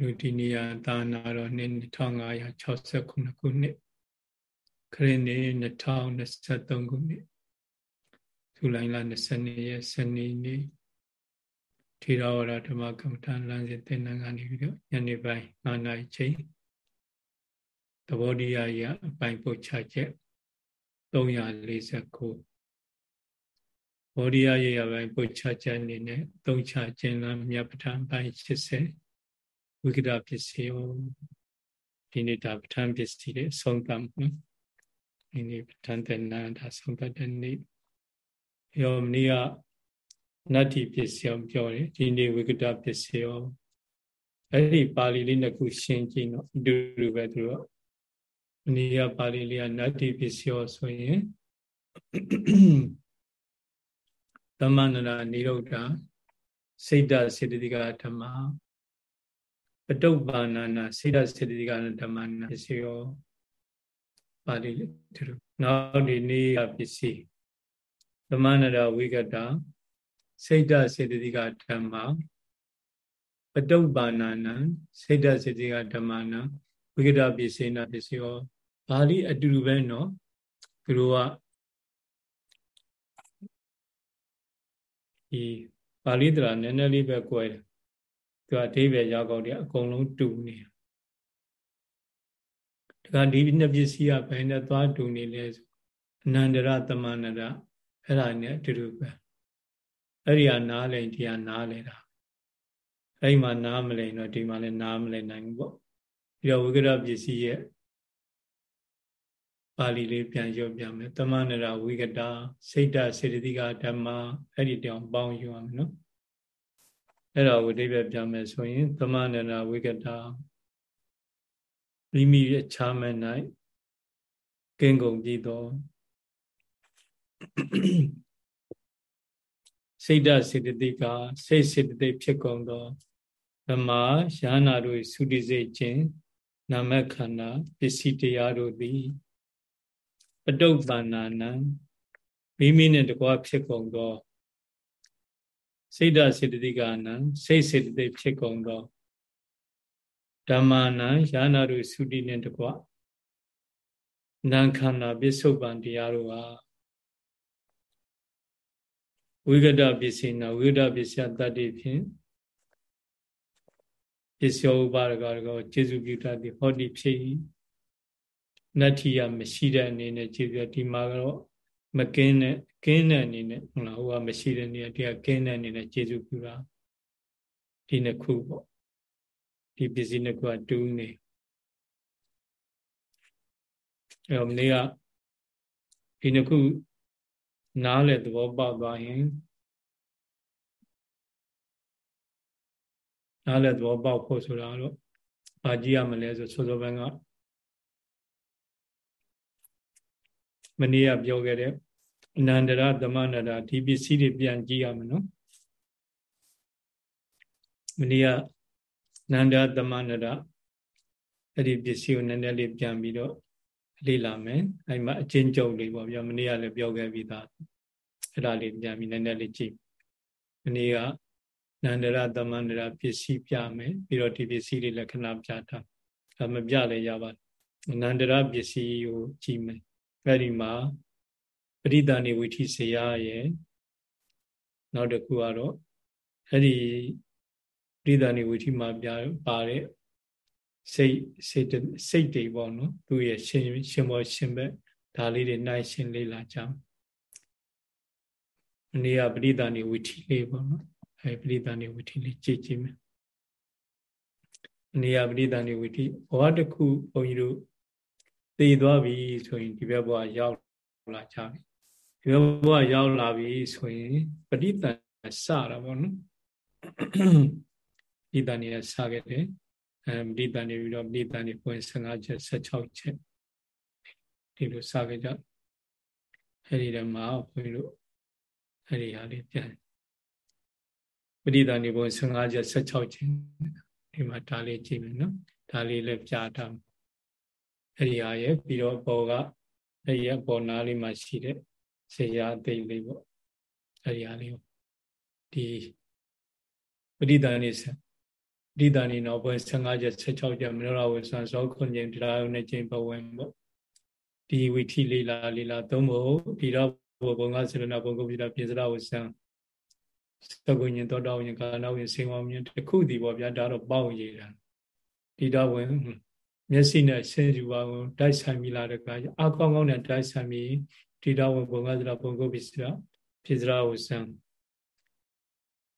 လူဒီနီယာသာနာတော်နှစ်1569ခုနှစ်ခရစ်နှစ်2023ခုနှစ်ဇူလိုင်လ22ရက်စနေနေ့ထေရဝါဒဓမ္မကမ္မဋ္ဌာန်းလမ်းစဉ်သင်တန်းကနေပြီးတော့ညနေပိုင်း9နာရီချိန်သဘောတရားရအပိုင်းပုတ်ချချက်349ဘောဓိယရေရပိုင်းပုတ်ချချက်အနေနဲ့သုံးချခြင်းလမ်းမြတ်ပဋ္ဌာန်းပိုင်း80 ဝိကတပစ္စည်းရောဒီနေ့ဒါပဋ္ဌာန်းပစ္စည်းတွေဆုံးသတ်နော်ဒီနေ့ပဋ္ဌာန်းတဲ့နာဒါဆုံးသတ်တဲ့နေ့ရောမနေ့ကနတ္တိပစ္စည်းအောင်ပြောတယ်ဒီနေ့ဝိကတပစ္စည်းရောအဲ့ဒီပါဠိလေးနှစ်ခုရှင်းကြည့်တော့အတူတူပဲသူတို့မနေ့ကပါဠိလေးကနတ္တိပစ္စည်းရောဆိုရင်သမန္နရာနိရုဒ္ဓစိတ်တစေတသိကဓမ္မ ပတုပ္ပါဏနာစိတ်တစေတသိကဓမ္မနာပစ္စည်းရောပါဠိလေးသူတို့နောက်ဒီနေ့ကပစ္စည်းသမန္နရာဝိကတစိတ်တစေတသိကဓမ္မပတုပ္ပါဏနာစိတ်တစေတသိကဓမ္မနာဝိကတပစ္စေနာပစ္စည်းရောပါဠိအတူတူပဲเนาะသူတို့ကဒီပါဠိတရာနည်းနည်းလေးပဲကွဲတယ် သူကအဓိပ္ပာယ်ရောက်ကောက်တယ်အကုန်လုံးတူနေဒါကဒီနှစ်ပစ္စည်းကဘယ်နဲ့သွားတူနေလဲဆိုအနန္တရသမန္တရအဲ့ဒါနဲ့အတူတူပဲအဲ့ဒီကနားလည်ဒီကနားလည်တာအဲ့ဒီမှာနားမလည်တော့ဒီမှာလည်းနားမလည်နိုင်ဘူးပေါ့ပြီးတော့ဝိကရပစ္စည်းရဲ့ပါဠိလေးပြန်ရုပ်ပြမယ်တမနရဝိကတာစိတ်တစေတသိကဓမ္မအဲ့ဒီတောင်ပေါင်းယူရမယ်နော် အဲ့တော့ဝိတိပဲပြမယ်ဆိုရင်တမနရဝိကတာမိမိရဲ့ချားမဲ့၌ကင်းကုန်ပြီးတော့စိတ်တစေတသိကစိတ်စေတသိက်ဖြစ်ကုန်သောဓမ္မယာနာတို့သုတိစိတ်ခြင်းနာမခန္ဓာပစ္စည်းတရားတို့သည်အတုပ္ပန္နာနံမိမိနဲ့တကွာဖြစ်ကုန်သော စိတ်ဓာစေတသိကနံစိတ်စေတသိက်ဖြစ်ကုန်သောဓမ္မာနံယာနာတို့သုတိနဲ့တကွာနာခန္ဓာပစ္စုပန်တရားတို့ဟာဝိကတပစ္စည်းနာဝိကတပစ္စယတတ္တိဖြင့်ပစ္စယောဥပါဒကရောကျေစုပြုတတ်သည်ဟောတိဖြစ်၏နတ္ထိယမရှိတဲ့အနေနဲ့ကြည့်ပြဒီမှာတော့ မကင်းတဲ့ကင်းတဲ့အနေနဲ့ဟုတ်လားဟိုကမရှိတဲ့နေရာဒီကကင်းတဲ့အနေနဲ့ကျေစုပြုတာဒီနှစ်ခုပေါ့ဒီပစ္စည်းနှစ်ခုကတူးနေအဲတော့မနေ့ကဒီနှစ်ခုနားလေသဘောပေါက်သွားရင်နားလေသဘောပေါက်ဖို့ဆိုတာတော့ဘာကြည့်ရမလဲဆိုစောစောပိုင်းက မနေ့ကပြောခဲ့တဲ့အနန္တရသမဏတာဒီပစ္စည်းတွေပြန်ကြည့်ရမယ်နော်မနေ့ကနန္ဒသမဏတာအဲ့ဒီပစ္စည်းကိုနည်းနည်းလေးပြန်ပြီးတော့လေ့လာမယ်အဲ့မှာအချင်းကျုံလေးပေါ့ဗျာမနေ့ကလည်းပြောခဲ့ပြီးသားအဲ့ဒါလေးပြန်ပြီးနည်းနည်းလေးကြည့်မနေ့ကနန္ဒရသမန္တရာပစ္စည်းပြမယ်ပြီးတော့ဒီပစ္စည်းတွေလက္ခဏာပြတာဒါမပြလည်းရပါတယ်နန္ဒရပစ္စည်းကိုကြည့်မယ် အဲ့ဒီမှာပရိသဏိဝိထိစေရရဲ့နောက်တစ်ခုကတော့အဲ့ဒီပရိသဏိဝိထိမှာပြပါတဲ့စိတ်စိတ်စိတ်တွေပေါ့နော်သူရဲ့ရှင်ရှင်ဘောရှင်ဘက်ဒါလေးတွေနိုင်ရှင်လေးလာကြအောင်အနည်းကပရိသဏိဝိထိလေးပေါ့နော်အဲပရိသဏိဝိထိလေးကြည့်ကြည့်မယ်အနည်းကပရိသဏိဝိထိဘဝတစ်ခုဘုန်းကြီးတို့ သိသွားပြီဆိုရင်ဒီဘက်ဘဝရောက်လာကြပြီဒီဘက်ဘဝရောက်လာပြီဆိုရင်ပဋိသန္စတာပေါ့နော်ပဋိသန္နေစခဲ့တယ်အဲပဋိသန္နေပြီးတော့ပဋိသန္နေပွင့်15ချက်16ချက်ဒီလိုစခဲ့ကြအဲ့ဒီတည်းမှာဘုန်းကြီးတို့အဲ့ဒီဟာလေးပြန်ပဋိသန္နေပွင့်15ချက်16ချက်ဒီမှာဒါလေးကြည့်မယ်နော်ဒါလေးလည်းပြထား အဲ့ဒီဟာရဲ့ပြီးတော့ဘောကအဲ့ဒီအပေါ်နားလေးမှာရှိတဲ့ဆေးရအသိလေးပေါ့အဲ့ဒီဟာလေးကိုဒီပဋိသန္ဓေဒီတန်နေနောက်ပွဲ15ချက်16ချက်မနောရဝဆန်စောခွန်ကျင်တရားရုံနဲ့ကျင့်ပဝင်ပေါ့ဒီဝိထိလေးလာလေးလာသုံးဖို့ဒီတော့ဘုံကစေရနာဘုံကုပိတာပြေစရဝဆန်သကုညင်သောတာဝဉ္ကာနာဝဉ္စေဝမြင်တခုတည်ပေါ့ဗျာဒါတော့ပေါ့ရည်တာဒီတော့ဝင် မျက်စိနဲ့ဆင်ယူပါကိုတိုက်ဆိုင်မိလာတဲ့အခါအကောင်းကောင်းနဲ့တိုက်ဆိုင်ပြီးဒီတော့ဝင်ဘုံကစေရဘုံကုပိစရပြေစရဝဆန်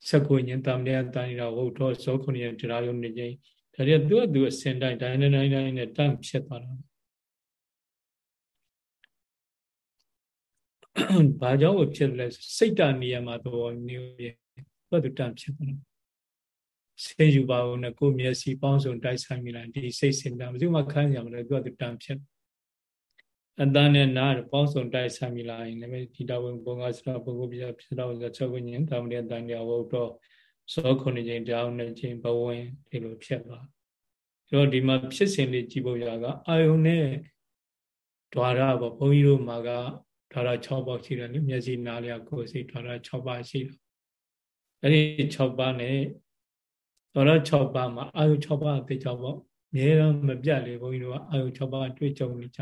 စကုညင်တမ်တဲ့တန်ရာဟုတ်တော့သောခုနှစ်တရားရုံနေချင်းဒါတွေသူ့အတူအစင်တိုင်းတိုင်းတိုင်းတိုင်းနဲ့တန့်ဖြစ်သွားတာဘာကြောင့်ဖြစ်လဲစိတ်တနေရာမှာတော့မျိုးရဲ့ဘတ်တူတန့်ဖြစ်သွားတယ် ဆေးယူပါဦးနဲ့ကိုယ်မျက်စိပေါင်းစုံတိုက်ဆိုင်မိလိုက်ဒီစိတ်စင်တာဘယ်သူမှခံရမလို့သူကသူတန့်ဖြစ်အတန်းနဲ့နားပေါင်းစုံတိုက်ဆိုင်မိလိုက်လည်းဒီတော်ဝင်ဘုံကစရပုဂ္ဂိုလ်ပြဖြစ်တော့ချက်ဝိညာဉ်တာမတဲ့တန်တရားဝုတ်တော့စောခုနှစ်ချိန်တောင်းနေချိန်ဘဝင်ဒီလိုဖြစ်သွားအဲ့တော့ဒီမှာဖြစ်စဉ်လေးကြည့်ဖို့ရကအာယုန်နဲ့ဓာရပေါ့ဘုန်းကြီးတို့မှာကဓာရ6ပါးရှိတယ်လေမျက်စိနားလျာကိုယ်စိတ်ဓာရ6ပါးရှိတယ်အဲ့ဒီ6ပါးနဲ့ ဓာရ6ပါးမှာအာယု6ပါးအသေးချောပေါ့အများတော့မပြတ်လေဘုန်းကြီးတို့ကအာယု6ပါးတွေ့ကြုံနေကြ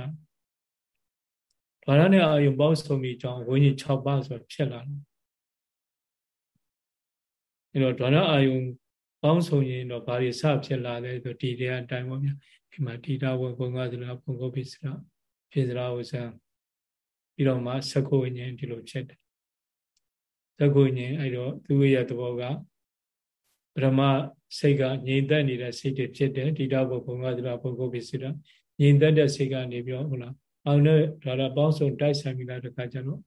ဓာရနဲ့အာယုပေါင်းစုံပြီးကြောင်းဝိညာဉ်6ပါးဆိုဖြစ်လာတယ်အဲ့တော့ဓာရအာယုပေါင်းစုံရင်တော့ဘာတွေစဖြစ်လာလဲဆိုဒီတဲ့အတိုင်းပေါ့ဗျာဒီမှာတိတာဝဘုံကသလားဘုံကုပိစရာဖြစ်စရာဝဇံပြီးတော့မှသက္ကုဝိညာဉ်ဒီလိုဖြစ်တယ်သက္ကုဝိညာဉ်အဲ့တော့သူရဲ့သဘောက ပရမစိတ်ကငြိမ်သက်နေတဲ့စိတ်တွေဖြစ်တယ်တိတာဝဘုံကသလားဘုံကုပိစရာငြိမ်သက်တဲ့စိတ်ကနေပြီးဟုတ်လားအောင်နဲ့ဒါတော့ပေါင်းစုံတိုက်ဆိုင်ပြီးလာတဲ့ခါကျတော့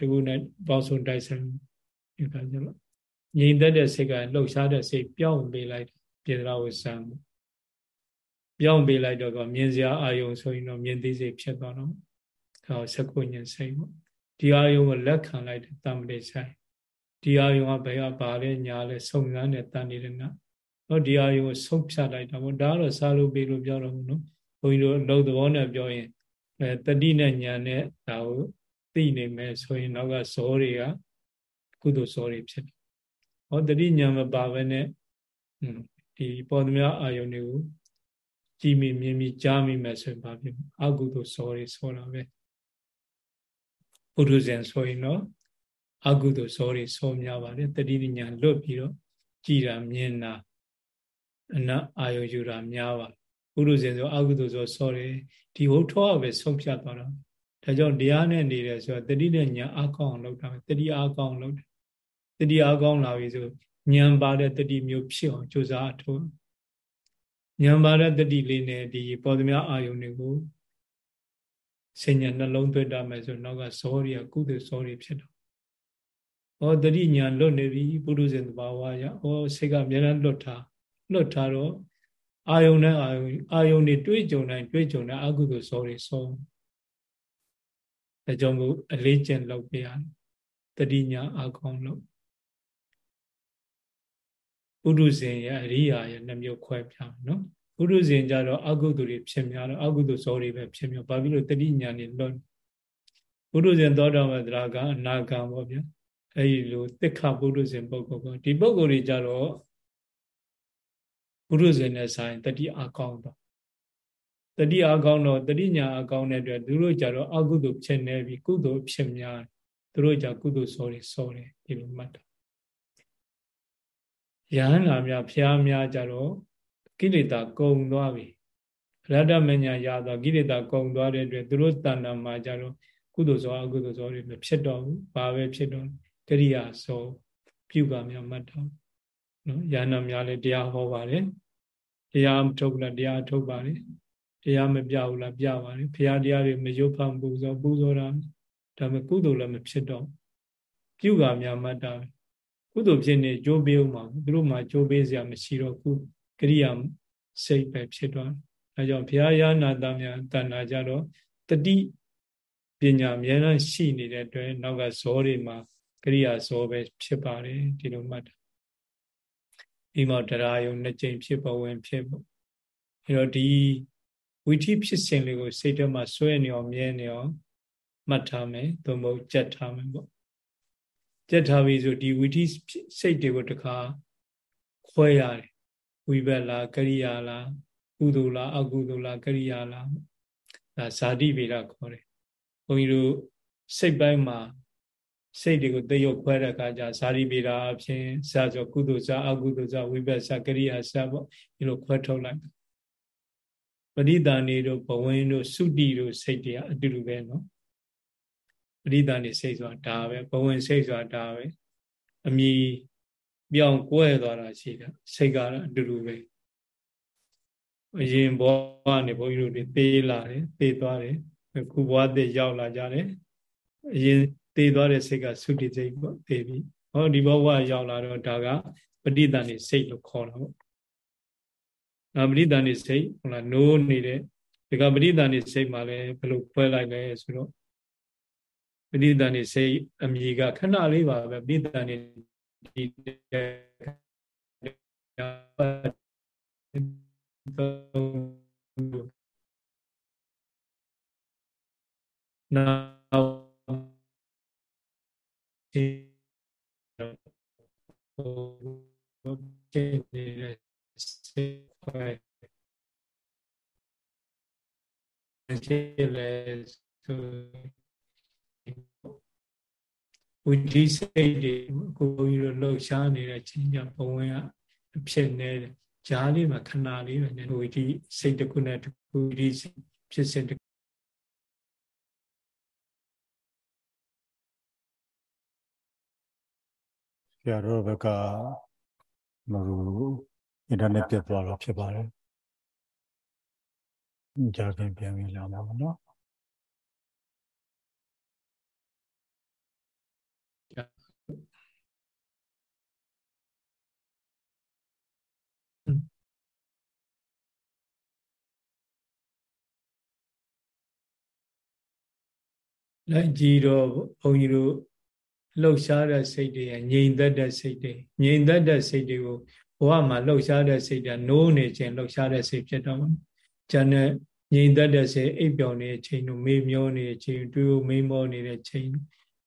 တကူနဲ့ပေါင်းစုံတိုက်ဆိုင်ဒီခါကျတော့ငြိမ်သက်တဲ့စိတ်ကလှုပ်ရှားတဲ့စိတ်ပြောင်းပေးလိုက်ပြေတရာဝဆံပြောင်းပေးလိုက်တော့မြင်စရာအာယုံဆိုရင်တော့မြင်သိစိတ်ဖြစ်သွားတော့ဒါစကုညင်စိတ်ပေါ့ဒီအာယုံကိုလက်ခံလိုက်တဲ့တမ္ပတိဆိုင် ဒီအာယုံကဘယ်ကပါလဲညာလဲစုံစမ်းတဲ့တန်နေတဲ့နာဟောဒီအာယုံကိုဆုံးဖြတ်လိုက်တာပေါ့ဒါကတော့စားလို့ပေးလို့ပြောတော့ဘူးနော်ဘုန်းကြီးတို့လုံသဘောနဲ့ပြောရင်အဲတတိနဲ့ညာနဲ့ဒါကိုသိနေမယ်ဆိုရင်တော့ကဇောတွေကကုသိုလ်ဇောတွေဖြစ်တယ်ဟောတတိညာမပါဘဲနဲ့ဒီပေါ်သမျှအာယုန်တွေကိုကြည်မိမြင်မိကြားမိမယ်ဆိုရင်ဘာဖြစ်အကုသိုလ်ဇောတွေဆောတာပဲပုထုဇဉ်ဆိုရင်တော့ အကုသိုလ်ဇောတွေဆောများပါတယ်တတိညာလွတ်ပြီးတော့ကြည်တာမြင်တာအနအာယုယူတာများပါပုရုဇဉ်ဆိုအကုသိုလ်ဆိုဆောတယ်ဒီဟုတ်ထောပဲဆုံးဖြတ်သွားတာဒါကြောင့်တရားနဲ့နေတယ်ဆိုတော့တတိနဲ့ညာအကောင်းလုပ်တာတတိအကောင်းလုပ်တယ်တတိအကောင်းလာပြီဆိုဉာဏ်ပါတဲ့တတိမျိုးဖြစ်အောင်ကြိုးစားအထောက်ဉာဏ်ပါတဲ့တတိလေးနဲ့ဒီပေါ်သမျှအာယုန်တွေကိုစဉ္ညာနှလုံးသွင်းတတ်မယ်ဆိုနောက်ကဇောရီကကုသဇောရီဖြစ်တော့ ဩတတိညာလွတ်နေပြီပုရုဇဉ်တဘာဝရဩစိတ်ကအများနဲ့လွတ်ထားလွတ်ထားတော့အာယုန်နဲ့အာယုန်အာယုန်တွေတွေးကြုံတိုင်းတွေးကြုံတိုင်းအကုသိုလ်ဇောရီဆုံးဒါကြောင့်မို့အလေးကျင့်လုပ်ပြရတယ်တတိညာအကောင်းလို့ပုရုဇဉ်ရဲ့အရိယာရဲ့နှမျိုးခွဲပြမယ်နော်ပုရုဇဉ်ကြတော့အကုသိုလ်တွေဖြစ်များတော့အကုသိုလ်ဇောတွေပဲဖြစ်များဘာဖြစ်လို့တတိညာနေလွတ်ပုရုဇဉ်သောတော်မသရာကအနာဂံပေါ့ဗျာ အဲဒီလိုတိခပုရုဇဉ်ပုဂ္ဂိုလ်ကဒီပုဂ္ဂိုလ်တွေကြတော့ပုရုဇဉ်နဲ့ဆိုင်တတိအကောင်းတော့တတိအကောင်းတော့တတိညာအကောင်းတဲ့အတွက်သူတို့ကြတော့အကုသိုလ်ဖြစ်နေပြီကုသိုလ်ဖြစ်များသူတို့ကြကုသိုလ်စောတွေစောတယ်ဒီလိုမှတ်တာယဟန္တာများဖျားများကြတော့ကိလေသာကုံသွားပြီရတ္တမညာရတော့ကိလေသာကုံသွားတဲ့အတွက်သူတို့တဏ္ဍာမှာကြတော့ကုသိုလ်စောအကုသိုလ်စောတွေမဖြစ်တော့ဘူးဘာပဲဖြစ်တော့ တရိယာစောပြုကများမှတ်တော့နော်ယဟန္တာများလည်းတရားဟောပါတယ်တရားထုတ်လားတရားထုတ်ပါတယ်တရားမပြဘူးလားပြပါတယ်ဘုရားတရားတွေမရုပ်ဖန်ပူဇော်ပူဇော်တာဒါပေမဲ့ကုသိုလ်လည်းမဖြစ်တော့ပြုကများမှတ်တာကုသိုလ်ဖြစ်နေကြိုးပေးဦးမှာသူတို့မှာကြိုးပေးစရာမရှိတော့ခုကရိယာစိတ်ပဲဖြစ်သွားအဲကြောင့်ဘုရားရဟနာတများတဏ္ဍာကြတော့တတိပညာအများအားရှိနေတဲ့အတွက်နောက်ကဇောတွေမှာ ကရိယာဇောပဲဖြစ်ပါတယ်ဒီလိုမှတ်တာဒီမှာတရားယုံနှစ်ကြိမ်ဖြစ်ပေါ်ဝင်ဖြစ်ပေါ့အဲတော့ဒီဝိထိဖြစ်စဉ်လေးကိုစိတ်ထဲမှာစွဲနေအောင်မြဲနေအောင်မှတ်ထားမယ်သို့မဟုတ်ကြက်ထားမယ်ပေါ့ကြက်ထားပြီဆိုဒီဝိထိစိတ်တွေကိုတခါခွဲရတယ်ဝိဘက်လားကရိယာလားကုသိုလ်လားအကုသိုလ်လားကရိယာလားဒါဇာတိဗေဒခေါ်တယ်ဘုန်းကြီးတို့စိတ်ပိုင်းမှာ စိတ်တွေကိုသိရုပ်ခွဲတဲ့အခါကျဇာတိဗေဒအဖြစ်ဇာဆိုကုသိုလ်ဇာအကုသိုလ်ဇာဝိဘက်ဇာကရိယာဇာပေါ့ဒီလိုခွဲထုတ်လိုက်ပရိသန်နေတို့ဘဝင်တို့စုတိတို့စိတ်တွေအတူတူပဲနော်ပရိသန်နေစိတ်ဆိုတာဒါပဲဘဝင်စိတ်ဆိုတာဒါပဲအမြည်ပြောင်းကွဲသွားတာရှိတာစိတ်ကတော့အတူတူပဲအရင်ဘဝကနေဘုန်းကြီးတို့တွေသေးလာတယ်သေသွားတယ်ခုဘဝတည်းရောက်လာကြတယ်အရင် သေသွားတဲ့စိတ်ကသုတိစိတ်ပေါ့သေပြီဟောဒီဘဝရောက်လာတော့ဒါကပဋိသန္ဓေစိတ်လို့ခေါ်တာပေါ့နောက်ပဋိသန္ဓေစိတ်ဟုတ်လားနိုးနေတဲ့ဒီကပဋိသန္ဓေစိတ်မှလည်းဘယ်လိုခွဲလိုက်လဲဆိုတော့ပဋိသန္ဓေစိတ်အမိကခဏလေးပါပဲပဋိသန္ဓေဒီနောက် ဖြစ်နေတဲ့စိတ်ခွဲဖြစ်လဲဆိုဝိဓိစိတ်တွေကိုကြီးတို့လှုပ်ရှားနေတဲ့ချင်းကြဘဝင်ကအဖြစ်နေတယ်ဂျားလေးမှာခဏလေးပဲဝိဓိစိတ်တစ်ခုနဲ့တစ်ခုဝိဓိဖြစ်စဉ်ဆ ရာတို့ဘက်ကမလို့အင်တာနက်ပြတ်သွားတော့ဖြစ်ပါတယ်ကြာပြန်ပြန်ပြီးလာမှာပေါ့နော်လိုက်ကြည့်တော့ဘုန်းကြီးတို့ လှုပ်ရှားတဲ့စိတ်တွေငြိမ်သက်တဲ့စိတ်တွေငြိမ်သက်တဲ့စိတ်တွေကိုဘဝမှာလှုပ်ရှားတဲ့စိတ်ကနိုးနေခြင်းလှုပ်ရှားတဲ့စိတ်ဖြစ်တော့မှာ။ကျန်တဲ့ငြိမ်သက်တဲ့စိတ်အိပ်ပျော်နေတဲ့ချိန်တို့မေ့မျောနေတဲ့ချိန်တွေးမိမောနေတဲ့ချိန်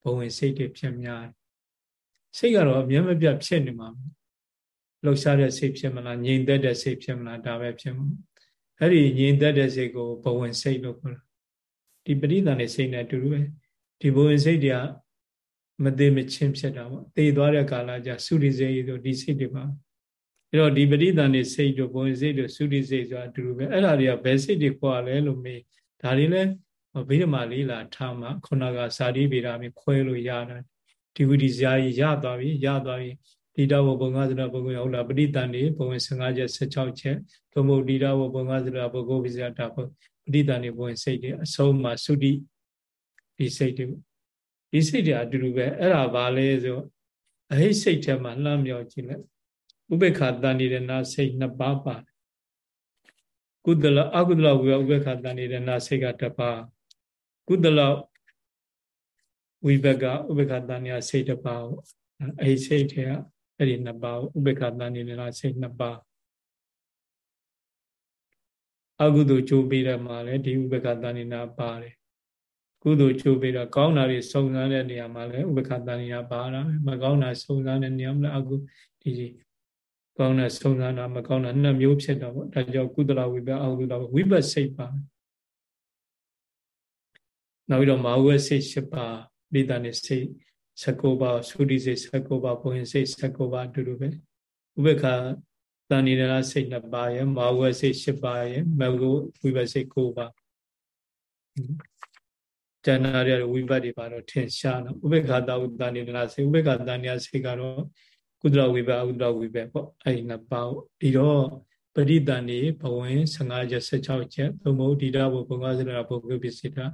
ဘဝင်စိတ်တွေဖြစ်များတယ်။စိတ်ကတော့အမြဲမပြတ်ဖြစ်နေမှာ။လှုပ်ရှားတဲ့စိတ်ဖြစ်မလားငြိမ်သက်တဲ့စိတ်ဖြစ်မလားဒါပဲဖြစ်မှာ။အဲ့ဒီငြိမ်သက်တဲ့စိတ်ကိုဘဝင်စိတ်လို့ခေါ်တာ။ဒီပရိသန်တဲ့စိတ်နဲ့အတူတူပဲ။ဒီဘဝင်စိတ်တွေက မသေးမချင်းဖြစ်တာပေါ့သေသွားတဲ့ကာလကျသုရိစိတ်ဆိုဒီစိတ်တွေပါအဲ့တော့ဒီပရိသန်နေစိတ်တို့ဘုံစိတ်တို့သုရိစိတ်ဆိုတာအတူတူပဲအဲ့ဒါတွေကဘယ်စိတ်တွေခေါ်ရလဲလို့မေးဒါတွေလည်းဗိဓမာလေးလာထားမှခုနကဇာတိဗေဒာမျိုးခွဲလို့ရတာဒီဝိဒီဇာကြီးရသွားပြီရသွားပြီဒီတော်ဘုံငါစရဘုံကိုဟုတ်လားပရိသန်နေဘုံ15ချက်16ချက်သို့မဟုတ်ဒီတော်ဘုံငါစရဘုံကိုပိစတာဘုံပရိသန်နေဘုံစိတ်တွေအဆုံးမှာသုတိဒီစိတ်တွေ ဒီစိတ်တွေအတူတူပဲအဲ့ဒါဘာလဲဆိုအဟိစိတ်ထဲမှာလှမ်းမြော်ကြည့်လိုက်ဥပေက္ခတန်နေတဲ့နာစိတ်နှစ်ပါးပါတယ်ကုသလအကုသလဝိဥပေက္ခတန်နေတဲ့နာစိတ်ကတစ်ပါးကုသလဝိဘကဥပေက္ခတန်နေတဲ့စိတ်တစ်ပါးအဟိစိတ်ထဲကအဲ့ဒီနှစ်ပါးဥပေက္ခတန်နေတဲ့နာစိတ်နှစ်ပါးအကုသိုလ်ကြိုးပေးတယ်မှာလည်းဒီဥပေက္ခတန်နေတာပါတယ် ကုသိုလ်ချိုးပြီးတော့ကောင်းတာတွေစုံစမ်းတဲ့နေရာမှာလည်းဥပက္ခတဏှာပါတာမကောင်းတာစုံစမ်းတဲ့နေရာမှာအခုဒီကောင်းတဲ့စုံစမ်းတာမကောင်းတာနှစ်မျိုးဖြစ်တော့ဗောဒါကြောင့်ကုသလဝိပ္ပအကုသလဝိပ္ပစိတ်ပါနောက်ပြီးတော့မာဝဲစိတ်၈ပါးပိတန်စိတ်16ပါးသုတိစိတ်16ပါးဘုရင်စိတ်16ပါးအတူတူပဲဥပက္ခတဏှာစိတ်2ပါးရယ်မာဝဲစိတ်8ပါးရယ်မဂုဝိပ္ပစိတ်9ပါး ကျန်တာတွေဝိဘတ်တွေပါတော့ထင်ရှားတော့ဥပေက္ခတာဥတဏိနာစေဥပေက္ခတဏိယစေကတော့ကုသလဝိဘတ်ဥဒ္ဒဝိဘတ်ပေါ့အဲ့ဒီနှစ်ပါးဒီတော့ပရိတန်နေဘဝင်15ချက်16ချက်သို့မဟုတ်ဒီတာဘုဘုံကစရဘုဂုပစ္စည်းတာ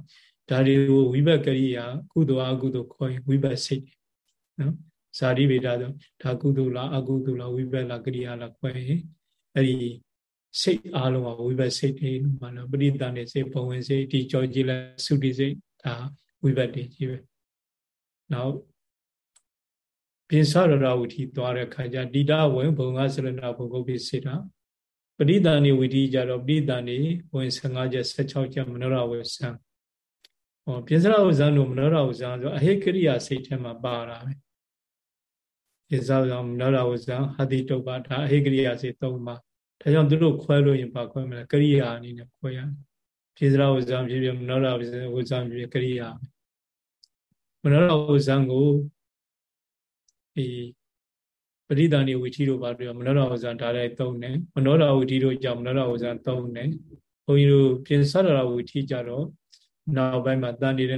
ဒါတွေကိုဝိဘတ်ကရိယာကုသိုလ်အကုသိုလ်ခေါ်ရင်ဝိဘတ်စိတ်နော်ဇာတိဗေဒဆိုဒါကုသိုလ်လားအကုသိုလ်လားဝိဘတ်လားကရိယာလားခေါ်ရင်အဲ့ဒီစိတ်အားလုံးကဝိဘတ်စိတ်တွေမှလို့ပရိတန်နေစိတ်ဘဝင်စိတ်ဒီကြောကြည့်လဲသုတိစိတ် ဒါဝိဘတ်တွေကြီးပဲနောက်ပိစရရဝတိသွားတဲ့ခါကျတိတဝင်ဘုံငါစရဏဘုဂုတ်ပိစေတာပရိသန်နေဝိတိကြတော့ပရိသန်နေဝင်15ချက်16ချက်မနောရဝဇံဟောပိစရဝဇံတို့မနောရဝဇံဆိုအဟိကရိယာစိတ်ထဲမှာပါတာပဲပိစရဝဇံမနောရဝဇံဟာတိတုပ္ပဒါအဟိကရိယာစိတ်၃ပါးဒါကြောင့်သူတို့ခွဲလို့ရင်ပါခွဲမလဲကရိယာအနေနဲ့ခွဲရ ဖြေစရာဝဇံဖြစ်ဖြစ်မနောရဝဇံဖြစ်ဖြစ်ကရိယာမနောရဝဇံကိုဒီပရိသန္တိဝိထီတို့ဘာပြောမနောရဝဇံဒါလည်းသုံးတယ်မနောရဝိထီတို့ကြောင့်မနောရဝဇံသုံးတယ်ဘုန်းကြီးတို့ပြင်ဆရဝိထီကြတော့နောက်ပိုင်းမှာတန်တိရဏ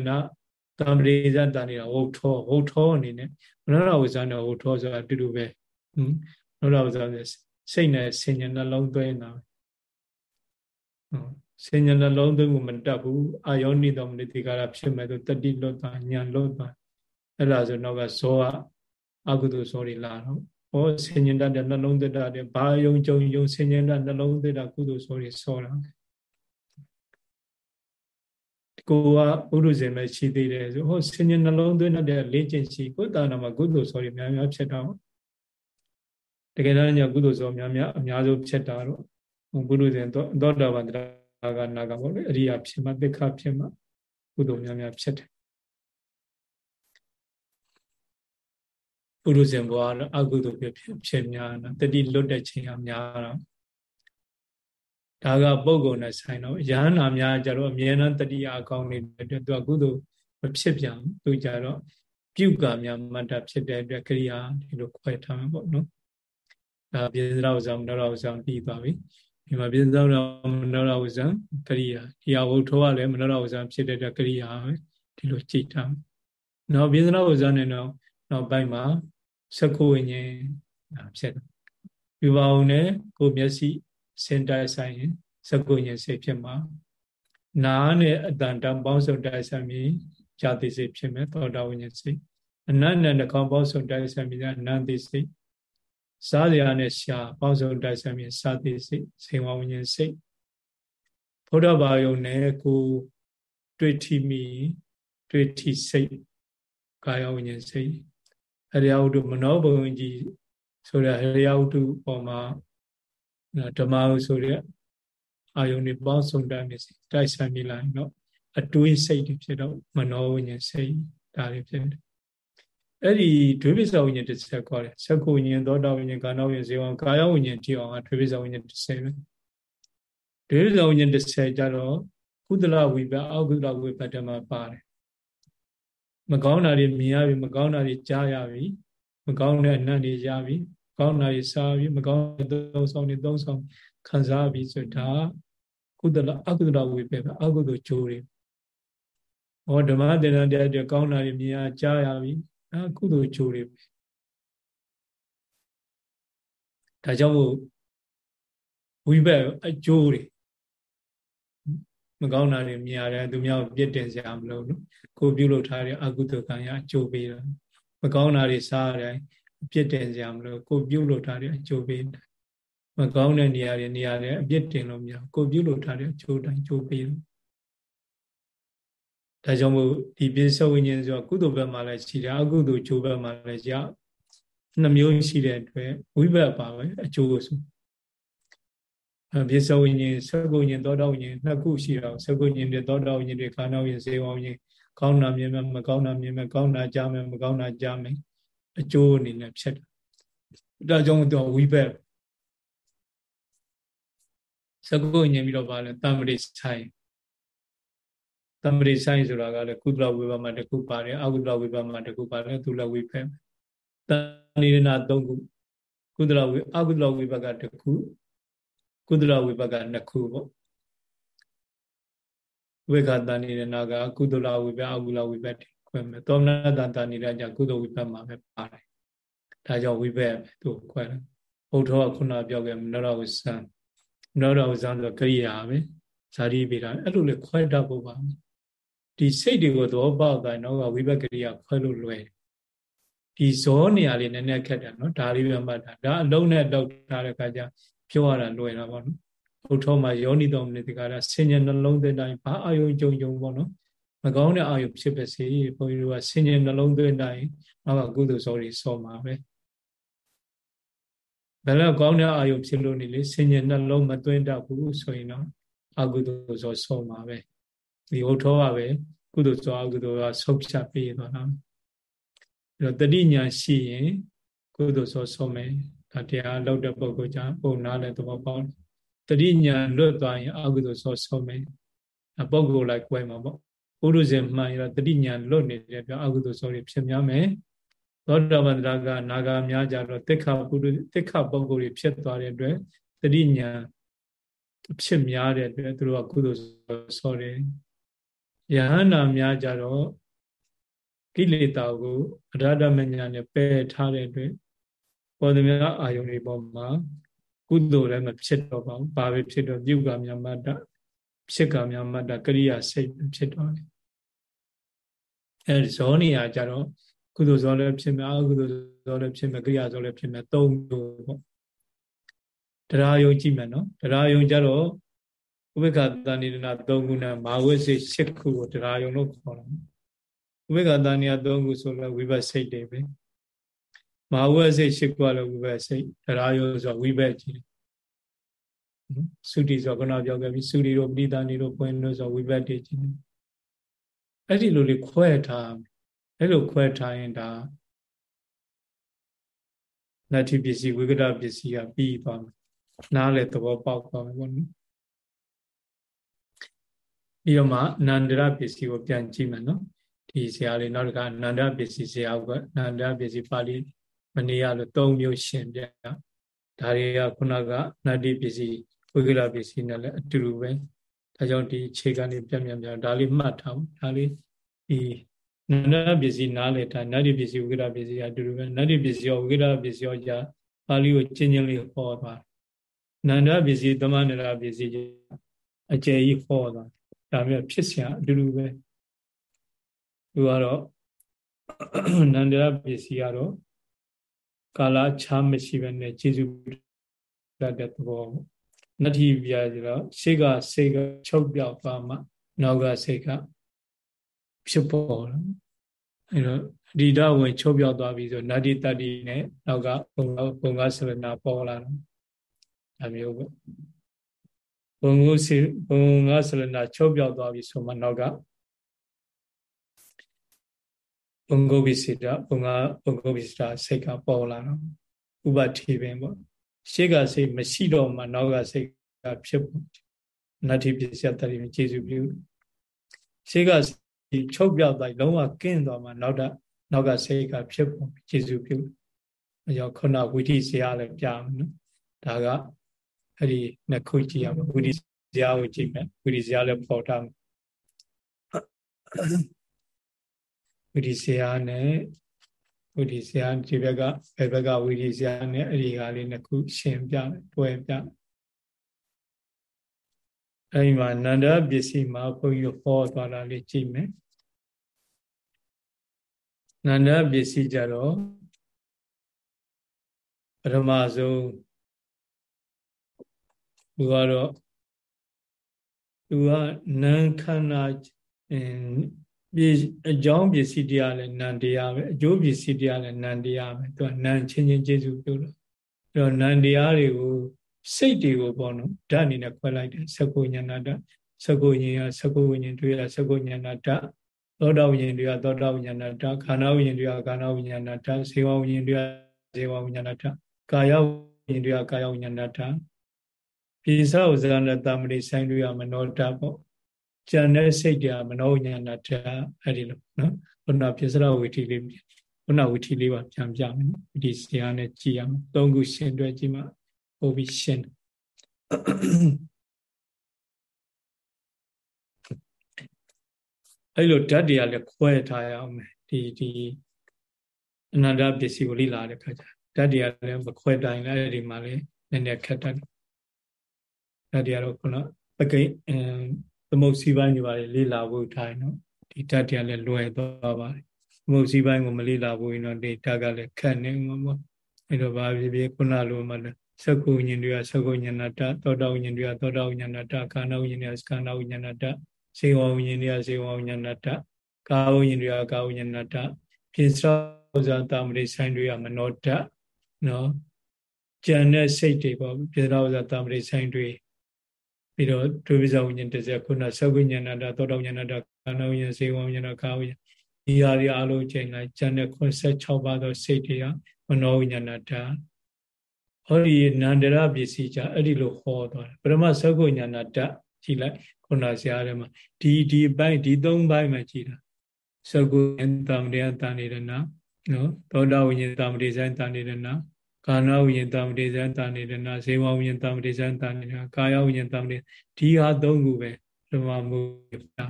တံပရိဇတန်နေတာဟုတ်ထောဟုတ်ထောအနေနဲ့မနောရဝဇံတော့ဟုတ်ထောဆိုတာအတူတူပဲဟွန်းမနောရဝဇံစိတ်နဲ့ဆင်ញနှလုံးသွင်းတာဟုတ် စဉ္ညာနှလုံးသွင်းကိုမတတ်ဘူးအာယောနိတော်မနိတိကာရဖြစ်မဲ့သူတတိလွတ်တာညာလွတ်တာအဲ့ဒါဆိုတော့ကဇောကအကုသိုလ်ဇောတွေလာတော့ဟောစဉ္ညာတတ်တဲ့နှလုံးသွင်းတာတဲ့ဘာယုံကြုံယုံစဉ္ညာတတ်နှလုံးသွင်းတာကုသိုလ်ဇောတွေဆောတာကိုကပုရုဇဉ်ပဲရှိသေးတယ်ဆိုဟောစဉ္ညာနှလုံးသွင်းတဲ့လေ့ကျင့်ရှိကိုယ်တာနာမှာကုသိုလ်ဇောတွေများများဖြစ်တော့တကယ်တော့ညကုသိုလ်ဇောများများအများဆုံးဖြစ်တာတော့ဘုရုဇဉ်သောတာပန်တရား ကနာကပေါ့လေအရိယာဖြစ်မှသစ္ခဖြစ်မှကုသိုလ်များများဖြစ်တယ်ပုရုဇဉ်ဘဝတော့အကုသိုလ်ဖြစ်ဖြစ်များတာတတိလွတ်တဲ့ချိန်ကများတော့ဒါကပုံကုန်နဲ့ဆိုင်တော့ယဟန္တာများကြတော့အမြဲတမ်းတတိယအကောင်းနေတဲ့အတွက်သူကကုသိုလ်မဖြစ်ပြန်သူကြတော့ပြုကများမတ္တဖြစ်တဲ့အတွက်ကရိယာဒီလိုခွဲထားမှာပေါ့နော်ဒါပြေစရာဥစ္စာမနောရဥစ္စာပြီးသွားပြီ ဒီမှာပြေစရာမနောရဥစ္စာကရိယာဒီအဝုထောကလည်းမနောရဥစ္စာဖြစ်တဲ့အတွက်ကရိယာပဲဒီလိုကြည့်ထားနောက်ပြေစရာဥစ္စာနဲ့တော့နောက်ပိုင်းမှာသက္ကဝိညာဉ်ဖြစ်တယ်ပြပါအောင်နဲ့ကိုမျက်စိစင်တိုက်ဆိုင်ရင်သက္ကဝိညာဉ်စိတ်ဖြစ်မှာနားနဲ့အတန်တပေါင်းစုံတိုက်ဆိုင်ပြီးဇာတိစိတ်ဖြစ်မယ်သောတာဝိညာဉ်စိတ်အနတ်နဲ့နှကောင်ပေါင်းစုံတိုက်ဆိုင်ပြီးအနန္တိစိတ် စားရနဲ့ရှာပေါင်းစုံတိုက်ဆိုင်ပြီးစာတိစိတ်စေဝဝိညာဉ်စိတ်ဘုဒ္ဓဘာယုံနဲ့ကိုတွေ့ထိမိတွေ့ထိစိတ်ကာယဝိညာဉ်စိတ်ဟရိယဝတ္ထုမနောဘုံကြီးဆိုတဲ့ဟရိယဝတ္ထုပေါ်မှာဓမ္မဟုဆိုတဲ့အာယုန်တွေပေါင်းစုံတိုက်မြစီတိုက်ဆိုင်မိလိုက်တော့အတွေးစိတ်တွေဖြစ်တော့မနောဝိညာဉ်စိတ်ဒါတွေဖြစ်တယ် အဲ့ဒီဒွေပိစဝိညာဉ်တစ်ဆက်ခေါ်တယ်သက္ကုဝိညာဉ်သောတာဝိညာဉ်ကာနဝိညာဉ်ဇေဝံကာယဝိညာဉ်တိအောင်ကဒွေပိစဝိညာဉ်တစ်ဆက်ပဲဒွေပိစဝိညာဉ်တစ်ဆက်ကြတော့ကုသလဝိပအောကုသလဝိပတ္တမှာပါတယ်မကောင်းတာတွေမြင်ရပြီမကောင်းတာတွေကြားရပြီမကောင်းတဲ့အနတ်တွေရပြီကောင်းတာတွေစားပြီမကောင်းတဲ့သုံးဆောင်တွေသုံးဆောင်ခံစားပြီဆိုဒါကုသလအကုသလဝိပပဲအကုသိုလ်ဂျိုးတွေဟောဓမ္မတေနတရားတွေကောင်းတာတွေမြင်ရကြားရပြီ အဲကုသိုလ်ဂျိုးတွေပဲဒါကြောင့်မို့ဝိဘက်အကျိုးတွေမကောင်းတာတွေမြင်ရတယ်သူများကိုပြစ်တင်စရာမလိုဘူးကိုပြုလုပ်ထားတဲ့အကုသိုလ်ကံရအကျိုးပေးတာမကောင်းတာတွေစားရတယ်ပြစ်တင်စရာမလိုကိုပြုလုပ်ထားတဲ့အကျိုးပေးတယ်မကောင်းတဲ့နေရာတွေနေရာတွေအပြစ်တင်လို့မရကိုပြုလုပ်ထားတဲ့အကျိုးတိုင်းကျိုးပေးတယ် ဒါကြောင့်မို့ဒီပိဿဝိညာဉ်ဆိုကုသိုလ်ဘက်မှာလည်းရှိတယ်အကုသိုလ်ကျိုးဘက်မှာလည်းရနှစ်မျိုးရှိတဲ့အတွက်ဝိဘက်ပါပဲအကျိုးဆိုပိဿဝိညာဉ်သကုဉ္ဉ္သောတာဝိညာဉ်နှစ်ခုရှိတော့သကုဉ္ဉ္တွေသောတာဝိညာဉ်တွေခန္ဓာဝိညာဉ်ဇေဝဝိညာဉ်ကောင်းတာမြင်မယ်မကောင်းတာမြင်မယ်ကောင်းတာကြားမယ်မကောင်းတာကြားမယ်အကျိုးအနေနဲ့ဖြစ်တယ်ဒါကြောင့်တော့ဝိဘက်သကုဉ္ဉ္ပြီးတော့ဗာလဲတမ္ပရိဆိုင် တမ္ပရိဆိုင်ဆိုတာကလည်းကုသလဝိပမှာတစ်ခုပါတယ်အကုသလဝိပမှာတစ်ခုပါတယ်သူလည်းဝိဖက်တဏိရဏ၃ခုကုသလဝိအကုသလဝိပကတစ်ခုကုသလဝိပကနှစ်ခုပေါ့ဝိခတဏိရဏကကုသလဝိပအကုသလဝိပခွဲမယ်သောမနတတဏိရကြကုသဝိပမှာပဲပါတယ်ဒါကြောင့်ဝိပက်သူခွဲတယ်ဘုထောကခုနပြောခဲ့မနောရဝဇံမနောရဝဇံဆိုကရိယာပဲဇာတိပေတာအဲ့လိုလေခွဲတတ်ဖို့ပါ ဒီစိတ်တွေကိုသဘောပေါက်တိုင်းတော့ဝိဘက်ကရိယာခွဲလို့လွယ်ဒီဇောနေရာလေးနည်းနည်းခက်တယ်နော်ဒါလေးပဲမှတ်တာဒါအလုံးနဲ့တောက်ထားတဲ့အခါကျပြောရတာလွယ်တာပေါ့နော်ဘုထောမှာယောနိတော်မနိတိကာရဆင်ញံနှလုံးသွင်းတိုင်းဘာအာယုံကြုံကြုံပေါ့နော်မကောင်းတဲ့အာယုံဖြစ်ပါစေဘုန်းကြီးတို့ကဆင်ញံနှလုံးသွင်းတိုင်းနောက်ကကုသိုလ်စောတွေစောမှာပဲဘယ်တော့ကောင်းတဲ့အာယုံဖြစ်လို့နေလေဆင်ញံနှလုံးမသွင်းတတ်ဘူးဆိုရင်တော့အကုသိုလ်စောစောမှာပဲ ဒီဟုတ်ထောကပဲကုသိုလ်စောအကုသိုလ်ကဆုတ်ဖြတ်ပေးသွားတာအဲ့တော့တတိညာရှိရင်ကုသိုလ်စောစောမယ်ဒါတရားလောက်တဲ့ပုဂ္ဂိုလ်ကြပုံနာလည်းသဘောပေါက်တတိညာလွတ်သွားရင်အကုသိုလ်ဆောဆုံးမယ်အပုဂ္ဂိုလ်လိုက်꿰မှာပေါ့ပုရုဇဉ်မှန်ရတတိညာလွတ်နေတယ်ပြအကုသိုလ်ဆောတွေဖြစ်များမယ်သောတာပန်တရာကနာဂာများကြတော့တိခပုရုတိခပုဂ္ဂိုလ်တွေဖြစ်သွားတဲ့အတွက်တတိညာဖြစ်များတဲ့အတွက်သူတို့ကကုသိုလ်ဆောတယ် ယဟန္တာများကြတော့ကိလေသာကိုအရဒမညာနဲ့ပယ်ထားတဲ့အတွက်ပေါ်သည်များအာယုန်တွေပေါ်မှာကုသိုလ်လည်းမဖြစ်တော့ပါဘူး။ဘာပဲဖြစ်တော့ပြုကမြမတ္တဖြစ်ကမြမတ္တကရိယာစိတ်ဖြစ်တော့တယ်။အဲဒီဇောနေရာကြတော့ကုသိုလ်ဇောလည်းဖြစ်မယ်အကုသိုလ်ဇောလည်းဖြစ်မယ်ကရိယာဇောလည်းဖြစ်မယ်သုံးမျိုးပေါ့။တရားယုံကြည့်မယ်နော်။တရားယုံကြတော့ ဥပ္ပခတဏိဒနာ၃ခုနဲ့မာဝိစိတ်၈ခုကိုတရားယုံလို့ခေါ်တယ်။ဥပ္ပခတဏိယ၃ခုဆိုတော့ဝိဘတ်စိတ်တွေပဲ။မဟာဝဲစိတ်ရှိကွာလို့ဝိဘက်စိတ်တရားရောဆိုဝိဘက်ကြီးသုတိဆိုခုနပြောခဲ့ပြီသုတိတို့ပဋိသန္ဓေတို့ပွင့်လို့ဆိုဝိဘက်တွေကြီးအဲ့ဒီလိုလေးခွဲထားအဲ့လိုခွဲထားရင်ဒါနတ္ထိပစ္စည်းဝိကတပစ္စည်းကပြီးသွားမယ်နားလေသဘောပေါက်သွားမယ်ပေါ့နော် ပြီးတော့မှနန္ဒရပစ္စည်းကိုပြန်ကြည့်မယ်နော်ဒီဆရာလေးနောက်တစ်ခါနန္ဒရပစ္စည်းဆရာကနန္ဒရပစ္စည်းပါဠိမနေရလို့၃မျိုးရှင်ပြဒါတွေကခုနကနတ္တိပစ္စည်းဝိကလပစ္စည်းနဲ့လည်းအတူတူပဲဒါကြောင့်ဒီခြေကနေပြပြပြဒါလေးမှတ်ထားအောင်ဒါလေးဒီနန္ဒပစ္စည်းနားလေတာနတ္တိပစ္စည်းဝိကလပစ္စည်းအတူတူပဲနတ္တိပစ္စည်းရောဝိကလပစ္စည်းရောじゃပါဠိကိုချင်းချင်းလေးဟောသွားနန္ဒပစ္စည်းသမန္တရာပစ္စည်းအကျယ်ကြီးဟောသွား ဒါမျိုးဖြစ်စရာအတူတူပဲသူကတော့နန္ဒရပစ္စည်းကတော့ကာလခြားမရှိဘဲနဲ့ခြေစုတတ်တဲ့သဘောပေါ့နတ္ထိပြာဆိုတော့ရှေ့ကစိတ်ကချုပ်ပြောက်သွားမှနောက်ကစိတ်ကဖြစ်ပေါ်လာအဲတော့အဒီဒဝင်ချုပ်ပြောက်သွားပြီဆိုနတ္တိတတ္တိနဲ့နောက်ကဘုံကဘုံကဆရဏပေါ်လာတယ်အမျိုးပေါ့ ဘုံကိုဘုံကဆရဏချုပ်ပြောက်သွားပြီဆိုမှနောက်ကဘုံဂုပိစိတဘုံကဘုံဂုပိစိတစိတ်ကပေါ်လာတော့ဥပတိပင်ပေါ့ရှေ့ကစိတ်မရှိတော့မှနောက်ကစိတ်ကဖြစ်ဖို့နတ္ထိပစ္စယတတိကျေစုပြုရှေ့ကချုပ်ပြောက်သွားလုံးဝကင်းသွားမှနောက်တာနောက်ကစိတ်ကဖြစ်ဖို့ကျေစုပြုအကြောင်းခုနဝိထိစရာလည်းပြမယ်နော်ဒါက အဲ့ဒီနှစ်ခုကြည့်ရမှာဝိထိစရာကိုကြည့်မယ်ဝိထိစရာလည်းပေါ်ထားမယ်ဝိဓိဆရာနဲ့ဝိဓိဆရာဒီဘက်ကဘယ်ဘက်ကဝိဓိဆရာနဲ့အဒီကလေးနှစ်ခုရှင်းပြတွဲပြအဲဒီမှာနန္ဒပစ္စည်းမှာဘုန်းကြီးဟောသွားတာလေးကြည့်မယ်နန္ဒပစ္စည်းကြတော့ပထမဆုံး သူကတော့သူကနံခန္ဓာပြည်အကြောင်းပစ္စည်းတရားလည်းနံတရားပဲအကျိုးပစ္စည်းတရားလည်းနံတရားပဲသူကနံချင်းချင်းကျေစုပြုလို့အဲ့တော့နံတရားတွေကိုစိတ်တွေကိုပေါ့နော်ဓာတ်အနေနဲ့ခွဲလိုက်တယ်သကုညနာဓာတ်သကုညင်ရသကုဝိညာဉ်တွေကသကုညနာဓာတ်သောတာဝိညာဉ်တွေကသောတာဝိညာဏဓာတ်ခန္ဓာဝိညာဉ်တွေကခန္ဓာဝိညာဏဓာတ်ဇေဝဝိညာဉ်တွေကဇေဝဝိညာဏဓာတ်ကာယဝိညာဉ်တွေကကာယဝိညာဏဓာတ် ပိစဥဇာနတမရိဆိုင်တွေကမနောဓာတ်ပေါ့ကြံတဲ့စိတ်တရားမနောညာဏတအဲ့ဒီလိုနော်ခုနပြစ္ဆရဝိထီလေးခုနဝိထီလေးပါပြန်ပြမယ်နော်ဝိထီဆရာနဲ့ကြည်ရမယ်သုံးခုရှင်းတွဲကြည့်မှပို့ပြီးရှင်းအဲ့လိုဓာတ်တွေကလည်းခွဲထားရအောင်မယ်ဒီဒီအနန္တပစ္စည်းကိုလေ့လာတဲ့ခါကျဓာတ်တွေကလည်းမခွဲတိုင်းလည်းအဲ့ဒီမှာလည်းနည်းနည်းခက်တတ် ဓာတ်တွေကတော့ခုနပကိသမုတ်စီပိုင်းတွေပါလေ့လာဖို့ထားနော်ဒီဓာတ်တွေကလည်းလွယ်သွားပါတယ်သမုတ်စီပိုင်းကိုမလေ့လာဖို့ရင်တော့ဒီဓာတ်ကလည်းခက်နေမှာပေါ့အဲ့တော့ဘာဖြစ်ဖြစ်ခုနလိုမှလည်းသကုဉ္ဉ္တွေကသကုဉ္ဉဏတသောတာဉ္ဉ္တွေကသောတာဉ္ဉဏတခန္ဓာဉ္ဉ္တွေကခန္ဓာဉ္ဉဏတစေဝဉ္ဉ္တွေကစေဝဉ္ဉဏတကာဝဉ္ဉ္တွေကကာဝဉ္ဉဏတပိစရောဇာတမရိဆိုင်တွေကမနောတနော်ကြံတဲ့စိတ်တွေပေါ့ပိစရောဇာတမရိဆိုင်တွေ ပြီးတော့ဒုဝိဇဝိညာဉ်တစ်ခုနသဝိညာဏတာသောတောဉာဏတာခန္ဓာဝိညာဉ်စေဝဝိညာဏကာဝိညာဉ်ဒီဟာတွေအလုံးချိန်လိုက်ကျန်တဲ့86ပါးသောစိတ်တွေကမနောဝိညာဏတာဟောဒီနန္ဒရပစ္စည်းကြအဲ့ဒီလိုဟောသွားတယ်ပရမသကုညာနာတကြည့်လိုက်ခုနဆရာထဲမှာဒီဒီဘိုက်ဒီသုံးဘိုက်မှာကြည့်တာသကုဉ္တမရိယတန်နေရနာနော်သောတာဝိညာဉ်တမရိဆိုင်တန်နေရနာ ကာနဝိညာဉ်တမရိဆိုင်တန်နေရနာဇေဝဝိညာဉ်တမရိဆိုင်တန်နေရနာကာယဝိညာဉ်တမရိဒီဟာသုံးခုပဲဓမ္မမူတာ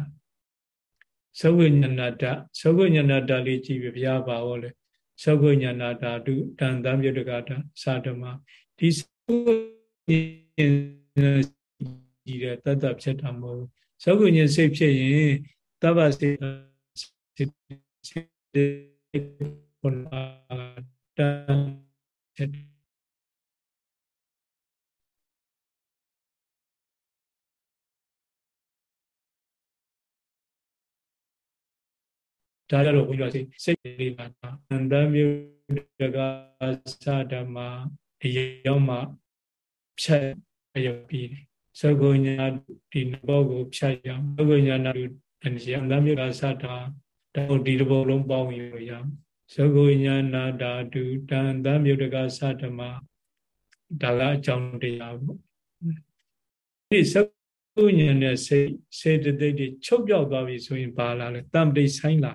သဝိညာဏတသဝိညာဏတလေးကြည့်ပြဘုရားပါဟောလေသဝိညာဏဓာတုတန်တံပြုတ်တကတာသာဓမ္မဒီသဝိညာဉ်ကြည့်တဲ့တတ်တဖြစ်တာမဟုတ်သဝိညာဉ်စိတ်ဖြစ်ရင်တပ္ပစိတ်ဘုရားတန် ဒါကြတော့ဘုရားစိတ်စိတ်လေးပါအန္တမျိုးတကသဓမ္မအရောက်မှဖြတ်အရောက်ပြီးတယ်သကုညာဒီနဘောကိုဖြတ်ရအောင်သကုညာနာအနေအန္တမျိုးကသတာတော့ဒီတဘောလုံးပေါင်းယူရအောင် သကုညာနာဓာတုတန်တမျိုးတကသဓမ္မဒါကအကြောင်းတရားပေါ့ဒီသကုညာနဲ့စေစေတသိက်တွေချုပ်ပြောက်သွားပြီဆိုရင်ဘာလာလဲတံပိဆိုင်လာ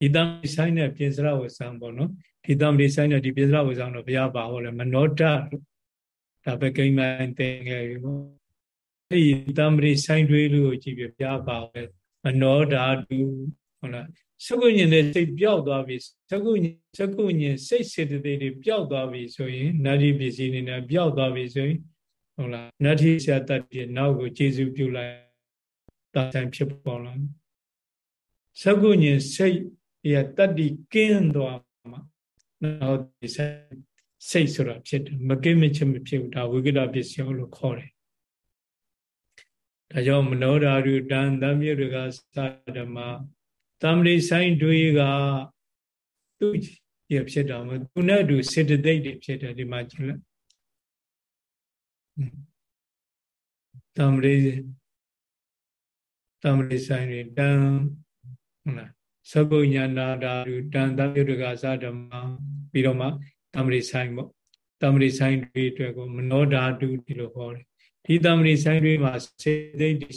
ဒီတံပိဆိုင်တဲ့ပြင်စရဝဇံပေါ့နော်ဒီတံပိဆိုင်တဲ့ဒီပြင်စရဝဇံတော့ဘုရားပါဟောလဲမနောတဒါပဲကိမ့်မိုင်းတင်ခဲ့ပြီပေါ့အဲ့ဒီတံပိဆိုင်တွေလို့ကြည့်ပြဘုရားပါဟောလဲမနောဓာတု ဟုတ်လားသကုညင်နဲ့စိတ်ပျောက်သွားပြီသကုညင်သကုညင်စိတ်စေတသိက်တွေပျောက်သွားပြီဆိုရင်နတ္တိပစ္စည်းတွေနဲ့ပျောက်သွားပြီဆိုရင်ဟုတ်လားနတ္တိဆရာတတ်ပြနောက်ကိုကျေစုပြုလိုက်တာဆိုင်ဖြစ်ပေါ်လာသကုညင်စိတ်ရတတ္တိကင်းသွားမှာနောက်ဒီစိတ်ဆိုတာဖြစ်တယ်မကင်းမချင်မဖြစ်ဘူးဒါဝိကတပစ္စယောလို့ခေါ်တယ်ဒါကြောင့်မနောဓာရုတန်တမြုတကသဓမ္မ တမ္ရိဆိုင်တွေကသူရဖြစ်တာမသူနဲ့တူစေတသိက်တွေဖြစ်တယ်ဒီမှာကြည့်လိုက်တမ္ရိတမ္ရိဆိုင်တွေတန်ဟုတ်လားသကုညာနာတာတန်တပြုတကသဓမ္မပြီးတော့မှတမ္ရိဆိုင်ပေါ့တမ္ရိဆိုင်တွေအတွက်ကိုမနောဓာတုဒီလိုဟောတယ်ဒီတမ္ရိဆိုင်တွေမှာစေသိတိ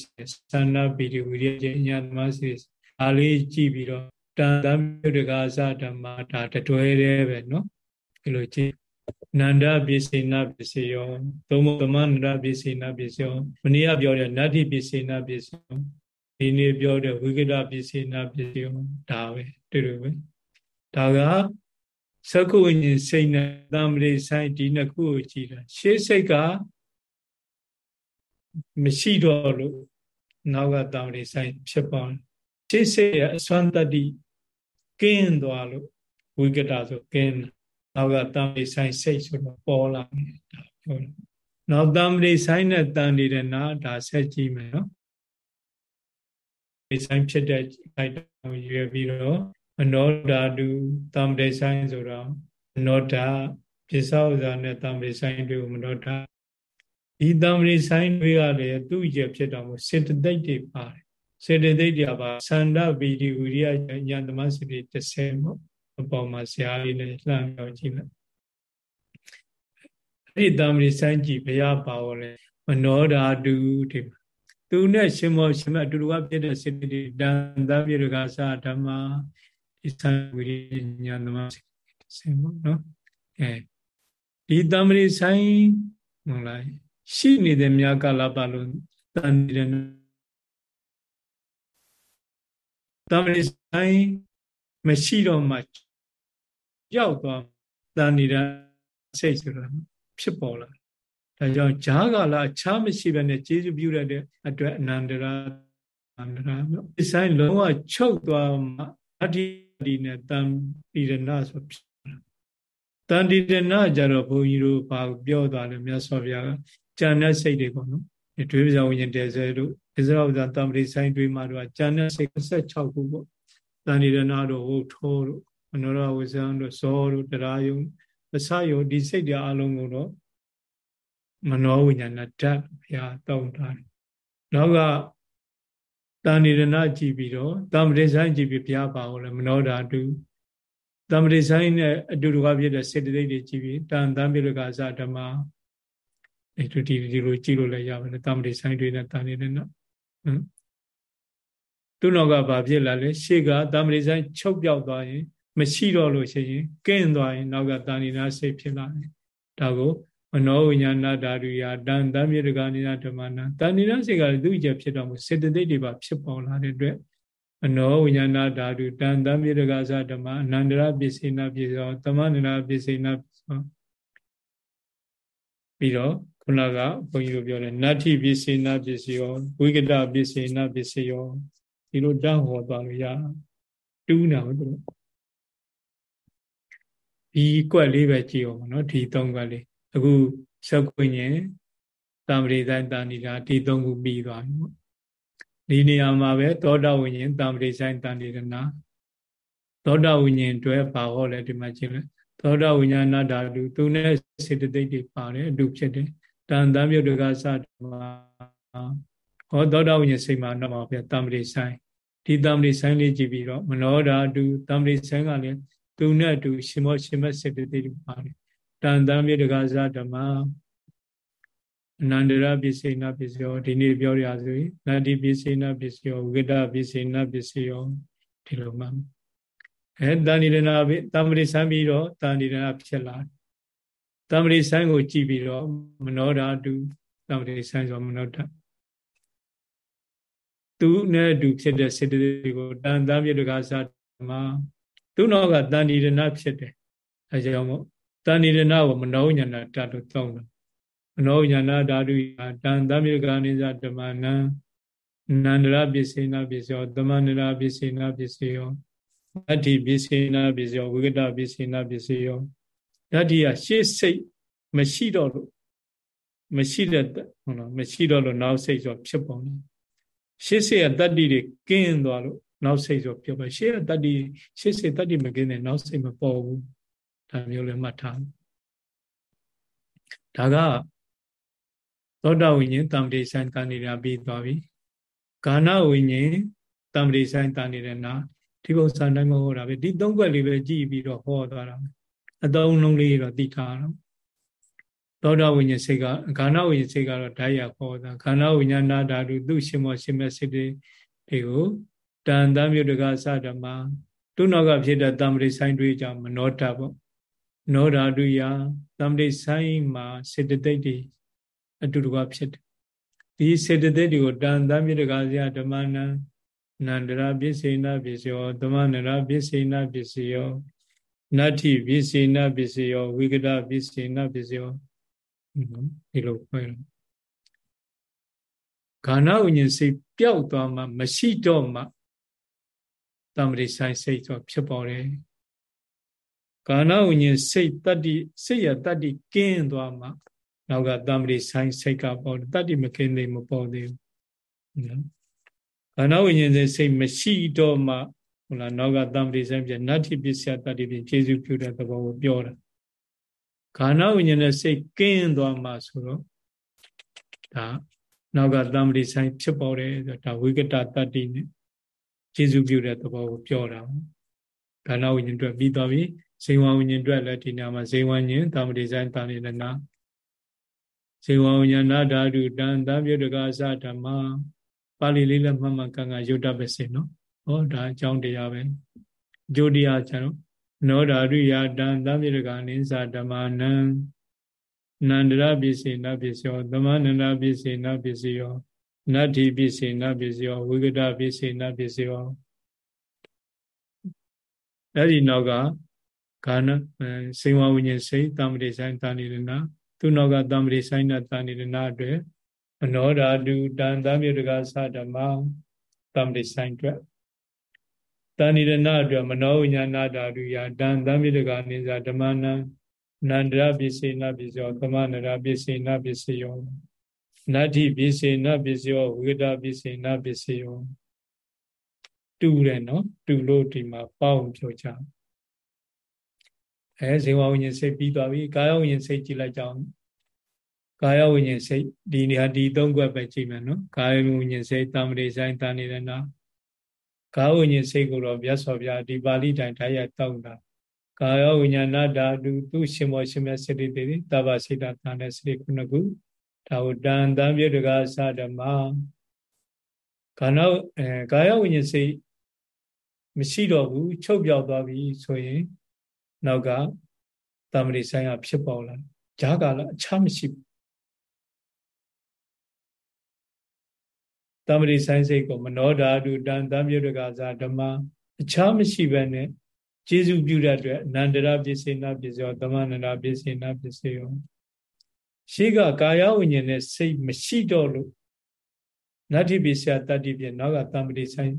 သန္နာပိတိဝိရိယဉာဏ်မစီ ဒါလေးကြည့်ပြီးတော့တန်တပြုတကသဓမ္မဒါတတွဲတယ်ပဲเนาะဒီလိုကြည့်နန္ဒပစ္စေနပစ္စယောသုံးမသမန္ဒပစ္စေနပစ္စယောမနေ့ကပြောတဲ့နတ္တိပစ္စေနပစ္စယောဒီနေ့ပြောတဲ့ဝိကတပစ္စေနာပစ္စယောဒါပဲတွေ့လို့ပဲဒါကသကုဝိညာဉ်စိတ်နဲ့တမ္ပရိဆိုင်ဒီနှစ်ခုကိုကြည့်တာရှေးစိတ်ကမရှိတော့လို့နောက်ကတမ္ပရိဆိုင်ဖြစ်ပေါ် ရှေးစိတ်ရဲ့အစွမ်းတတ္တိကင်းသွားလို့ဝိကတဆိုကင်းနောက်ကတမ္ပရိဆိုင်စိတ်ဆိုတော့ပေါ်လာတယ်ဒါပြောတယ်နောက်တမ္ပရိဆိုင်နဲ့တန်နေတဲ့နာဒါဆက်ကြည့်မယ်နော်ဒီဆိုင်ဖြစ်တဲ့ခိုက်တောင်ရွယ်ပြီးတော့မနောဓာတုတမ္ပရိဆိုင်ဆိုတော့မနောဓာပိဿဝဇာနဲ့တမ္ပရိဆိုင်တွေကိုမနောဓာဒီတမ္ပရိဆိုင်တွေကလည်းသူ့ရဲ့ဖြစ်တော်မူစေတသိက်တွေပါတယ် စေတသိက်တွေပါသန္ဒဗီဒီဝိရိယညာသမစတိ30ပေါ့အပေါ်မှာဆရာလေးနဲ့လှမ်းပြောကြည့်လိုက်အဲ့ဒီတမ္ပရိဆိုင်ကြည့်ဘုရားပါဟောလဲမနောဓာတုဒီသူနဲ့ရှင်မောရှင်မအတူတူကဖြစ်တဲ့စေတသိက်တန်သပြေရကသာဓမ္မဒီသံဝိရိညာသမဆင်ပေါ့နော်အဲဒီတမ္ပရိဆိုင်ဟုတ်လားရှိနေတဲ့မြတ်ကာလပတ်လို့တန်နေတဲ့ တမ္ပရိဆိုင်မရှိတော့မှကြောက်သွားတန်နေတဲ့စိတ်ဆိုတာဖြစ်ပေါ်လာဒါကြောင့်ဈာကာလအခြားမရှိဘဲနဲ့ကျေးဇူးပြုရတဲ့အတွက်အနန္တရာအနန္တရာမျိုးဒီဆိုင်လုံးဝချုပ်သွားမှအတ္တိဒီနဲ့တန်ပိရဏဆိုဖြစ်တန်တိရဏကြတော့ဘုန်းကြီးတို့ဘာပြောသွားလဲမြတ်စွာဘုရားကဉာဏ်နဲ့စိတ်တွေပေါ့နော် ဒီတွေးပဇာဝိညာဉ်တဲဆဲတို့ဣဇရဝဇာတံပရိဆိုင်တွေးမှာတော့ဉာဏ်နဲ့စိတ်16ခုပေါ့တန်တိရဏတို့ဟုတ်ထောတို့အနောရဝဇံတို့ဇောတို့တရားယုံအစယုံဒီစိတ်တွေအလုံးကိုတော့မနောဝိညာဏဓာတ်ဘုရားတောင်းထားတယ်။နောက်ကတာဏိရဏကြည့်ပြီးတော့တမ္ပရိဆိုင်ကြည့်ပြီးဘုရားပါဟောလဲမနောဓာတုတမ္ပတိဆိုင်နဲ့အတူတူကဖြစ်တဲ့စေတသိက်တွေကြည့်ပြီးတန်တံပိလကသဓမ္မ အဲ့ဒီဒီဒီလိုကြည့်လို့လည်းရပါတယ်တမ္ပတိဆိုင်တွေနဲ့တန်နေတဲ့နော်ဟမ်သူနောက်ကဘာဖြစ်လာလဲရှေ့ကတမ္ပတိဆိုင်ချုပ်ပြောက်သွားရင် မရှိတော့လို့ရှိရင်ကင်းသွားရင် နောက်ကတန်နေတာစိတ်ဖြစ်လာတယ်ဒါကိုမနောဝိညာဏဓာတုယတန်တမြေတကနိနာဓမ္မနာတန်နေတာစိတ်ကလည်းသူ့ကြဖြစ်တော့မှုစေတသိက်တွေပါဖြစ်ပေါ်လာတဲ့အတွက်အနောဝိညာဏဓာတုတန်တမြေတကသဓမ္မအနန္တရပစ္စေနာပစ္စောသမန္တရာပစ္စေနာပစ္စောပြီးတော့ ခုနကဘုန်းကြီးတို့ပြောတယ်နတ္ထိပစ္စေနာပစ္စယောဝိကတပစ္စေနာပစ္စယောဒီလိုတန်းဟောသွားလို့ရတူးနေအောင်တို့ဒီကွက်လေးပဲကြည့်အောင်နော်ဒီသုံးကွက်လေးအခုဆက်ခွင့်ရင်တံပရိဆိုင်တာဏိတာဒီသုံးခုပြီးသွားပြီပေါ့ဒီနေရာမှာပဲသောတာဝိညာဉ်တံပရိဆိုင်တာဏိတနာသောတာဝိညာဉ်တွဲပါဟောလဲဒီမှာကြည့်လိုက်သောတာဝိညာဏဓာတုသူနဲ့စေတသိက်တွေပါတယ်အတူဖြစ်တယ် တန်တမြုပ်တကစတမှာဟောသောတာဝိညာဉ်စိတ်မှာတော့ပါဗျတံပရိဆိုင်ဒီတံပရိဆိုင်လေးကြည့်ပြီးတော့မနောဓာတုတံပရိဆိုင်ကလည်းသူနဲ့အတူရှင်မောရှင်မစေတသိက်တွေပါတယ်တန်တံမြေတကာဇဓမ္မအနန္တရပစ္စေနပစ္စယောဒီနေ့ပြောရဆိုရင်နတ္တိပစ္စေနပစ္စယောဝိကတပစ္စေနပစ္စယောဒီလိုမှအဲတန်ဏိရဏပိတမ္ပရိသံပြီးတော့တန်ဏိရဏဖြစ်လာတ မ္ပရိသံကိုကြည့်ပြီးတော့မနောဓာတုတမ္ပရိသံဆိုမနောဓာသူနဲ့အတူဖြစ်တဲ့စေတသိက်ကိုတန်တံမြေတကာဇဓမ္မသူ့နောက်ကတန်ဏိရဏဖြစ်တယ်အဲကြောင့်မို့တဏိရဏကိုမနောဉာဏဓာတုသုံးတယ်မနောဉာဏဓာတုတန်တမြေကနိစ္စဓမ္မနံနန္ဒရပစ္စေနာပစ္စယောသမန္ဒရာပစ္စေနာပစ္စယောအတ္တိပစ္စေနာပစ္စယောဝိကတပစ္စေနာပစ္စယော ဓာတိကရှေ့စိတ်မရှိတော့လို့မရှိတဲ့ဟုတ်လားမရှိတော့လို့နောက်စိတ်ဆိုဖြစ်ပေါ်နေရှေ့စိတ်ကတတ္တိတွေကင်းသွားလို့နောက်စိတ်ဆိုဖြစ်ပေါ်ရှေ့ကတတ္တိရှေ့စိတ်တတ္တိမကင်းတဲ့နောက်စိတ်မပေါ်ဘူးဒါမျိုးလည်းမှတ်ထားဒါကသောတာဝိညာဉ်တမ္ပတိဆိုင်တန်နေတာပြီးသွားပြီကာဏဝိညာဉ်တမ္ပတိဆိုင်တန်နေတဲ့နာဒီပုံစံတိုင်းမဟောတာပဲဒီသုံးခွက်လေးပဲကြည့်ပြီးတော့ဟောသွားတာ အသုံးလုံးလေးတော့သိထားတော့သောတာဝိညာဉ်စိတ်ကခန္ဓာဝိညာဉ်စိတ်ကတော့ဓာတ်ရဟောတာခန္ဓာဝိညာဏဓာတုသူရှင်မောရှင်မဲ့စိတ်တွေကိုတန်တမြုတကသဓမ္မသူနောက်ကဖြစ်တဲ့တမ္ပတိဆိုင်တွေကြောင့်မနောတပေါ့နောဓာတုယတမ္ပိဆိုင်မှာစေတသိက်တွေအတူတကွဖြစ်တယ်ဒီစေတသိက်တွေကိုတန်တမြစ်တကားစရာဓမ္မနံနန္ဒရာပစ္စေနပစ္စယောသမနရာပစ္စေနပစ္စယော နတ္ထိပစ္စေနပစ္စယောဝိကတပစ္စေနပစ္စယောဒီလိုပြောတယ်ခန္ဓာဝိညာဉ်စိတ်ပျောက်သွားမှမရှိတော့မှတမ္ပရိဆိုင်စိတ်ဆိုဖြစ်ပေါ်တယ်ကာဏဝိညာဉ်စိတ်တတ္တိစိတ်ရတတ္တိကင်းသွားမှနောက်ကတမ္ပတိဆိုင်စိတ်ကပေါ်တတ္တိမကင်းသေးမပေါ်သေးဘူးနော်ကာဏဝိညာဉ်စိတ်မရှိတော့မှ ဟုတ်လားနောက်ကတမ္ပတိဆိုင်ပြနတ္တိပစ္စယတတ္တိပြကျေစုပြုတဲ့သဘောကိုပြောတာကာဏဝိညာဉ်နဲ့စိတ်ကင်းသွားမှဆိုတော့ဒါနောက်ကတမ္ပတိဆိုင်ဖြစ်ပေါ်တယ်ဆိုဒါဝိကတတတ္တိနဲ့ကျေစုပြုတဲ့သဘောကိုပြောတာကာဏဝိညာဉ်အတွက်ပြီးသွားပြီဇေဝဝိညာဉ်အတွက်လည်းဒီနာမှာဇေဝဉ္ဉ္တာမတိဆိုင်တာနေနာဇေဝဝိညာဏဓာတုတံသံပြုတကသဓမ္မပါဠိလေးလည်းမှတ်မှန်ကန်ကန်ယုတ်တပစေနော် ဟောဒါအကြောင်းတရားပဲဂျိုတရားကျတော့နောဓာတုယတံသံပြုတကနိသဓမ္မနံနန္ဒရပိစေနပိစေယောသမန္နန္ဒပိစေနပိစေယောနတ္ထိပိစေနပိစေယောဝိကတပိစေနပိစေယောအဲ့ဒီနောက်ကခန္ဓာစေဝဝိညာဉ်စိတ်တမ္ပတိဆိုင်တာနိရဏသူနောက်ကတမ္ပတိဆိုင်နာတာနိရဏအတွက်အနောဓာတုတန်တမြေတကသဓမ္မတမ္ပတိဆိုင်အတွက် တာနိရဏအတွက်မနောဝိညာဏဓာတုယတန်တမြေတကနိစ္စဓမ္မနံနန္ဒရပစ္စေနပစ္စယောသမနရပစ္စေနပစ္စယောနတ္ထိပစ္စေနပစ္စယောဝိဒပစ္စေနပစ္စယောတူတယ်နော်တူလို့ဒီမှာပေါအောင်ပြောကြအဲဇေဝဝိညာဉ်စိတ်ပြီးသွားပြီကာယဝိညာဉ်စိတ်ကြည့်လိုက်ကြအောင်ကာယဝိညာဉ်စိတ်ဒီနေရာဒီသုံးခွက်ပဲကြည့်မယ်နော်ကာယဝိညာဉ်စိတ်တာမရိဆိုင်တာနေရနာ ကာဝိညာဉ်စိတ်ကိုတော့မြတ်စွာဘုရားဒီပါဠိတိုင်ဓာတ်ရိုက်တောက်တာကာယဝိညာဏဓာတုသူရှင်မောရှင်မြတ်စရိတေတဗ္ဗစိတတာနဲ့စရိခုနှစ်ခုဒါဝတန်တံပြေတကာသဓမ္မခန္ဓာအဲကာယဝိညာဉ်စိတ်မရှိတော့ဘူးချုပ်ပြောက်သွားပြီဆိုရင်နောက်ကတမ္ပတိဆိုင်ကဖြစ်ပေါ်လာဂျာကာလအခြားမရှိဘူး တမ္ပတိဆိုင်စိတ်ကိုမနောဓာတုတန်တံပြေတကာသဓမ္မအခြားမရှိဘဲနဲ့ကျေစုပြုတဲ့အတွက်အနန္တရပစ္စေနာပစ္စယောသမန္တရာပစ္စေနာပစ္စယောရှိကကာယဝိညာဉ်နဲ့စိတ်မရှိတော့လို့နတ္တိပစ္စယတတ္တိပြနောက်ကတမ္ပတိဆိုင်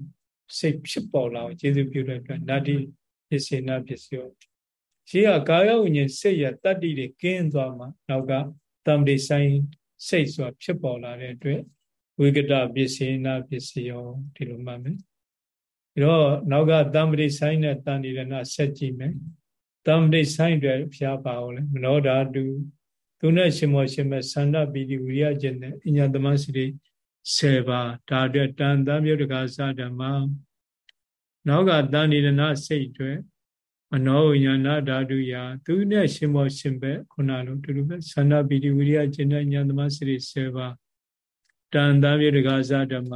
စိတ်ဖြစ်ပေါ်လာအောင်ကျေစုပြုတဲ့အတွက်နတ္တိပစ္စေနာပစ္စယောရှိကကာယဝိညာဉ်စိတ်ရတတ္တိတွေကင်းသွားမှနောက်ကတမ္ပတိဆိုင်စိတ်ဆိုတာဖြစ်ပေါ်လာတဲ့အတွက် ဝိကတပစ္စေနာပစ္စယောဒီလိုမှတ်မယ်ဒီတော့နောက်ကတမ္ပတိဆိုင်နဲ့တန်ဒီရဏဆက်ကြည့်မယ်တမ္ပတိဆိုင်တွေဖျားပါအောင်လေမနောဓာတုသူနဲ့ရှင်မောရှင်မဲ့သန္တာပီတိဝိရိယကျင့်တဲ့အညာသမစီရိ10ပါးဒါအတွက်တန်တမ်းမြုပ်တကာစဓမ္မနောက်ကတန်ဒီရဏစိတ်တွေမနောဝိညာဏဓာတုယာသူနဲ့ရှင်မောရှင်ပဲခုနလိုတူတူပဲသန္တာပီတိဝိရိယကျင့်တဲ့အညာသမစီရိ10ပါး တန်တမ်းမြုပ်တကာစဓမ္မ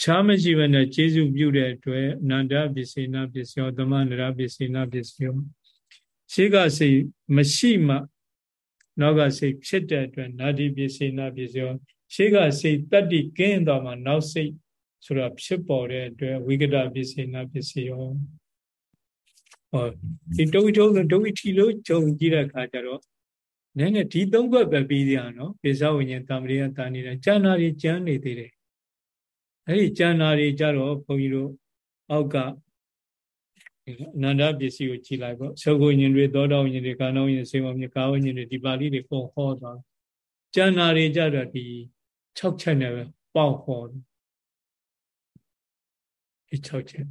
ချားမရှိဘဲနဲ့ကျေစုပြုတဲ့အတွက်အနန္တပစ္စေနာပစ္စယောသမန္တရာပစ္စေနာပစ္စယောရှိကစိတ်မရှိမှနောက်ကစိတ်ဖြစ်တဲ့အတွက်နာတိပစ္စေနာပစ္စယောရှိကစိတ်တတ္တိကင်းသွားမှနောက်စိတ်ဆိုတာဖြစ်ပေါ်တဲ့အတွက်ဝိကတပစ္စေနာပစ္စယောဟောဒီတုံးတုံးဒုဝိထီလို့ဂျုံကြည့်တဲ့အခါကျတော့ နည်းနည်းဒီသုံးခွက်ပဲပြီးရအောင်နော်ပိဿဝိညာဉ်တံပရိယတာနေတဲ့ကျန်နာတွေကျန်နေသေးတယ်အဲ့ဒီကျန်နာတွေကြတော့ဘုန်းကြီးတို့အောက်ကအနန္တပစ္စည်းကိုကြည်လိုက်ပေါ့သုခဉ္ဉ္တွေသောတောဉ္ဉ္တွေကာနောဉ္ဉ္စေဝမြေကာဝဉ္ဉ္တွေဒီပါဠိတွေပုံဟောသွားကျန်နာတွေကြတော့ဒီ6ချက်နဲ့ပဲပေါက်ဟောဒီ6ချက်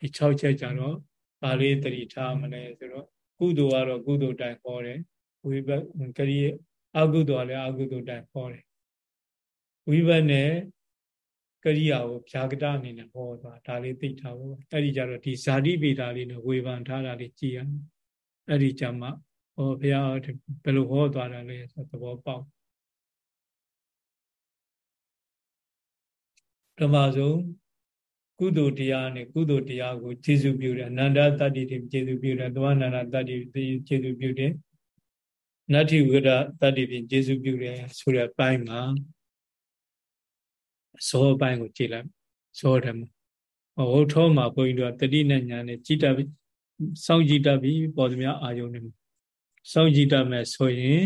ဒီ6ချက်ကြတော့ပါဠိတတိထားမလဲဆိုတော့ကုသိုလ်ကတော့ကုသိုလ်တိုင်ဟောတယ် ဝိဘကရိအကုသိုလ်ကလည်းအကုသိုလ်တိုင်ဟောတယ်ဝိဘနဲ့ကရိယာကိုဖြာကတအနေနဲ့ဟောသွားဒါလေးသိထားဖို့အဲ့ဒီကြတော့ဒီဇာတိပေတာလေးနဲ့ဝေဖန်ထားတာလေးကြည်ရအဲ့ဒီကြမှာဟောဘုရားဘယ်လိုဟောသွားတာလဲဆိုသဘောပေါက်ဓမ္မဆုံးကုသိုလ်တရားနဲ့ကုသိုလ်တရားကိုကျေစုပြုတယ်အနန္တတတ္တိတွေကျေစုပြုတယ်သဝနန္ဒတတ္တိကျေစုပြုတယ် နတ္ထိဝိရတတ္တိဖြင့်ကျေစုပြုတယ်ဆိုတဲ့ပိုင်းမှာဇောအပိုင်းကိုကြည့်လိုက်ဇောတယ်မှာဝုထောမှာဘုန်းကြီးတို့တတိနဲ့ညာနဲ့ကြည်တတ်ပြီစောင့်ကြည့်တတ်ပြီပေါ်သမျှအာယုန်တွေစောင့်ကြည့်တတ်မယ်ဆိုရင်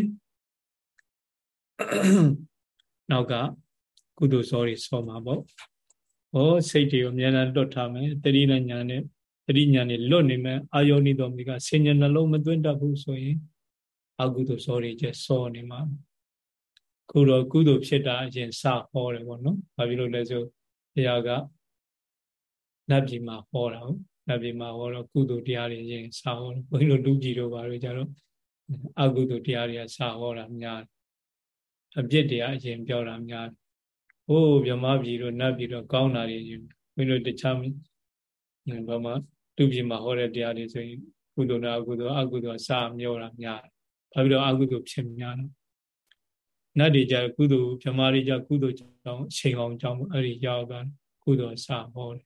နောက်ကကုသိုလ်ဇောတွေဆောမှာပေါ့ဟောစိတ်တွေကိုအများနဲ့လွတ်ထားမယ်တတိနဲ့ညာနဲ့တတိညာနဲ့လွတ်နေမယ်အာယုန်ဤတော်မိကဆင်ញနှလုံးမသွင်းတတ်ဘူးဆိုရင် အကုသိုလ်ဇောတွေကျဆောနေမှာခုတော့ကုသိုလ်ဖြစ်တာအရင်စဟောတယ်ပေါ့နော်။ဘာဖြစ်လို့လဲဆိုဘုရားကနတ်ပြည်မှာဟောတာဟုတ်နတ်ပြည်မှာဟောတော့ကုသိုလ်တရားတွေရင်စဟောတယ်ဘုန်းကြီးတို့လူကြီးတို့ဘာလို့ကြတော့အကုသိုလ်တရားတွေကစဟောတာများအပြစ်တရားအရင်ပြောတာများဟိုးမြမပြည်တို့နတ်ပြည်တို့ကောင်းတာတွေရင်ဘုန်းကြီးတို့တခြားဘာမှလူပြည်မှာဟောတဲ့တရားတွေဆိုရင်ကုသိုလ်နဲ့အကုသိုလ်အကုသိုလ်စမျောတာများ ဘာဖြစ်လို့အကုသိုလ်ဖြစ်များတော့နတ်တွေကြကုသိုလ်မြမာတွေကြကုသိုလ်ကြောင့်အချိန်အောင်ကြောင့်အဲ့ဒီရောက်သွားကုသိုလ်စဟောတယ်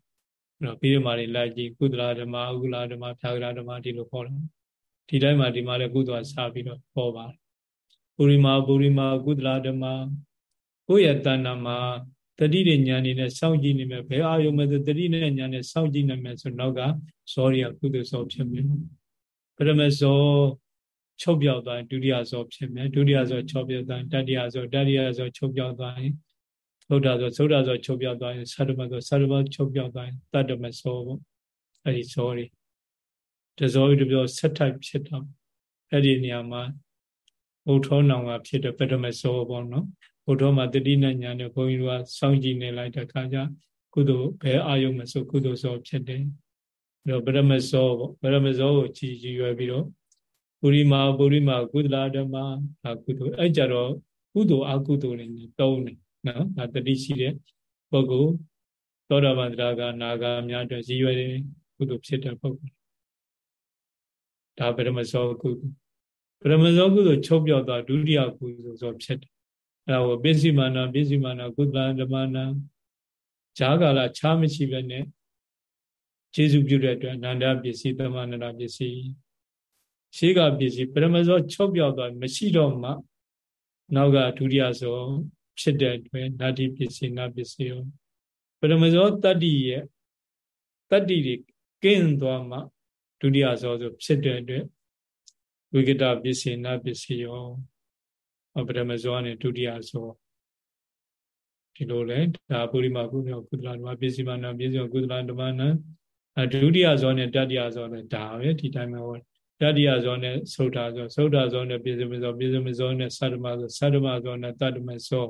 အဲ့တော့ပြီးတော့မှလိုက်ကြည့်ကုသလဓမ္မအကုလဓမ္မဖြာကလဓမ္မဒီလိုဟောတယ်ဒီတိုင်းမှာဒီမှာလည်းကုသိုလ်စပြီးတော့ဟောပါတယ်ပုရိမာပုရိမာကုသလဓမ္မကိုယ့်ရဲ့တဏ္ဍာမှာတတိတွေညာနေနဲ့စောင့်ကြည့်နေမယ်ဘယ်အာယုံမဲ့တတိနဲ့ညာနဲ့စောင့်ကြည့်နေမယ်ဆိုနောက်ကဇောရီကကုသိုလ်ဇောဖြစ်မယ်ပရမဇော ချုပ်ပြောက်သွားရင်ဒုတိယဇောဖြစ်မယ်ဒုတိယဇောချုပ်ပြောက်သွားရင်တတိယဇောတတိယဇောချုပ်ပြောက်သွားရင်သုဒ္ဓဇောသုဒ္ဓဇောချုပ်ပြောက်သွားရင်သတ္တမဇောသတ္တမချုပ်ပြောက်သွားရင်တတ္တမဇောပေါ့အဲ့ဒီဇောတွေတဇောတပြောဆက်ထိုက်ဖြစ်တော့အဲ့ဒီနေရာမှာဘုထောနောင်ကဖြစ်တဲ့ပထမဇောပေါ့နော်ဘုထောမှာတတိနဲ့ညာနဲ့ဘုန်းကြီးတို့ကစောင့်ကြည့်နေလိုက်တဲ့အခါကျကုသိုလ်ဘယ်အာယုံမဆိုကုသိုလ်ဇောဖြစ်တယ်အဲ့တော့ပထမဇောပေါ့ပထမဇောကိုကြည်ကြည်ရွယ်ပြီးတော့ ပုရိမာပုရိမာကုသလဓမ္မဒါကုသိုလ်အဲ့ကြတော့ကုသိုလ်အကုသိုလ်တွေနဲ့တုံးတယ်နော်ဒါတတိရှိတဲ့ပုဂ္ဂိုလ်သောတာပန်တရားကနာဂာများအတွက်ရည်ရွယ်တယ်ကုသိုလ်ဖြစ်တဲ့ပုဂ္ဂိုလ်ဒါပရမဇောကုသိုလ်ပရမဇောကုသိုလ်ချုပ်ပြောက်သွားဒုတိယကုသိုလ်ဆိုဖြစ်တယ်အဲဒါကိုပစ္စည်းမာနပစ္စည်းမာနကုသလဓမ္မနာဈာကာလခြားမရှိပဲနဲ့ကျေစုပြုတဲ့အတွက်အနန္တပစ္စည်းသမဏနာပစ္စည်း ရှိကပစ္စည်းပရမဇောချုပ်ပြောက်သွားမရှိတော့မှနောက်ကဒုတိယဆိုဖြစ်တဲ့အတွက်နတ္တိပစ္စည်းနာပစ္စည်းရောပရမဇောတတ္တိရဲ့တတ္တိတွေကင်းသွားမှဒုတိယဇောဆိုဖြစ်တဲ့အတွက်ဝိကတပစ္စည်းနာပစ္စည်းရောပရမဇောနဲ့ဒုတိယဇောဒီလိုလဲဒါပုရိမကုသလကုသလဓမ္မပစ္စည်းမနာပစ္စည်းကုသလဓမ္မနာဒုတိယဇောနဲ့တတိယဇောနဲ့ဒါပဲဒီတိုင်းမှာဟော တတိယဇောနဲ့သုဒ္ဓဇောသုဒ္ဓဇောနဲ့ပိစမဇောပိစမဇောနဲ့သတ္တမဇောသတ္တမဇောနဲ့တတ္တမဇော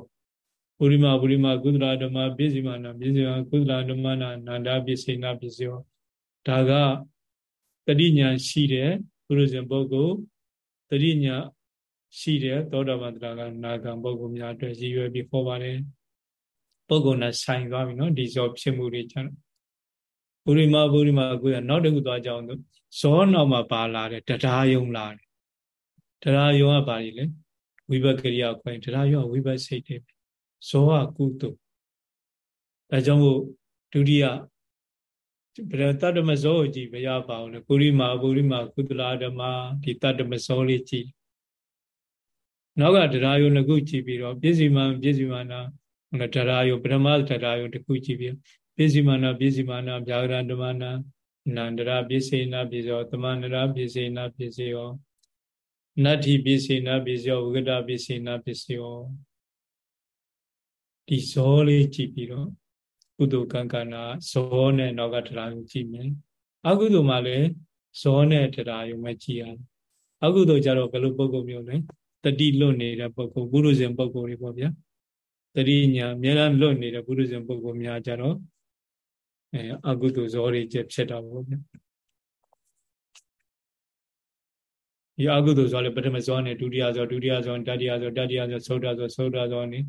ပုရိမပုရိမကုသလဓမ္မပိစိမနာပိစိမကုသလဓမ္မနာနန္ဒပိစိနာပိစိယောဒါကတတိညာရှိတဲ့ပုရိဇဉ်ပုဂ္ဂိုလ်တတိညာရှိတဲ့သောတာပန်တရာကနာဂံပုဂ္ဂိုလ်များအတွက်ရည်ရွယ်ပြီးခေါ်ပါတယ်ပုဂ္ဂိုလ်နဲ့ဆိုင်သွားပြီနော်ဒီဇောဖြစ်မှုတွေကျန် ပုရိမပုရိမကိုရနောက်တစ်ခုသွားကြအောင်ဇောနောက်မှာပါလာတယ်တရားယုံလာတယ်တရားယုံကပါလိလေဝိဘကရိယာခွင်တရားယုံဝိဘစိတ်တွေဇောကကုတုဒါကြောင့်မို့ဒုတိယဗရတတ္တမဇောကိုကြည့်ဘရပါအောင်လေပုရိမာပုရိမာကုသလာဓမ္မဒီတတ္တမဇောလေးကြည့်နောက်ကတရားယုံတစ်ခုကြည့်ပြီးတော့ပြည့်စုံမှပြည့်စုံမှနာတရားယုံပရမတရားယုံတစ်ခုကြည့်ပြီး ပြည့်စုံမှနာပြည့်စုံမှနာဗျာဂရဓမ္မနာနန္ဒရာပိစေနာပိစောသမန္တရာပိစေနာပိစေယောနတ္ထိပိစေနာပိစေယောဝိကတပိစေနာပိစေယောဒီဇောလေးကြည့်ပြီးတော့ကုသိုလ်ကံကနာဇောနဲ့နောက်ကတရားယုံကြည့်မယ်အကုသိုလ်မှာလည်းဇောနဲ့တရားယုံပဲကြည့်ရတယ်အကုသိုလ်ကြတော့ဘယ်လိုပုံကုမျိုးလဲတတိလွတ်နေတဲ့ပုဂ္ဂိုလ်ပုရုဇဉ်ပုဂ္ဂိုလ်တွေပေါ့ဗျာတတိညာအများအားလွတ်နေတဲ့ပုရုဇဉ်ပုဂ္ဂိုလ်များကြတော့ အဲအကုသိုလ်ဇောတွေဖြစ်တာပေါ့ဗျာဒီအကုသိုလ်ဇောလည်းပထမဇောနဲ့ဒုတိယဇောဒုတိယဇောတတိယဇောတတိယဇောသုဒ္ဓဇောသုဒ္ဓဇောနဲ့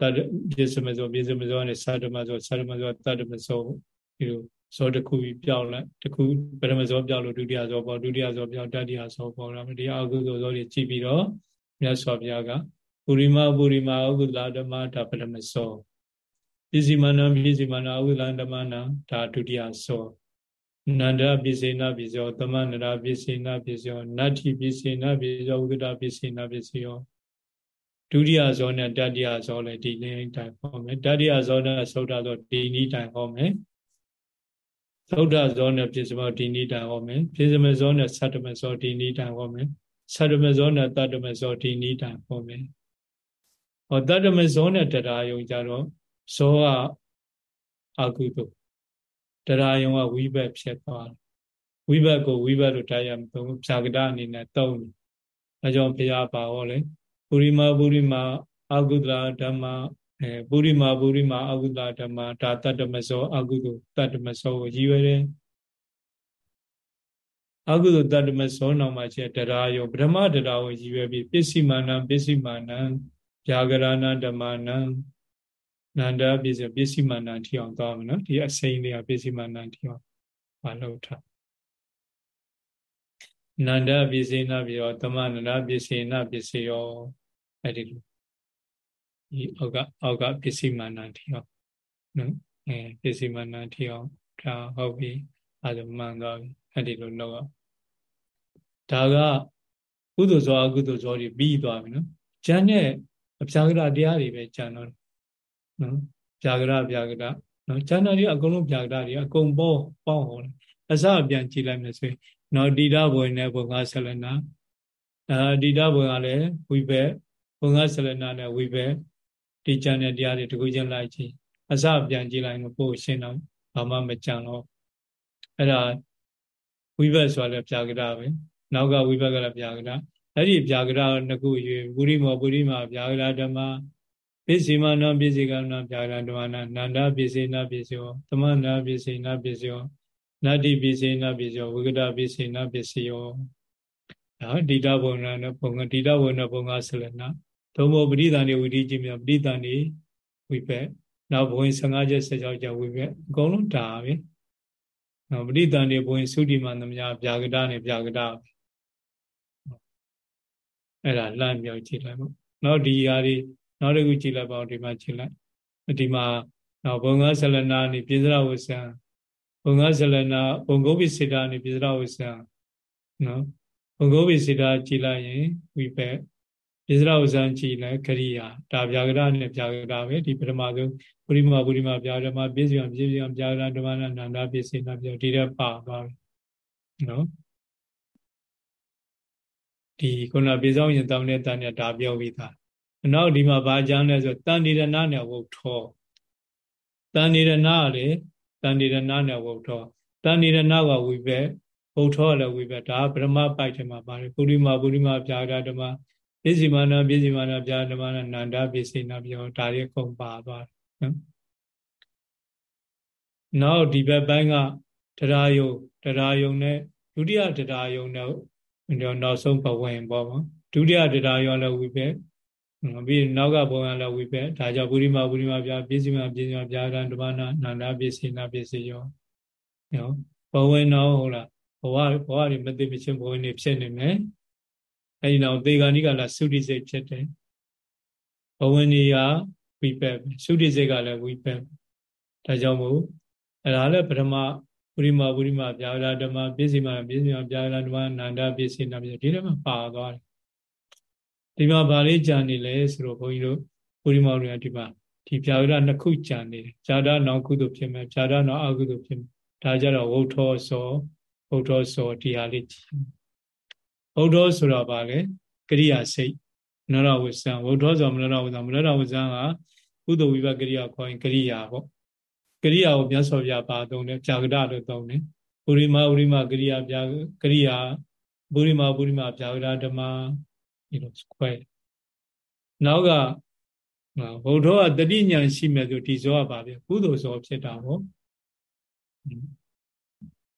တတ္တပြစ္ဆမဇောပြစ္ဆမဇောနဲ့သတ္တမဇောသတ္တမဇောတတ္တမဇောဒီလိုဇောတစ်ခုပြီးပြောင်းလိုက်တစ်ခုပထမဇောပြောင်းလို့ဒုတိယဇောပေါ်ဒုတိယဇောပြောင်းတတိယဇောပေါ်တာဒီအကုသိုလ်ဇောတွေကြည့်ပြီးတော့မြတ်စွာဘုရားကပုရိမပုရိမအကုသလဓမ္မဒါပထမဇော ပစ္စည်းမနာပစ္စည်းမနာအကုသလဓမ္မနာဒါဒုတိယဇောနန္ဒပစ္စေနပစ္စောသမန္တရာပစ္စေနပစ္စောနတ္ထိပစ္စေနပစ္စောဥဒ္ဒပစ္စေနပစ္စေယောဒုတိယဇောနဲ့တတိယဇောလည်းဒီနေ့တိုင်ဟောမယ်တတိယဇောနဲ့သုဒ္ဓဇောဒီနေ့တိုင်ဟောမယ်သုဒ္ဓဇောနဲ့ပြစ္စမဒီနေ့တိုင်ဟောမယ်ပြစ္စမဇောနဲ့သတ္တမဇောဒီနေ့တိုင်ဟောမယ်သတ္တမဇောနဲ့တတ္တမဇောဒီနေ့တိုင်ဟောမယ်ဟောတတ္တမဇောနဲ့တရားယုံကြတော့ ဇောကအကုသို့တရားယုံကဝိဘက်ဖြစ်သွားတယ်ဝိဘက်ကိုဝိဘက်လို့တရားမသုံးဖြာကတအနေနဲ့သုံးတယ်အဲကြောင့်ဘုရားပါဟောလေပုရိမာပုရိမာအကုသလဓမ္မအဲပုရိမာပုရိမာအကုသလဓမ္မဒါတတ္တမဇောအကုသို့တတ္တမဇောကိုရည်ရွယ်တယ်အကုသို့တတ္တမဇောနောက်မှာရှိတရားယုံဗြဟ္မတရားကိုရည်ရွယ်ပြီးပစ္စည်းမာနံပစ္စည်းမာနံဗျာကရဏဓမ္မနံ နန္ဒပစ္စည်းပစ္စည်းမာနံထီအောင်သွားမယ်နော်ဒီအစိမ့်လေးကပစ္စည်းမာနံထီအောင်မလုပ်ထားနန္ဒပစ္စေနပြရောသမနန္ဒပစ္စေနပစ္စယောအဲ့ဒီလိုဒီအောက်ကအောက်ကပစ္စည်းမာနထီအောင်နော်အဲပစ္စည်းမာနထီအောင်ဒါဟုတ်ပြီအဲဒါမှန်သွားပြီအဲ့ဒီလိုလုပ်အောင်ဒါကကုသိုလ်ဇောအကုသိုလ်ဇောတွေပြီးသွားပြီနော်ကျန်တဲ့အပြာကရတရားတွေပဲကျန်တော့ နော်ပြာကရပြာကရနော်ကျန်တာတွေအကုန်လုံးပြာကရတွေအကုန်ပေါပေါဟောတယ်အစပြန်ကြည့်လိုက်မယ်ဆိုရင်နော်တိဒဘွေနဲ့ဘုံကဆလနာအာတိဒဘွေကလည်းဝိဘက်ဘုံကဆလနာနဲ့ဝိဘက်ဒီကြံတဲ့တရားတွေတကူချင်းလိုက်ကြည့်အစပြန်ကြည့်လိုက်လို့ပို့ရှင်းတော့ဘာမှမကြံတော့အဲ့ဒါဝိဘက်ဆိုတာလည်းပြာကရပဲနောက်ကဝိဘက်ကလည်းပြာကရအဲ့ဒီပြာကရနှစ်ခုယူပုရိမောပုရိမာပြာကရဓမ္မ ပစ္စည်းမနောပစ္စည်းကနောပြာကရဓမ္မနာနန္ဒပစ္စည်းနာပစ္စယောသမန္နာပစ္စည်းနာပစ္စယောနတ္တိပိစေနပိစေဝိကတပိစေနပစ္စယောဒါဒိဋ္ဌဘုံနာနဲ့ဘုံကဒိဋ္ဌဘုံနဲ့ဘုံကဆလနာသုံးဘောပရိသန်နေဝိတိကြီးမြပရိသန်နေဝိပက်နောက်ဘုံ15ချက်16ချက်ဝိပက်အကုန်လုံးဒါပဲနောက်ပရိသန်နေဘုံသုတိမန္တမညာဗျာကတနဲ့ဗျာကတအဲ့ဒါလှမ်းမြောက်ကြည့်လိုက်ပေါ့နောက်ဒီဟာတွေ နောက်တစ်ခုကြည့်လိုက်ပါဦးဒီမှာကြည့်လိုက်ဒီမှာနောက်ဘုံငါဆလနာနေပိစရဝဆံဘုံငါဆလနာဘုံဂုပိစေတာနေပိစရဝဆံနော်ဘုံဂုပိစေတာကြည့်လိုက်ရင်ဝိပက်ပိစရဝဆံကြည့်လိုက်ကရိယာဒါဗျာကရနဲ့ဗျာကရပဲဒီပထမဆုံးပုရိမပုရိမဗျာဓမ္မပြည့်စုံပြည့်စုံဗျာကရဓမ္မနာနန္ဒပြည့်စေနာပြောဒီတဲ့ပါသွားပြီနော်ဒီခုနပြေဆောင်ရင်တောင်းတဲ့တန်နဲ့ဒါပြောပြီးသား နောက်ဒီမှာဘာကြမ်းလဲဆိုတန်နေရဏနဲ့ဝုတ်ထောတန်နေရဏလေတန်နေရဏနဲ့ဝုတ်ထောတန်နေရဏကဝိပဲဝုတ်ထောလည်းဝိပဲဒါဗြဟ္မပိုက်တယ်မှာပါတယ်ပုရိမာပုရိမာပြာဒဓမ္မပစ္စည်းမာနပစ္စည်းမာနပြာဓမ္မနန္ဒပစ္စည်းနာပြောဒါတွေကုန်ပါသွားတယ်နော်နောက်ဒီဘက်ပိုင်းကတရားယုံတရားယုံနဲ့ဒုတိယတရားယုံနဲ့နောက်ဆုံးဘဝင်ပေါ့ဗောဒုတိယတရားယုံလည်းဝိပဲ ပြီးနောက်ကဘုံရလည်းဝိပက်ဒါကြောင့်ပုရိမပုရိမပြပြည့်စုံပြည့်စုံပြာရန်ဓမ္မနာနန္ဒပစ္စည်းနာပစ္စည်းရောနော်ဘဝဝင်တော့ဟုတ်လားဘဝဘဝတွေမသိမချင်းဘဝဝင်နေဖြစ်နေမယ်အဲဒီနောက်သေဂာနိကလာသုတိစိတ်ဖြစ်တယ်ဘဝဝင်နေရဝိပက်သုတိစိတ်ကလည်းဝိပက်ဒါကြောင့်မို့အဲဒါလည်းပထမပုရိမပုရိမပြာရဓမ္မပစ္စည်းမှာပစ္စည်းမှာပြာရဓမ္မနန္ဒပစ္စည်းနာပစ္စည်းဒီထဲမှာပါသွားတယ် ဒီမှာဗာလေးကြာနေလဲဆိုတော့ဘုန်းကြီးတို့ပုရိမောတွေကဒီမှာဒီပြာဝရနှစ်ခုကြာနေတယ်ဇာတာနောက်ကုသိုလ်ဖြစ်မယ်ဇာတာနောက်အကုသိုလ်ဖြစ်မယ်ဒါကြတော့ဝုထောစောဝုထောစောဒီဟာလေးကြည့်ဝုထောဆိုတော့ဗာလေကရိယာစိတ်မနောရဝဇံဝုထောဆိုမနောရဝဇံမနောရဝဇံကကုသိုလ်ဝိပကရိယာခေါ်ရင်ကရိယာပေါ့ကရိယာကိုမြတ်စွာဘုရားပါသုံးတယ်ကြာကရလို့သုံးတယ်ပုရိမပုရိမကရိယာပြာကရိယာပုရိမပုရိမပြာကရဓမ္မ ဒီလိုခွဲနောက်ကဘုဒ္ဓကတတိညာရှိမဲ့ဆိုဒီဇောကပါပဲကုသိုလ်ဇောဖြစ်တာပေါ့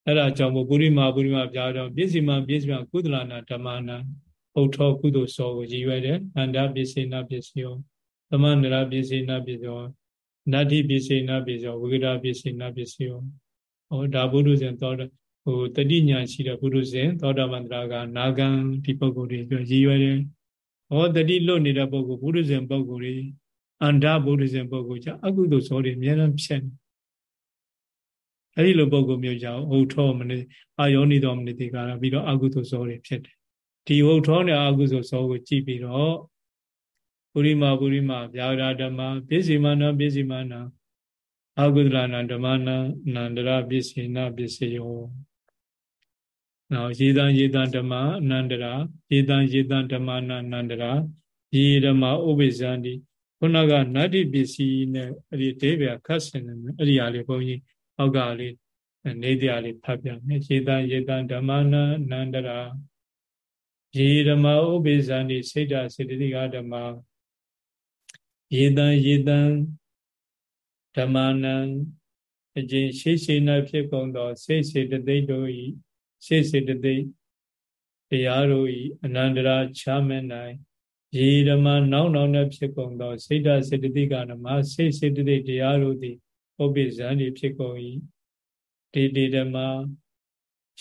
အဲ့ဒါကြောင့်ပုရိမာပုရိမာပြောတော့ပြည့်စုံမှပြည့်စုံကုသလနာဓမ္မနာဘုထောကုသိုလ်ဇောကိုရည်ရွယ်တယ်အန္တပစ္စေနာပစ္စယောသမန္တရာပစ္စေနာပစ္စယောနတ္တိပစ္စေနာပစ္စယောဝိကရာပစ္စေနာပစ္စယောဟောဒါဘုဒ္ဓဇင်တော် ဟိုတတိညာရှိတဲ့ပုရုဇဉ်သောတာပန်တရာကနာဂံဒီပုဂ္ဂိုလ်တွေပြောရည်ရွယ်တယ်။ဟောတတိလွတ်နေတဲ့ပုဂ္ဂိုလ်ပုရုဇဉ်ပုဂ္ဂိုလ်တွေအန္တပုရုဇဉ်ပုဂ္ဂိုလ်ကြအကုသိုလ်ဇောတွေအများအားဖြတ်နေ။အဲဒီလိုပုဂ္ဂိုလ်မျိုးကြောင့်ဟုတ်ထောမနေအာယောနိတော်မနေတိကာရပြီးတော့အကုသိုလ်ဇောတွေဖြစ်တယ်။ဒီဟုတ်ထောနဲ့အကုသိုလ်ဇောကိုကြည့်ပြီးတော့ပုရိမာပုရိမာဗျာဂရာဓမ္မပိစိမာနပိစိမာနအကုသလနာဓမ္မနာနန္ဒရာပိစိနာပိစိယော နော်ရေတံရေတံဓမ္မအနန္တရာရေတံရေတံဓမ္မနာအနန္တရာရေဓမ္မဥပိ္ပဇန္တိခုနကနတ္တိပစ္စည်းနဲ့အဲ့ဒီဒေဝခတ်ဆင်တယ်အဲ့ဒီဟာလေးဘုန်းကြီးအောက်ကလေးနေတရားလေးဖတ်ပြမယ်ရေတံရေတံဓမ္မနာအနန္တရာရေဓမ္မဥပိ္ပဇန္တိစိတ်ဓာစေတသိကဓမ္မရေတံရေတံဓမ္မနံအကျင့်ရှိရှိ၌ဖြစ်ကုန်သောစိတ်စေတသိက်တို့၏ စေစေတသိက်တရားတို့ဤအနန္တရာချမဲ့နိုင်ရေဓမ္မနောက်နောက်နဲ့ဖြစ်ကုန်သောစိတ်ဓာစေတသိကဓမ္မစေစေတသိက်တရားတို့သည်ပုပ္ပိဇံဤဖြစ်ကုန်၏ဒေတေဓမ္မ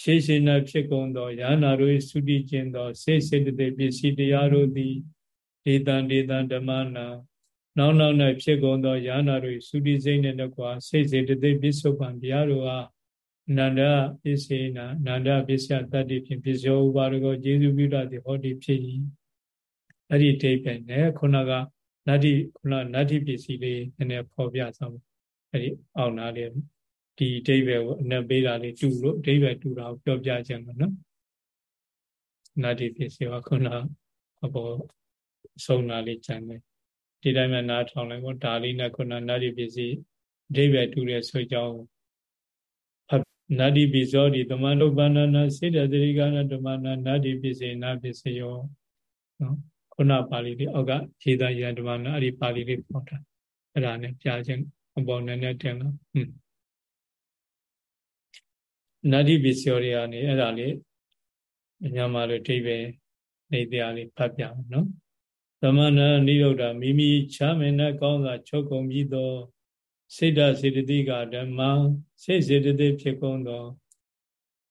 ရှေးရှင်း၌ဖြစ်ကုန်သောယာနာတို့၏သုတိကျင်သောစေစေတသိက်ပစ္စည်းတရားတို့သည်ဒေတံဒေတံဓမ္မနာနောက်နောက်၌ဖြစ်ကုန်သောယာနာတို့၏သုတိစိတ်နှင့်တကွာစေစေတသိက်ပစ္စုပန်တရားတို့အား နန္ဒပစ္စေနာနန္ဒပစ္စယတတ္တိဖြင့်ပစ္စယောဥပါရကောကျေစုပြုတတ်သည်ဟောဒီဖြစ်၏အဲ့ဒီဒိဋ္ဌိနဲ့ခုနကနတ္တိခုနနတ္တိပစ္စည်းလေးနည်းနည်းဖော်ပြဆောင်အဲ့ဒီအောက်နာလေးဒီဒိဋ္ဌိကိုအနက်ပေးတာလေးတူလို့ဒိဋ္ဌိတူတာကိုပြောပြခြင်းပါနော်နတ္တိပစ္စည်းကခုနအပေါ်ဆုံးနာလေးကြံတယ်ဒီတိုင်းမှာနားထောင်လိုက်ပေါ့ဒါလေးနဲ့ခုနနတ္တိပစ္စည်းဒိဋ္ဌိတူတဲ့ဆိုကြောင်း နတ္တိပိဇောတိတမန်လုပ္ပန္နနာစေတသရိကနာဓမ္မနာနတ္တိပိစေနာပိစယောနော်ခုနပါဠိလေးအောက်ကခြေသားရဓမ္မနာအဲ့ဒီပါဠိလေးပေါ်တာအဲ့ဒါနဲ့ပြခြင်းအပေါ်နဲ့နဲ့တင်တော့ဟွန်းနတ္တိပိစယောတွေကနေအဲ့ဒါလေးညမှာလို့ဒိဗေနေတရားလေးဖတ်ပြမယ်နော်သမဏနိယုဒ္ဓမိမိချမ်းမင်းနဲ့ကောင်းစွာချုပ်ကုန်ပြီးသော စိတ်ဓာစေတသိကဓမ္မစိတ်စေတသိဖြစ်ကုန်သော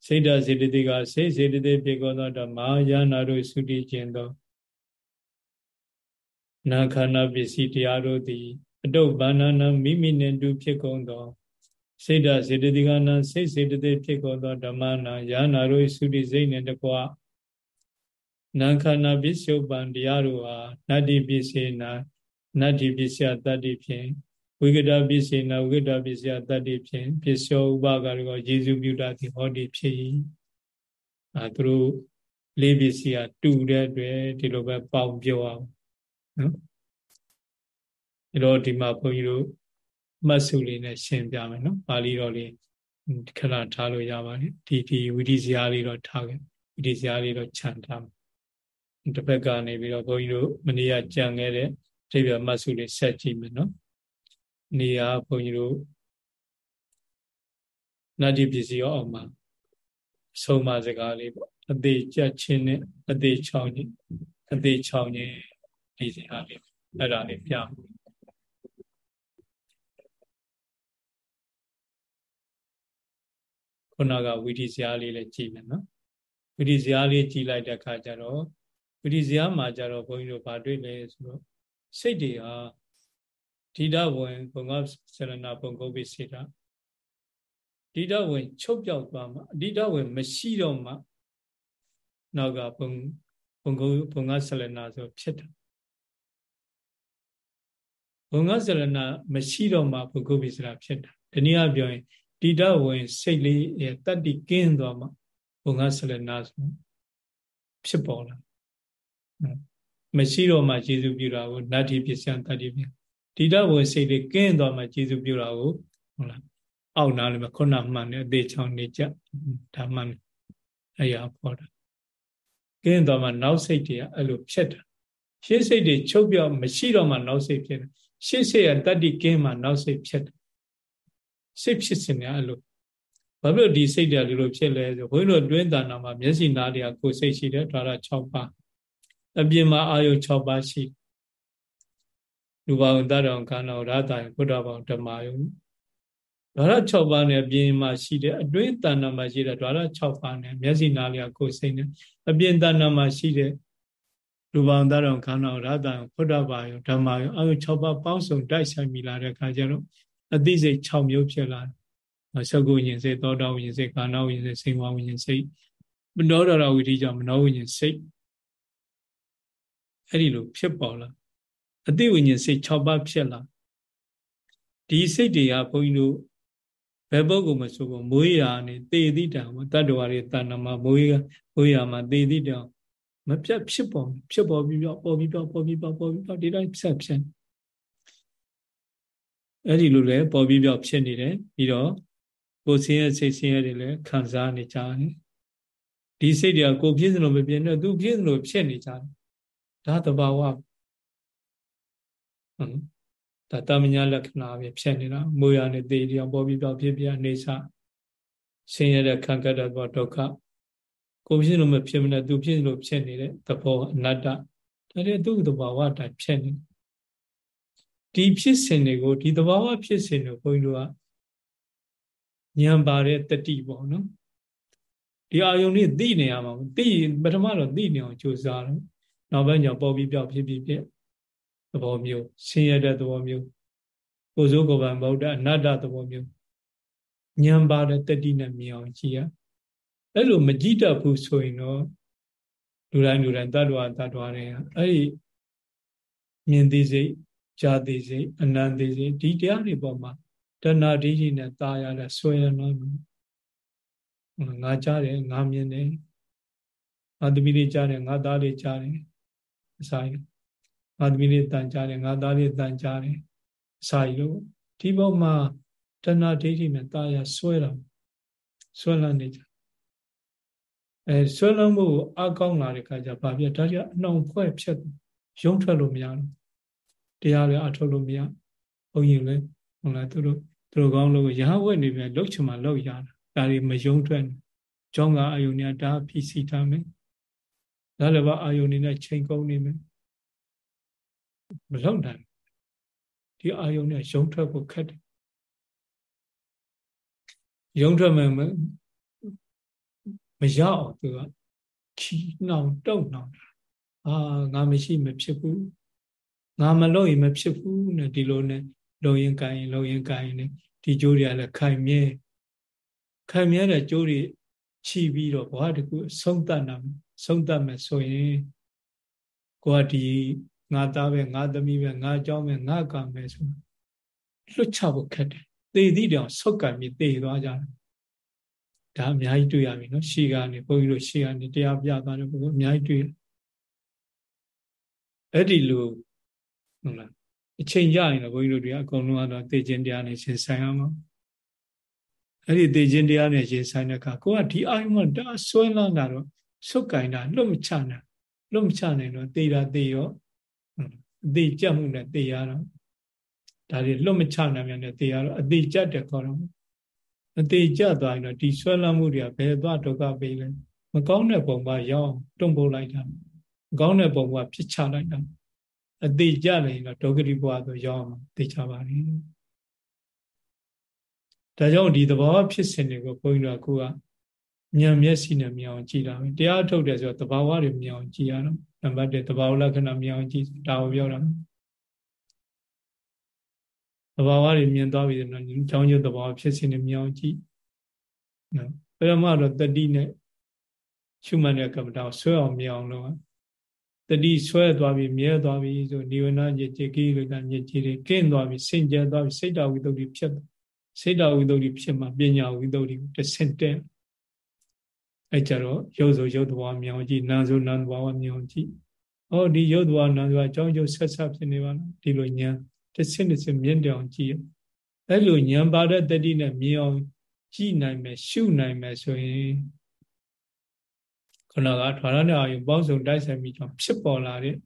စိတ်ဓာစေတသိကစိတ်စေတသိဖြစ်ကုန်သောဓမ္မယာနာတို့သုတိခြင်းသောနာခန္ဓာပစ္စည်းတရားတို့သည် အတုပ်ဘာနာနာမိမိနှင့်တူဖြစ်ကုန်သောစေတစေတသိကနာစိတ်စေတသိက်ဖြစ်ကုန်သောဓမ္မနာယာနာတို့သုတိစိတ်နှင့်တကွနာခန္ဓာပစ္စုပန်တရားတို့ဟာနတ္တိပစ္စေနာနတ္တိပစ္စယတတ္တိဖြင့် ဝိကတပစ္စေနာဝိကတပစ္စယတတ္တိဖြင့်ပစ္စယောဥပါကရောယေစုပြုတာသည်ဟောတိဖြစ်၏အဲသူတို့လေးပစ္စည်းကတူတဲ့အတွက်ဒီလိုပဲပေါင်ပြောအောင်နော်အဲတော့ဒီမှာဘုန်းကြီးတို့မှတ်စုလေးနဲ့ရှင်းပြမယ်နော်ပါဠိတော်လေးခဏထားလို့ရပါတယ်ဒီဒီဝိဓိဇာလေးတော့ထားခဲ့ဝိဓိဇာလေးတော့ခြံထားမယ်တစ်ဖက်ကနေပြီးတော့ဘုန်းကြီးတို့မနေ့ကကြံခဲ့တဲ့ဒိဗ္ဗမတ်စုလေးဆက်ကြည့်မယ်နော် နေရာဘုန်းကြီးတို့နတ္တိပစ္စည်းရောအောင်မှာဆုံးမစကားလေးပေါ့အသေးကြက်ချင်းနဲ့အသေးချောင်းချင်းအသေးချောင်းချင်းဒီစကားလေးအဲ့ဒါလေးပြခုနကဝိဓိဇာလေးလည်းကြည့်မယ်နော်ဝိဓိဇာလေးကြည့်လိုက်တဲ့အခါကျတော့ဝိဓိဇာမှာကျတော့ဘုန်းကြီးတို့ဗာတွေ့လဲဆိုတော့စိတ်တွေဟာ ဒိဋ္ဌဝင်ဘုံကဆရဏဘုံကုတ်ပိစေတာဒိဋ္ဌဝင်ချုပ်ပြောက်သွားမှဒိဋ္ဌဝင်မရှိတော့မှနောက်ကဘုံဘုံကုတ်ဘုံကဆရဏဆိုဖြစ်တာဘုံကဆရဏမရှိတော့မှဘုံကုတ်ပိစေတာဖြစ်တာဒီနည်းအားပြောရင်ဒိဋ္ဌဝင်စိတ်လေးရဲ့တတ္တိကင်းသွားမှဘုံကဆရဏဆိုဖြစ်ပေါ်လာမရှိတော့မှကျေစုပြုတာကိုနတ္တိပစ္စယတတ္တိပြ ဒီတဝင်စိတ်တွေကင်းသွားမှကျေစုပြုတာကိုဟုတ်လားအောက်နာလည်းမခုနမှန်နေအသေးချောင်းနေကြဒါမှန်အဲ့ရပေါ်တာကင်းသွားမှနောက်စိတ်တွေကအဲ့လိုဖြစ်တာရှေ့စိတ်တွေချုပ်ပြောင်းမရှိတော့မှနောက်စိတ်ဖြစ်တယ်ရှေ့စိတ်ကတတ္တိကင်းမှနောက်စိတ်ဖြစ်တယ်စိတ်ဖြစ်စင်တယ်အဲ့လိုဘာဖြစ်လို့ဒီစိတ်တွေကဒီလိုဖြစ်လဲဆိုဘုန်းကြီးတို့တွင်းတဏ္ဍာမှာမျက်စိနားတွေကကိုယ်စိတ်ရှိတယ်ဒါရ6ပါးအပြင်မှာအာယု6ပါးရှိတယ် လူပါဝင်တတော်ခန္ဓာရတာဘုဒ္ဓဘောင်ဓမ္မယုံဓာရ6ပါးနဲ့အပြင်မှာရှိတဲ့အတွင်းတဏ္ဍာမှာရှိတဲ့ဓာရ6ပါးနဲ့မျက်စိနားလျာကိုယ်စိတ်နဲ့အပြင်တဏ္ဍာမှာရှိတဲ့လူပါဝင်တတော်ခန္ဓာရတာဘုဒ္ဓဘာယုံဓမ္မယုံအာယု6ပါးပေါင်းစုံတိုက်ဆိုင်မိလာတဲ့အခါကျတော့အသိစိတ်6မျိုးဖြစ်လာတယ်။သကုဉ္စိတ်သောတာဝိဉ္စိတ်ကာနဝိဉ္စိတ်စိဝဝိဉ္စိတ်မနောဒရဝိဓိကြောင့်မနောဝိဉ္စိတ်အဲ့ဒီလိုဖြစ်ပေါ်လာ အတိဝိညာဉ်စိတ်6ပါးဖြစ်လာဒီစိတ်တွေကဘုန်းကြီးတို့ဘယ်ပုဂ္ဂိုလ်မဆိုဘူးမွေးရာနေသေသည့်တံတတ္တဝါတွေတဏ္ဍမှာမွေးမွေးရာမှာသေသည့်တံမပြတ်ဖြစ်ပေါ်ဖြစ်ပေါ်ပြီးပြောပေါ်ပြီးပြောပေါ်ပြီးပြောပေါ်ပြီးပြောဒီတိုင်းဆက်ဖြစ်အဲ့ဒီလိုလဲပေါ်ပြီးပြောဖြစ်နေတယ်ပြီးတော့ကိုယ်ဆင်းရဲစိတ်ဆင်းရဲတွေလည်းခံစားနေကြတယ်ဒီစိတ်တွေကကိုဖြစ်စလို့မပြင်းတော့သူဖြစ်စလို့ဖြစ်နေကြတယ်ဒါတဘာဝဟုတ် ဒါတမညာလက္ခဏာပဲဖြစ်နေတာမူရနဲ့တေတရားပေါ်ပြီးပြောဖြစ်ပြနေစဆင်းရဲတဲ့ခံကတ္တဘောဒုက္ခကိုဖြစ်လို့မဖြစ်မနဲ့သူဖြစ်လို့ဖြစ်နေတဲ့သဘောအနတ္တဒါတွေသူ့သဘာဝတိုင်းဖြစ်နေဒီဖြစ်စဉ်တွေကိုဒီသဘာဝဖြစ်စဉ်ကိုဘုန်းကြီးတို့ကဉာဏ်ပါတဲ့တတိပေါ့နော်ဒီအာယုန်นี่သိနေရမှာသိပထမတော့သိနေအောင်ကြိုးစားတော့နောက်ပိုင်းကျပေါ်ပြီးပြောက်ဖြစ်ဖြစ်ဖြစ် သဘောမျိုးဆင်းရဲတဲ့သဘောမျိုးကိုစိုးကိုယ်ပိုင်ဗုဒ္ဓအနတ္တသဘောမျိုးဉာဏ်ပါတဲ့တတိနဲ့မြင်အောင်ကြည့်ရအဲ့လိုမကြည့်တတ်ဘူးဆိုရင်တော့လူတိုင်းလူတိုင်းတ attva တ attva တွေအဲ့ဒီမြင်သိစိတ်ကြားသိစိတ်အနန္တိစိတ်ဒီတရားတွေပေါ်မှာတဏှာဒိဋ္ဌိနဲ့ตาရတဲ့ဆွဲရတော့ငါကြားတယ်ငါမြင်တယ်ငါသမီးလေးကြားတယ်ငါသားလေးကြားတယ်အစာရ ငါသမီးလေးတန်ကြားတယ်ငါသားလေးတန်ကြားတယ်အစာရလို့ဒီဘောမှာတဏှာဒိဋ္ဌိနဲ့ตาရဆွဲတာဆွဲလန်းနေကြအဲဆွဲလန်းမှုအကောင်းလာတဲ့ခါကျဘာဖြစ်ဒါကြအနှောင်ဖွဲ့ဖြတ်ရုံထွက်လို့မရတော့တရားလည်းအထုတ်လို့မရဘုန်းကြီးလည်းဟုတ်လားသူတို့သူတို့ကောင်းလို့ရဟဝဲနေပြန်လှုပ်ချင်မှလှုပ်ရတာဒါတွေမယုံထွက်ကျောင်းကအယုန်နဲ့ဒါဖြစ်စီထားမယ်ဒါလည်းပါအာယုန်နေနဲ့ချိန်ကုန်နေမယ် မလုံနိုင်ဒီအာယုန်နဲ့ရုံထွက်ဖို့ခက်တယ်ရုံထွက်မယ်မရအောင်သူကခီနှောင်တုံနှောင်အာငါမရှိမဖြစ်ဘူးငါမလုပ်ရင်မဖြစ်ဘူးနဲ့ဒီလိုနဲ့လုံရင်ကိုင်လုံရင်ကိုင်နဲ့ဒီကြိုးတွေကလည်းခိုင်မြဲခိုင်မြဲတဲ့ကြိုးတွေခြီးပြီးတော့ဘဝတကူဆုံးတတ်တာဆုံးတတ်မယ်ဆိုရင်ကိုကဒီ ငါသားပဲငါသမီးပဲငါအကြောင်းပဲငါကံပဲဆိုလွတ်ချဖို့ခက်တယ်သေသည့်တောင်ဆုတ်ကံပြီးသေသွားကြတယ်ဒါအများကြီးတွေ့ရပြီနော်ရှေ့ကနေဘုန်းကြီးတို့ရှေ့ကနေတရားပြသွားတဲ့ပုဂ္ဂိုလ်အများကြီးတွေ့အဲ့ဒီလိုဟုတ်လားအချိန်ရရင်တော့ဘုန်းကြီးတို့တွေကအကုန်လုံးကတော့သေခြင်းတရားနဲ့ရှင်ဆိုင်ရမှာအဲ့ဒီသေခြင်းတရားနဲ့ရှင်ဆိုင်တဲ့အခါကိုကဒီအာယုံကဒါဆွဲလန်းတာတော့ဆုတ်ကင်တာလွတ်မချနိုင်လွတ်မချနိုင်တော့သေတာသေရော အသေးကြက်မှုနဲ့သေရတော့ဒါတွေလွတ်မချနိုင်မြန်နဲ့သေရတော့အသေးကြက်တယ်ခေါ်တော့အသေးကြက်သွားရင်တော့ဒီဆွဲလန်းမှုတွေကဘယ်သွားဒုက္ခပေးလဲမကောင်းတဲ့ပုံပါရောက်တွန့်ပို့လိုက်တာမကောင်းတဲ့ပုံကဖြစ်ချလိုက်တာအသေးကြလည်းတော့ဒုက္ခတိဘဝဆိုရောက်အောင်သိချပါလိမ့်ဒါကြောင့်ဒီသဘောဖြစ်စဉ်တွေကိုဘုန်းကြီးတို့က ဉာဏ်မျက်စိနဲ့မြင်အောင်ကြည့်တာပဲတရားထုတ်တယ်ဆိုတော့သဘာဝတွေမြင်အောင်ကြည့်ရတော့နံပါတ်1သဘာဝလက္ခဏာမြင်အောင်ကြည့်ဒါကိုပြောတာသဘာဝတွေမြင်သွားပြီဆိုတော့အကြောင်းကျသဘာဝဖြစ်စဉ်တွေမြင်အောင်ကြည့်နော်ပရမတော့တတိနဲ့ရှုမှတ်တဲ့ကမ္မတာဆွဲအောင်မြင်အောင်လုပ်တတိဆွဲသွားပြီမြဲသွားပြီဆိုနိဝရဏညစ်ကြေကိလေသာညစ်ကြေတွေကင်းသွားပြီစင်ကြယ်သွားပြီစိတ်တော်ဝိတ္တုဖြစ်စိတ်တော်ဝိတ္တုဖြစ်မှပညာဝိတ္တုတဆင့်တဲ့ အဲ့ကြတော့ရုပ်ဆိုရုပ်တဘာမြောင်ကြည့်နာမ်ဆိုနာမ်တဘာမြောင်ကြည့်ဟောဒီရုပ်တဘာနာမ်တဘာအကြောင်းကျုပ်ဆက်ဆက်ဖြစ်နေပါလားဒီလိုညာတစ်ဆင့်တစ်ဆင့်မြင့်တောင်ကြည့်အဲ့လိုဉာဏ်ပါတဲ့တတိနဲ့မြင်အောင်ကြည့်နိုင်မယ်ရှုနိုင်မယ်ဆိုရင်ခဏကထွာရတဲ့အာယုပေါင်းစုံတိုက်ဆိုင်ပြီးကြောင့်ဖြစ်ပေါ်လာတဲ့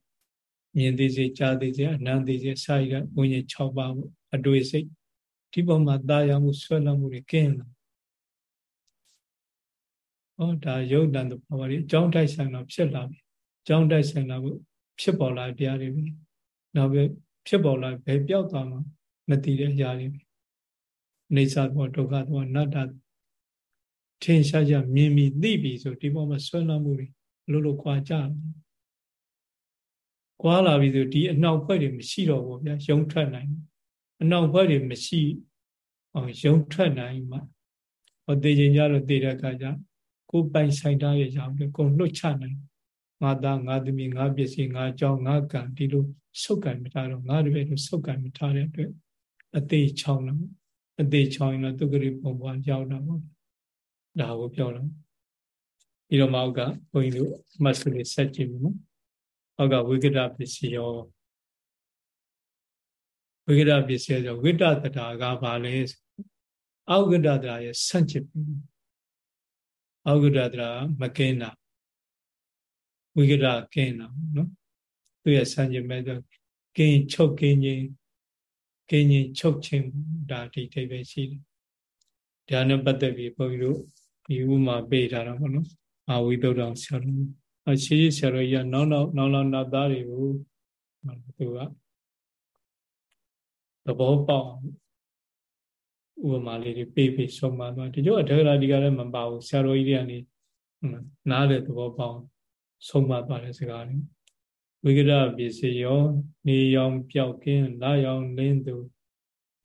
မြင်သိစေကြားသိစေအနံသိစေစာရီကဝိညာဉ်6ပါးပေါ့အတွေ့စိတ်ဒီပုံမှာတာယာမှုဆွဲလမ်းမှုတွေကင်းလာ ဟောဒါယုတ်တန်တဘာဝတွေအကြောင်းတိုက်ဆိုင်တော့ဖြစ်လာပြီအကြောင်းတိုက်ဆိုင်လာဖို့ဖြစ်ပေါ်လာတရားတွေပြီနောက်ပဲဖြစ်ပေါ်လာဘယ်ပြောက်သွားမှမသိတဲ့အရာတွေပြီနေစာဘောဒုက္ခဘောနတ္တထင်ရှားကြမြင်ပြီးသိပြီဆိုဒီပေါ်မှာဆွဲလမ်းမှုတွေလို့လို့ခွာကြတယ်ကွာလာပြီဆိုဒီအနောက်ဘက်တွေမရှိတော့ဘူးဗျာယုံထွက်နိုင်အနောက်ဘက်တွေမရှိအောင်ယုံထွက်နိုင်မှဟောသိချင်းကြလို့သိတဲ့အခါကျ ကိုပိုင်ဆိုင်ထားရကြောင်းကိုလွတ်ချနိုင်ငါသားငါသမီးငါပစ္စည်းငါကြောင်းငါကံဒီလိုဆုတ်ကံမထားတော့ငါတပည့်တို့ဆုတ်ကံမထားတဲ့အတွက်အသေးချောင်းလို့အသေးချောင်းရင်တော့သူကလေးပုံပေါ်ရောက်တော့ပေါ့ဒါကိုပြောတော့ပြီးတော့မအောက်ကဘုန်းကြီးတို့မတ်စုလေးဆက်ကြည့်ပြီနော်အောက်ကဝိကတပစ္စည်းရောဝိကတပစ္စည်းဆိုဝိတ္တတတာကဘာလဲအောက်ကတတာရဲ့ဆန့်ကျင် အောက်ကတတာမကင်းတာဝိကတကင်းတာနော်သူရဲ့ဆန့်ကျင်မဲ့ဆိုကင်းချုပ်ကင်းခြင်းကင်းခြင်းချုပ်ခြင်းဒါဒီအိဗယ်ရှိတယ်ဒါနဲ့ပတ်သက်ပြီးဘုန်းကြီးတို့ဒီဥမာပေးထားတာပေါ့နော်အာဝိသုဒ္ဓံဆရာတော်အရှိရှိဆရာတော်ကြီးကနောက်နောက်နောက်နောက်နောက်သားတွေကိုသူကသဘောပေါက် ဥပမာလေးတွေပေးပေးဆုံးမသွားတချို့အထေရာဒီကလည်းမပါဘူးဆရာတော်ကြီးတွေကနေနားတဲ့သဘောပေါက်ဆုံးမသွားတဲ့စကားတွေဝိကရပစ္စယောနေရောင်ပြောက်ကင်းလာရောင်လင်းသူ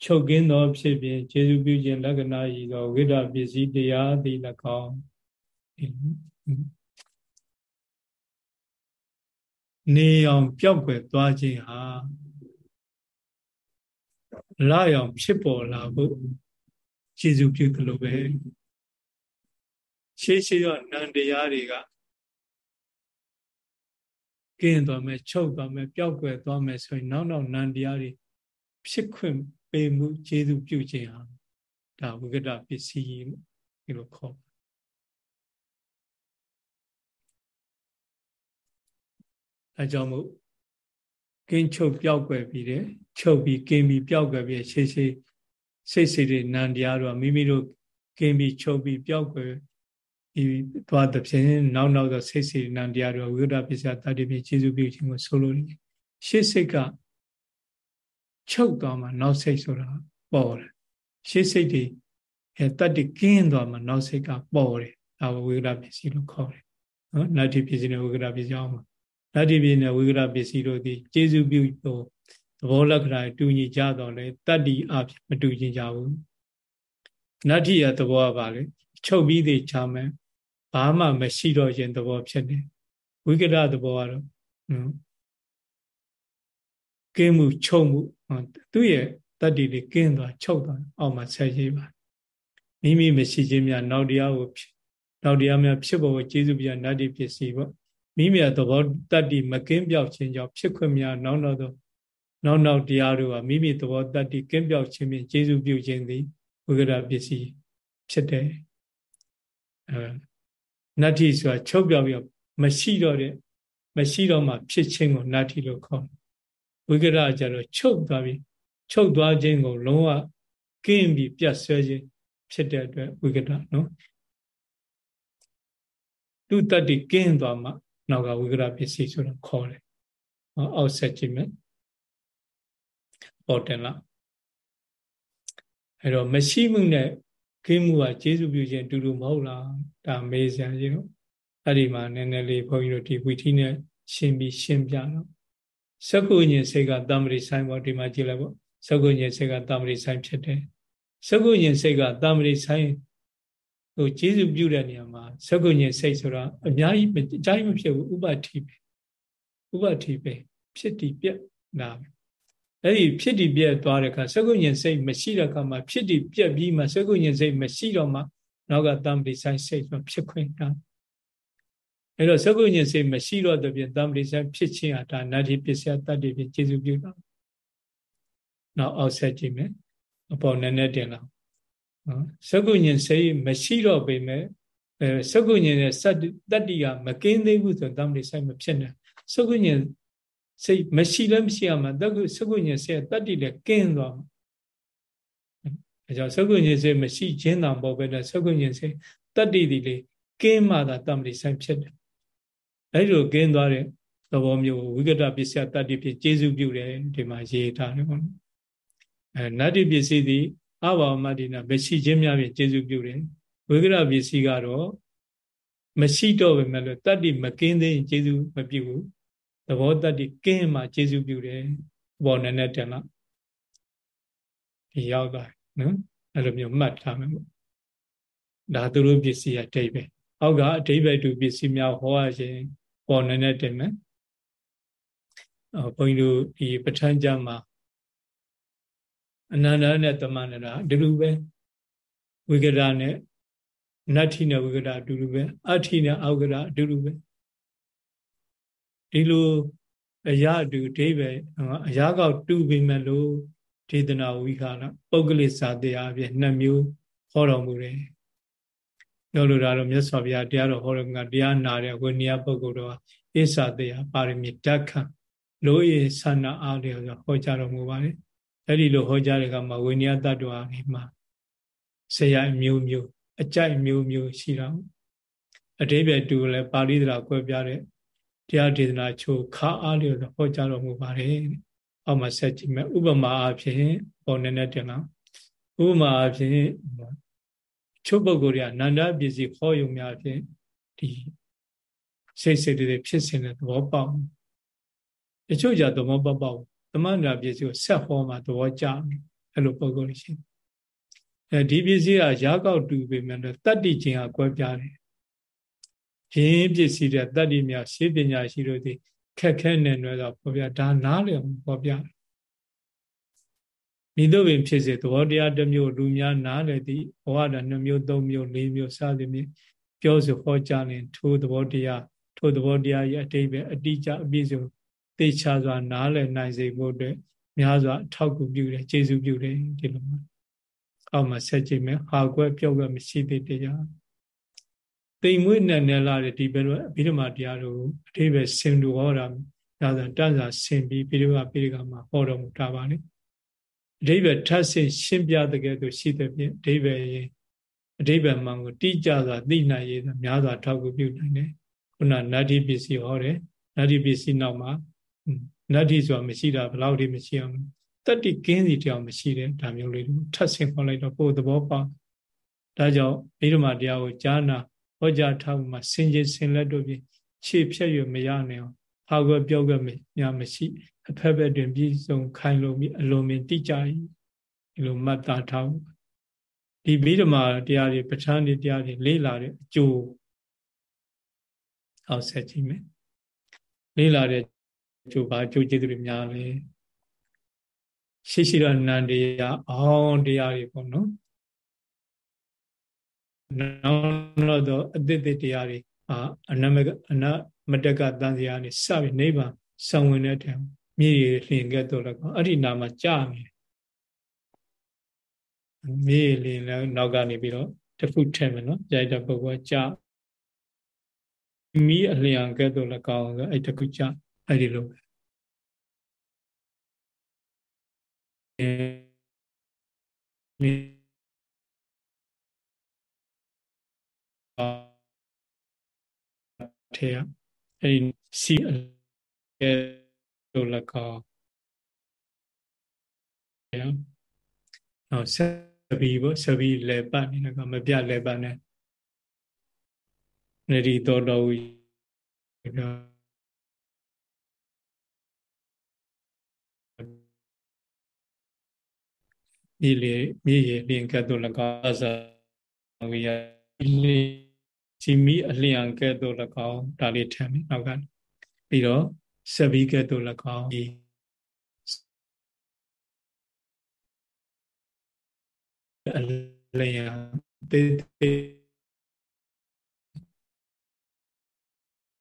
ချုပ်ကင်းသောဖြစ်ဖြင့်ခြေစုပြုခြင်းလက္ခဏာဤသောဝိဒပစ္စည်းတရားသည်၎င်းနေအောင်ပျောက်ွယ်သွားခြင်းဟာလာအောင်ဖြစ်ပေါ်လာဖို့ ခြေစုပြုသလိုပဲရှေးရှေးတော့နန္တရားတွေကကင်းသွားမယ်ချုပ်သွားမယ်ပျောက်ွယ်သွားမယ်ဆိုရင်နောက်နောက်နန္တရားတွေဖြစ်ခွင့်ပေးမှုကျေစုပြုခြင်းဟာဒါဝိကတပစ္စည်းဒီလိုခေါ်အဲကြောင့်မို့ကင်းချုပ်ပျောက်ွယ်ပြီးတယ်ချုပ်ပြီးကင်းပြီးပျောက်ွယ်ပြီးရှေးရှေး စိတ်စိတ်တွေနံတရားတော့မိမိတို့ကင်းပြီးချုပ်ပြီးပျောက်ွယ်ဒီသွားတဲ့ဖြင့်နောက်နောက်သောစိတ်စိတ်နံတရားတော့ဝိဒပစ္စယတတိပိခြေစုပြုခြင်းကိုဆိုလိုတယ်ရှေးစိတ်ကချုပ်သွားမှနောက်စိတ်ဆိုတာပေါ်တယ်ရှေးစိတ်တွေအဲတတ္တိကင်းသွားမှနောက်စိတ်ကပေါ်တယ်ဒါဝိကရပစ္စည်းလို့ခေါ်တယ်နော်နတ္တိပစ္စည်းနဲ့ဝိကရပစ္စည်းအောင်မှာနတ္တိပစ္စည်းနဲ့ဝိကရပစ္စည်းတို့ဒီကျေစုပြုလို့ သဘောလက္ခဏာတူညီကြတော့လေတတ္တိအဖြစ်မတူညီကြဘူးနတ္ထိရသဘောကပါလေချုပ်ပြီးသေးချမယ်ဘာမှမရှိတော့ခြင်းသဘောဖြစ်နေဝိကရသဘောကတော့ကင်းမှုချုပ်မှုသူ့ရဲ့တတ္တိလေးကင်းသွားချုပ်သွားအောက်မှာဆက်ရေးပါမိမိမရှိခြင်းများနောက်တရားကိုနောက်တရားများဖြစ်ပေါ်ကျေစုပြနတ္တိပစ္စည်းပေါ့မိမိရဲ့သဘောတတ္တိမကင်းပြောက်ခြင်းကြောင့်ဖြစ်ခွင့်များနောက်နောက်သော နောက်နောက်တရားတို့ဟာမိမိသဘောတတ္တိကင်းပြောက်ခြင်းဖြင့်ကျေစုပြုခြင်းသည်ဝိကရပစ္စည်းဖြစ်တယ်အဲနတ္တိဆိုတာချုပ်ပြောက်ပြီးမရှိတော့တဲ့မရှိတော့မှဖြစ်ခြင်းကိုနတ္တိလို့ခေါ်ဝိကရကြတော့ချုပ်သွားပြီးချုပ်သွားခြင်းကိုလုံးဝကင်းပြီးပြတ်ဆွဲခြင်းဖြစ်တဲ့အတွက်ဝိကတနော်သူတတ္တိကင်းသွားမှနောက်ကဝိကရပစ္စည်းဆိုတော့ခေါ်တယ်။အောက်ဆက်ကြည့်မယ်။ ပေါ်တယ်လား။အဲ့တော့မရှိမှုနဲ့ကင်းမှုကကျေစုပြုခြင်းတူတူမဟုတ်လား။ဒါမေးစရာကြီးတော့အဲ့ဒီမှာနည်းနည်းလေးဘုန်းကြီးတို့ဒီဝီထီနဲ့ရှင်းပြီးရှင်းပြတော့စကုညင်စိတ်ကတမ္ပရိဆိုင်ပေါ်ဒီမှာကြည့်လိုက်ပေါ့စကုညင်စိတ်ကတမ္ပရိဆိုင်ဖြစ်တယ်။စကုညင်စိတ်ကတမ္ပရိဆိုင်ဟိုကျေစုပြုတဲ့နေရာမှာသက္ကုညင်စိတ်ဆိုတာအများကြီးအကြိုက်မဖြစ်ဘူးဥပတိပဲဥပတိပဲဖြစ်တည်ပြက်လာပဲ အဲ့ဒီဖြစ်တည်ပြက်သွားတဲ့အခါသက္ကုညင်စိတ်မရှိတဲ့အခါမှာဖြစ်တည်ပြက်ပြီးမှသက္ကုညင်စိတ်မရှိတော့မှနောက်ကတမ္ပတိဆိုင်စိတ်ဆိုဖြစ်ခွင့်တာအဲ့တော့သက္ကုညင်စိတ်မရှိတော့တဲ့ပြင်တမ္ပတိဆိုင်ဖြစ်ခြင်းဟာဒါနတ္တိပစ္စယတတ္တိဖြင့်ကျေစုပြုတာနောက်အောက်ဆက်ကြည့်မယ်အပေါ်နည်းနည်းတင်လာနော်သက္ကုညင်စိတ်မရှိတော့ပေမဲ့အဲသက္ကုညင်ရဲ့စတ္တတ္တိကမကင်းသေးဘူးဆိုတမ္ပတိဆိုင်မဖြစ်နဲ့သက္ကုညင် စိတ်မရှိလည်းမရှိအောင်မှာတက္ကုသက္ကုညင်စိတ်တတ္တိလည်းကင်းသွားမှာအဲကြောင့်သက္ကုညင်စိတ်မရှိခြင်းတောင်ပေါ်ပဲတဲ့သက္ကုညင်စိတ်တတ္တိဒီလေကင်းမှသာတမ္ပတိဆိုင်ဖြစ်တယ်အဲဒီလိုကင်းသွားတဲ့သဘောမျိုးဝိကတပစ္စယတတ္တိဖြစ်ကျေစုပြုတယ်ဒီမှာရေးထားတယ်ပေါ့နော်အဲနတ္တိပစ္စည်းသည်အဘာဝမတ္တိနာမရှိခြင်းများဖြင့်ကျေစုပြုတယ်ဝိကရပစ္စည်းကတော့မရှိတော့ပဲမဲ့လို့တတ္တိမကင်းသေးရင်ကျေစုမပြုဘူး သဘောတတ္တိကင်းမှကျေစုပြုတယ်ဘောနည်းနည်းတင်လာဒီရောက်သွားနော်အဲ့လိုမျိုးမှတ်ထားမယ်ပေါ့ဒါသူတို့ပစ္စည်းအတိတ်ပဲအောက်ကအတိတ်ပဲတူပစ္စည်းများဟောရခြင်းဘောနည်းနည်းတင်မယ်အော်ဘုန်းကြီးတို့ဒီပဋ္ဌာန်းကျမ်းမှာအနန္တနဲ့တမန္တရာအတူတူပဲဝိကရနဲ့နတ္ထိနဲ့ဝိကရအတူတူပဲအဋ္ဌိနဲ့အောက်ကရအတူတူပဲ ဒီလိုအရာတူဒိဗေအရာကောက်တူပြီမဲ့လို့ဒေသနာဝိခာရပုဂ္ဂလိစာတရားအပြင်နှစ်မျိုးဟောတော်မူတယ်ပြောလိုတာတော့မြတ်စွာဘုရားတရားတော်ဟောတော်ကတရားနာတဲ့ဝိနည်းပုဂ္ဂိုလ်တော်ဣသတရားပါရမီဓက္ခလိုဧဆန္နာအားလျော်ဆိုဟောကြားတော်မူပါတယ်အဲ့ဒီလိုဟောကြားတဲ့ကမှာဝိနည်းတ attva တွေမှာဆရာမျိုးမျိုးအကြိုက်မျိုးမျိုးရှိတော့အတိပ္ပယ်တူလည်းပါဠိသရာကွဲပြားတဲ့ တရားဒေသနာချိုခါအားလျော်ဟောကြားတော်မူပါတယ်အောက်မှာဆက်ကြည့်မယ်ဥပမာအဖြစ်ပေါ်နေနေတင်လားဥပမာအဖြစ်ချုပ်ပုဂ္ဂိုလ်တွေကနန္ဒပစ္စည်းဟောယုံများအဖြစ်ဒီစိတ်စိတ်တွေဖြစ်စဉ်တဲ့သဘောပေါက်တချို့ကြသဘောပေါက်ပေါက်သမန္တာပစ္စည်းကိုဆက်ဟောမှသဘောကျအဲ့လိုပုံကုန်ရှိအဲဒီပစ္စည်းကရာကောက်တူပေမဲ့တတ္တိချင်းကကွဲပြားတယ် ရင်းပစ္စည်းတဲ့တတ္တိများရှင်းပညာရှိလို့ဒီခက်ခဲနေတော့ပေါ်ပြဒါနားလည်ပေါ်ပြမိတို့ပင်ဖြစ်စေသဘောတရားတစ်မျိုးလူများနားလည်သည့်ဘဝတာ2မျိုး3မျိုး4မျိုးစသည်ဖြင့်ပြောဆိုဟောကြားရင်ထိုသဘောတရားထိုသဘောတရားရဲ့အတိတ်ပဲအတိအကျအပြည့်စုံသေချာစွာနားလည်နိုင်စေဖို့အတွက်များစွာအထောက်ကူပြုတယ်ကျေးဇူးပြုတယ်ဒီလိုမျိုးအောက်မှာဆက်ကြည့်မယ်ဟာကွက်ပြောက်ကွက်မရှိသေးတရား တိမ်မွေးနဲ့နယ်လာတဲ့ဒီဘက်တော့အဘိဓမ္မာတရားတို့အတိပဲဆင်တူဟောတာဒါဆိုတန်စာဆင်ပြီးပြီးတော့ပြီးကမှာဟောတော်မူတာပါလေအတိပဲထပ်ဆင်ရှင်းပြတဲ့ကဲ့သို့ရှိတဲ့ဖြင့်အတိပဲရင်အတိပဲမှန်ကိုတိကျစွာသိနိုင်ရည်များစွာထောက်ကူပြုနိုင်တယ်ခုနနတ္တိပစ္စည်းဟောတယ်နတ္တိပစ္စည်းနောက်မှာနတ္တိဆိုတာမရှိတာဘယ်လောက်ထိမရှိအောင်တတ္တိကင်းစီတရားမရှိတဲ့ဒါမျိုးလေးထပ်ဆင်ခေါ်လိုက်တော့ပို့သဘောပေါက်ဒါကြောင့်မိဓမ္မာတရားကိုကြားနာ ဟောကြားထားမှဆင်ခြင်ဆင်လက်တို့ဖြင့်ခြေဖြတ်ရမရနိုင်အောင်ဟာကွယ်ပြောကွယ်များမရှိအဖက်ဘက်တွင်ပြည့်စုံခိုင်လုံပြီးအလုံးမင်းတိကြ၏ဒီလိုမှတ်သားထားဒီဗိဓမာတရားတွေပဋ္ဌာန်းတရားတွေလေးလာတဲ့အကျိုးအောင်ဆက်ကြည့်မယ်လေးလာတဲ့အကျိုးဘာအကျိုးကျေးဇူးတွေများလဲရှိရှိတော့နန္တရားအောင်တရားတွေပေါ့နော် နောက်တော့အတိတ်တရားတွေအာအနမအနမတကတန်စရာနေစပြီးနိဗ္ဗာန်ဆောင်ဝင်တဲ့ထဲမြေရလျင်ကဲ့သို့လည်းကောအဲ့ဒီနာမှာကြာနေမြေရလျင်လည်းနောက်ကနေပြီးတော့တခုထဲမယ်နော်ကြိုက်တဲ့ပုဂ္ဂိုလ်ကြာမိအလျံကဲ့သို့လည်းကောင်းဆိုအဲ့တခုကြာအဲ့ဒီလိုအဲ ထဲကအဲ့ဒီစီအဲလိုလကောရအောင်ဆက်ပြီးပေါ့ဆက်ပြီးလဲပတ်နေတဲ့ကမပြလဲပတ်နေနရီတော်တော်ဝီမြေလေမြေရလင်ကတ်တော်လကောသဝီရ စီမီအလျံကဲ့သို့၎င်းဒါလေးထည့်မယ်နောက်ကပြီးတော့စဗီကဲ့သို့၎င်းဒီအလျံတေတေ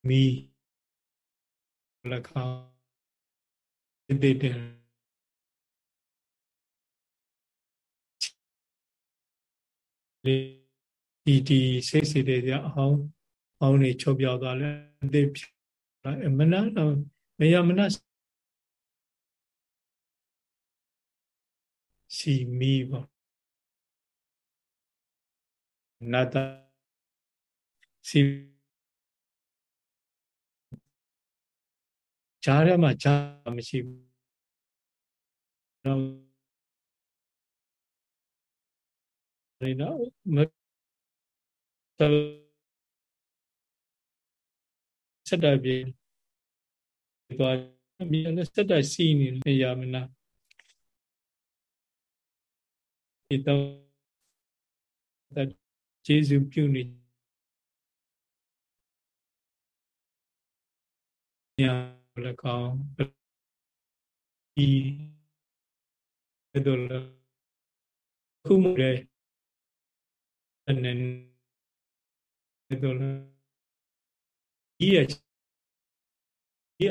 မီ၎င်းတေတေလေး ဒီဒီစိတ်စိတ်တွေကြအောင်အောင်နေချုပ်ပြောက်သွားလဲအသေးဖြစ်လာမနာတော့မယမနာစီမီပေါ့နတစီဂျားရမှာဂျားမရှိဘူးတော့နေ တော့စက်တပြေသွားမြေနဲ့စက်တစီနေနေရမလားဒီတော့ဂျေဇုပြုနေညာလကောင်းဒီတို့လခုမှုတဲ့အနေ တော့ဒီရဒီရ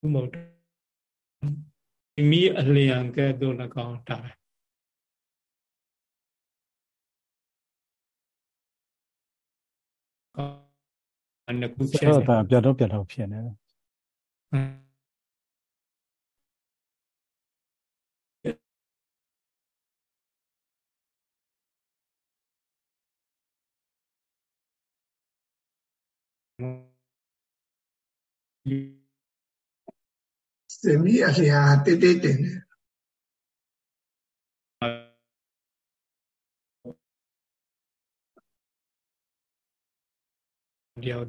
ဘုမောမိအလျံကဲ့သို့၎င်းတာပဲအနကုဖြစ်တာပြတ်တော့ပြတ်တော့ဖြစ်နေတယ် စင်ပြီးအလျာတိတ်တိတ်တင်တယ်ဒီအောင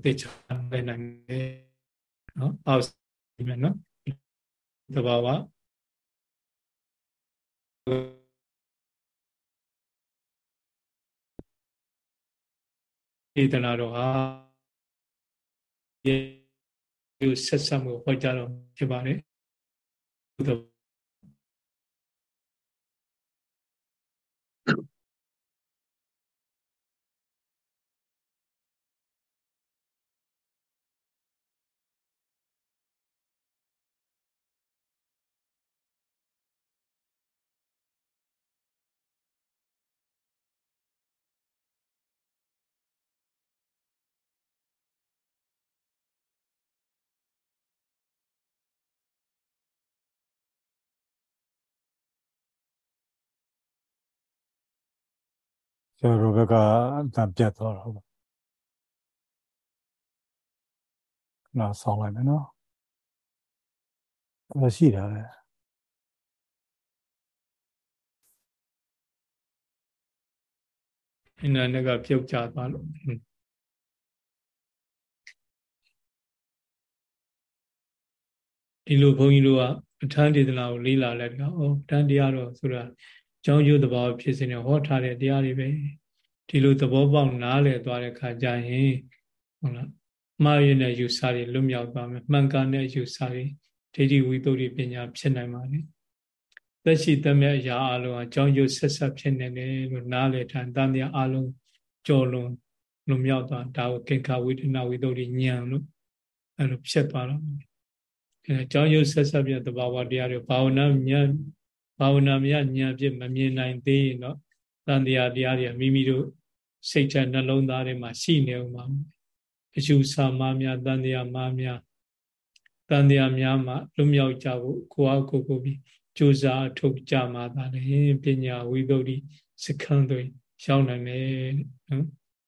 ် က်ဒီမယ်နော်သဘာဝေတနာတော်ဟာဒီဆက်ဆက်မှုဟောကြားတော်ဖြစ်ပါတယ် ဘုရားကျွန်တော်ဘက်ကတန်ပြတ်သွားတော့နော်ဆောင်းလိုက်မယ်နော်အဲ့ရှိတာလေအင်းနဲ့ကပြုတ်ကျသွားလို့ဒီလိုဘုန်းကြီးတို့ကပဋ္ဌာန်းဒေသနာကိုလေးလာလိုက်တော့ဩပဋ္ဌာန်းတရားတော်ဆိုတာ ကြောင်းကျိုးသဘောဖြစ်စင်ဟောထားတဲ့တရားတွေပဲဒီလိုသဘောပေါက်နားလည်သွားတဲ့ခါကျရင်ဟုတ်လားမှားရတဲ့ယူဆတွေလွတ်မြောက်သွားမယ်မှန်ကန်တဲ့ယူဆတွေဒိဋ္ဌိဝိသုဒ္ဓိပညာဖြစ်နိုင်ပါလေသက်ရှိသက်မြတ်အရာအလုံးအကြောင်းကျိုးဆက်ဆက်ဖြစ်နေတယ်လို့နားလည်ထားတန်တရားအလုံးကြော်လွန်လွန်မြောက်သွားဒါကိုကင်္ခဝိဒနာဝိသုဒ္ဓိဉာဏ်လို့အဲ့လိုဖြစ်သွားတော့အဲကြောင်းကျိုးဆက်ဆက်ပြသဘာဝတရားတွေဘာဝနာဉာဏ် ဘာဝနာမြဉာဏ်ဖြစ်မမြင်နိုင်သေးရင်တော့တန်တရားတရားတွေမိမိတို့စိတ်ချနှလုံးသားထဲမှာရှိနေဦးမှာအကျူစာမများတန်တရားမများတန်တရားများမှာလွတ်မြောက်ကြဖို့ကိုအားကိုကိုပြီးကြိုးစားထုတ်ကြမှာသာလေပညာဝိသုဒ္ဓိစခန်းတွေရောက်နိုင်မယ်နော်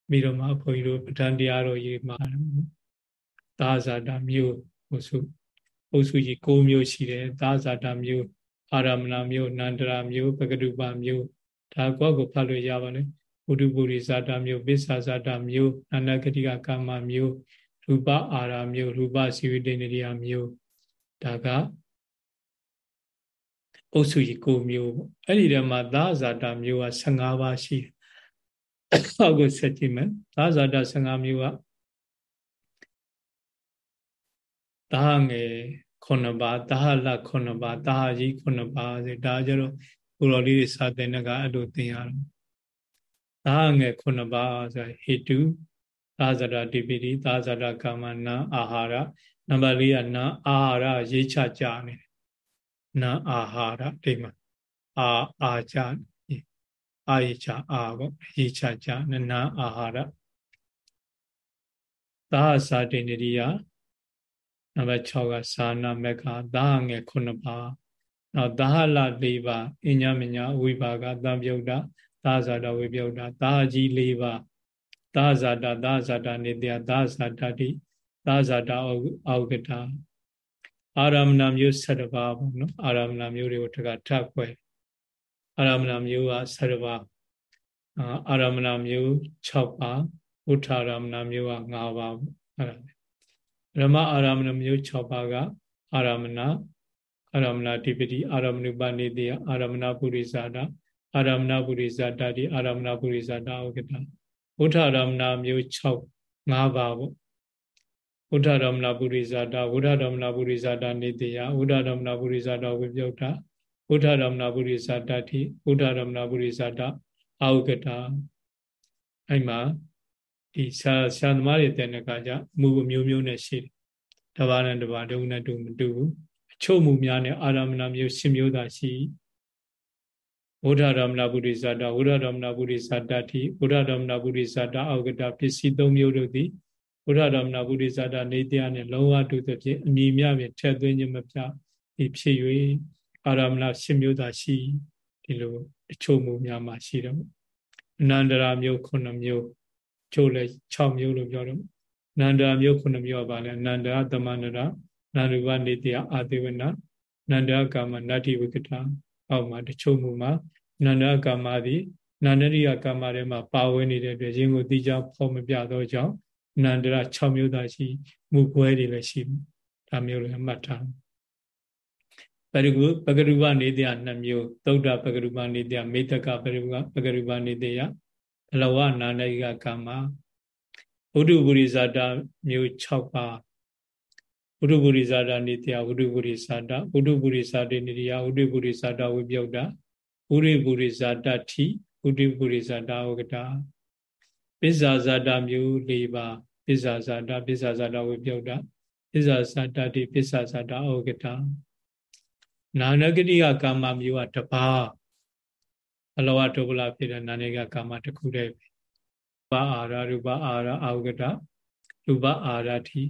ပြီးတော့မှဘုန်းကြီးတို့ပဋ္ဌာန်းတရားတော်ရေးမှာသာဇာတာမျိုးဟိုစုအုပ်စုကြီး၉မျိုးရှိတယ်သာဇာတာမျိုး အာရမဏမျိုးနန္ဒရာမျိုးပကတုပမျိုးဒါကောကိုဖတ်လို့ရပါလေဘုဒ္ဓပုရိဇာတာမျိုးပိစ္ဆာဇာတာမျိုးအနဂတိကကာမမျိုးရူပအာရမျိုးရူပစီဝိတေနရိယမျိုးဒါကအုပ်စုကြီး၉မျိုးပေါ့အဲ့ဒီထဲမှာသာဇာတာမျိုးက15ပါးရှိတယ်အောက်ကိုဆက်ကြည့်မယ်သာဇာတာ15မျိုးကသာငယ် 9ပါးသာဟလ9ပါးသာဟကြီး9ပါးဆိုဒါကြတော့ကိုတော်လေးတွေစာသင်တဲ့ကအဲ့လိုသင်ရတယ်သာငယ်9ပါးဆိုဟေတုသာဇရတိပိတိသာဇရကာမနာအာဟာရနံပါတ်၄ကနာအာဟာရရေးချကြနေတယ်နာအာဟာရဒီမှာအာအာချအာရေးချအာပေါ့ရေးချကြနာအာဟာရသာသာတိနေရိယ နံပါတ်6ကသာနာမကသာငယ်9ပါးနောက်သာဟလ၄ပါးအညမညာဝိပါကသံပြုတ်တာသာဇာတဝိပြုတ်တာသာကြီး၄ပါးသာဇာတသာဇာတနေတယသာဇာတတိသာဇာတအောက်ကတာအာရမဏမျိုး7ပါးပေါ့နော်အာရမဏမျိုးတွေကိုတကထပ်ခွဲအာရမဏမျိုးက7ပါးအာရမဏမျိုး6ပါးဥထာရမဏမျိုးက5ပါးပေါ့အဲ့ဒါ ဓမ္မအာရမဏမျိုး6ပါးကအာရမဏအာရမဏတိပတိအာရမဏုပနေတိအာရမဏပုရိသတာအာရမဏပုရိသတာတိအာရမဏပုရိသတာဥက္ကတဝဋ္ဌရမဏမျိုး6 5ပါးပေါ့ဝဋ္ဌရမဏပုရိသတာဝဋ္ဌရမဏပုရိသတာနေတိယဝဋ္ဌရမဏပုရိသတာဝိပယုတ်တာဝဋ္ဌရမဏပုရိသတာတိဝဋ္ဌရမဏပုရိသတာအာဥက္ကတအဲ့မှာ ဒီဆရာဆရာသမားတွေတဲ့ကကြမူမျိုးမျိုးနဲ့ရှိတယ်တဘာနဲ့တဘာတုံနဲ့တူမတူဘူးအချို့မူများနဲ့အာရမဏမျိုးရှင်မျိုးသာရှိဝဋ္ဌရမဏပုရိသတာဝဋ္ဌရမဏပုရိသတာတိဝဋ္ဌရမဏပုရိသတာအောက်ကတာပစ္စည်း၃မျိုးတို့သည်ဝဋ္ဌရမဏပုရိသတာနေတရားနဲ့လုံးဝတူသဖြင့်အမြင်များဖြင့်ထက်သွင်းခြင်းမပြဒီဖြစ်၍အာရမဏရှင်မျိုးသာရှိဒီလိုအချို့မူများမှာရှိတယ်အနန္တရာမျိုး9မျိုး ချို့လဲ6မျိုးလို့ပြောတော့နန္ဒာမျိုး9မျိုးပါလဲနန္ဒာသမန္တရာနန္ဒုဝနေတယအာသေဝနာနန္ဒာကာမနတ္တိဝိကတာအောက်မှာတချို့မူမှာနန္ဒာကာမသည်နန္ဒရိယကာမထဲမှာပါဝင်နေတဲ့အတွက်ရင်းကိုတိကျဖော်မပြသောကြောင့်နန္ဒရာ6မျိုးသာရှိမူကွဲတွေလည်းရှိဒါမျိုးလည်းမှတ်ထားပရိကုပဂရုပနေတယ2မျိုးသုဒ္ဓပဂရုပနေတယမေတ္တကပရိကုပဂရုပနေတယ ဘလဝနာန္ဒိကကာမဝုဒ္ဓပုရိဇာတာမျိုး6ပါးဝုဒ္ဓပုရိဇာတာနိတယဝုဒ္ဓပုရိဇာတာဝုဒ္ဓပုရိဇာတေနိယဝုဒ္ဓပုရိဇာတာဝိပယုတ်တာဝုဒ္ဓပုရိဇာတတိဝုဒ္ဓပုရိဇာတာဝကတာပစ္ဆာဇာတာမျိုး၄ပါးပစ္ဆာဇာတာပစ္ဆာဇာတာဝိပယုတ်တာပစ္ဆာဇာတတိပစ္ဆာဇာတာဩကတာနာနဂတိကကာမမျိုးကတပါး အလောဝတုပလဖြစ်တဲ့နာနေကကာမတစ်ခုတည်းပဲပါအာရရူပအာရအာဝကတရူပအာရတိ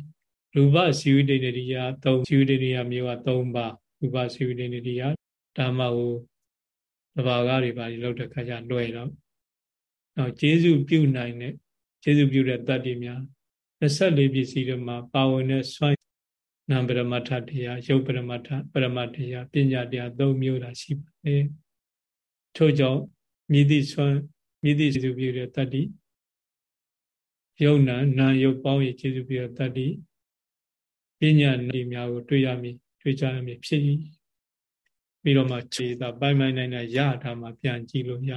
ရူပစီဝိတေနရိယ3စီဝိတေနရိယမျိုးက3ပါရူပစီဝိတေနရိယဓမ္မကိုတဘာကတွေပါလောက်တဲ့ခါကျလွယ်တော့နောက်ကျေစုပြုနိုင်တဲ့ကျေစုပြုတဲ့တတ္တိများ24ပစ္စည်းတွေမှာပါဝင်တဲ့စွမ်းနာပရမတ္ထတရားရုပ်ပရမတ္ထပရမတ္ထတရားပညာတရား၃မျိုးသာရှိပါတယ် ထို့ကြောင့်မြည်သည့်စွမ်းမြည်သည့်ကျေစုပြုတဲ့တတ္တိယုံနာနာယုတ်ပေါင်းရကျေစုပြုတဲ့တတ္တိပညာနေများကိုတွေ့ရမည်တွေ့ကြရမြင်ဖြစ်ပြီးတော့မှခြေသာပိုင်ပိုင်နိုင်နိုင်ရထားမှပြန်ကြည့်လို့ရ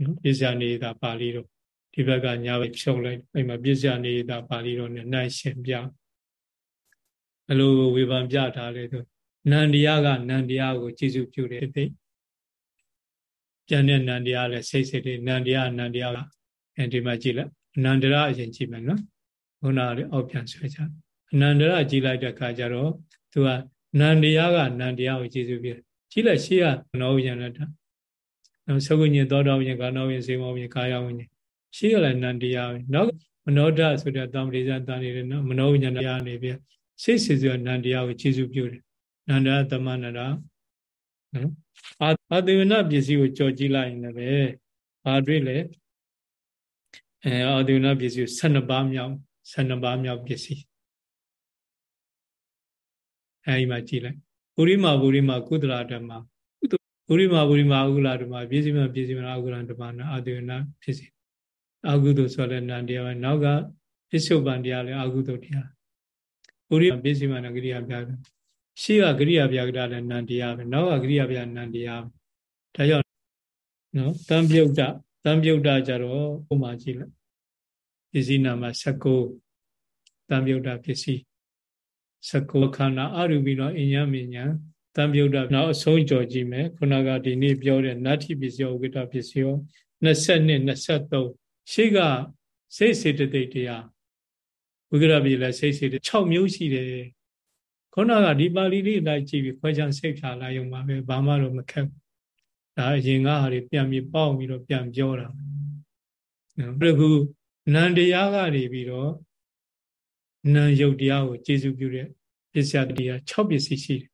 နော်ပစ္စယနေတာပါဠိတော့ဒီဘက်ကညာဘက်ဖြုံလိုက်အဲ့မှာပစ္စယနေတာပါဠိတော့နဲ့နိုင်ရှင်ပြအလိုဝေဖန်ပြထားလေဆိုနန္တရားကနန္တရားကိုကျေစုပြုတယ်သိ ကျန်တဲ့နန္တရားလည်းစိတ်စိတ်လေးနန္တရားနန္တရားကအဲဒီမှာကြည့်လိုက်အနန္တရအရင်ကြည့်မယ်နော်ခုနကအောက်ပြန်ဆွဲချအနန္တရကြည့်လိုက်တဲ့အခါကျတော့သူကနန္တရားကနန္တရားကိုကျေစုပြုကြည့်လိုက်ရှေ့ကနောဝိညာဏတနော်သကုညင်သောတော်ဝိညာဉ်ကာနောဝိညာဉ်စေမောဝိညာဉ်ကာယဝိညာဉ်ရှေ့ကလည်းနန္တရားပဲနောက်မနောဒဆိုတဲ့တံပရိဇာတန်နေတယ်နော်မနောဝိညာဏတရားနေပြီစိတ်စီစွာနန္တရားကိုကျေစုပြုတယ်နန္ဒသမန္နရာ နော်အာအသေဝနပစ္စည်းကိုကြော်ကြည့်လိုက်ရင်လည်းဘာတွေ့လဲအဲအာသေဝနပစ္စည်း12ပါးမြောက်12ပါးမြောက်ပစ္စည်းအဲဒီမှာကြည့်လိုက်ပုရိမာပုရိမာကုသလဓမ္မပုရိမာပုရိမာအကုလဓမ္မပစ္စည်းမပစ္စည်းမအကုလဓမ္မနာအာသေဝနပစ္စည်းအကုသိုလ်ဆိုလည်းနန္တရားပဲနောက်ကပစ္စုပန်တရားလည်းအကုသိုလ်တရားပုရိပစ္စည်းမနာကရိယာပြ ရှေ့ကကရိယာပြကတာလည်းနန္တရားပဲနောက်ကကရိယာပြနန္တရားပဲဒါကြောင့်နော်တံပြုတ်တတံပြုတ်တကြတော့ဥမာကြည့်လိုက်ပစ္စည်းနာမ19တံပြုတ်တပစ္စည်း19ခန္ဓာအရူပြီးတော့အញ្ញမဉ္ဇဉ်တံပြုတ်တနောက်အဆုံးကြော်ကြည့်မယ်ခုနကဒီနေ့ပြောတဲ့နတ္ထိပစ္စည်းဥက္ကဋပစ္စည်းရော22 23ရှေ့ကစိတ်စေတသိက်တရားဝိကရပြီလည်းစိတ်စေတ6မျိုးရှိတယ် ခုနကဒီပါဠိလေးလိုက်ကြည့်ပြီးခွဲခြားစိတ်ဖြာလာရုံပါပဲဘာမှတော့မခက်ဘူးဒါအရင်ကဟာတွေပြန်ပြီးပေါက်ပြီးတော့ပြန်ပြောတာနော်ပြခုနန္တရားကနေပြီးတော့နံယုတ်တရားကိုကျေစုပြုတဲ့ပစ္စယတရား6ပစ္စည်းရှိတယ်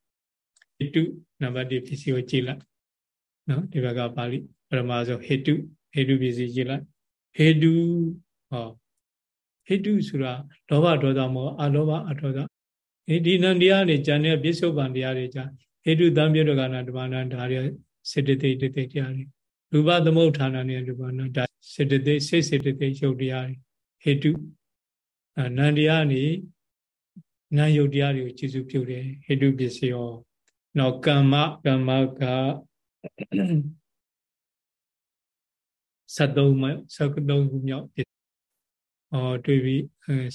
ဟိတုနံပါတ်1ပစ္စည်းကိုကြည့်လိုက်နော်ဒီဘက်ကပါဠိပရမဆိုဟိတုဟိတုပစ္စည်းကြည့်လိုက်ဟေတုဟောဟိတုဆိုတာလောဘဒေါသမောအလောဘအဒေါသ ဒီနန္တရားနေကြံတဲ့ပြစ္ဆုတ်ပံတရားတွေကြဟေတုတံပြုတ်ကနာဓမ္မနာဒါတွေစေတသိက်တသိက်တရားတွေရူပသမုဋ္ဌာနာနဲ့ရူပနာဒါစေတသိက်စိတ်စေတသိက်ရုပ်တရားတွေဟေတုနန္တရားနေနာယုတ်တရားတွေကိုကျေစုပြုတယ်ဟေတုပစ္စယောနောက်ကမ္မကမ္မက73မြောက်73ခုမြောက်ဟောတွေ့ပြီ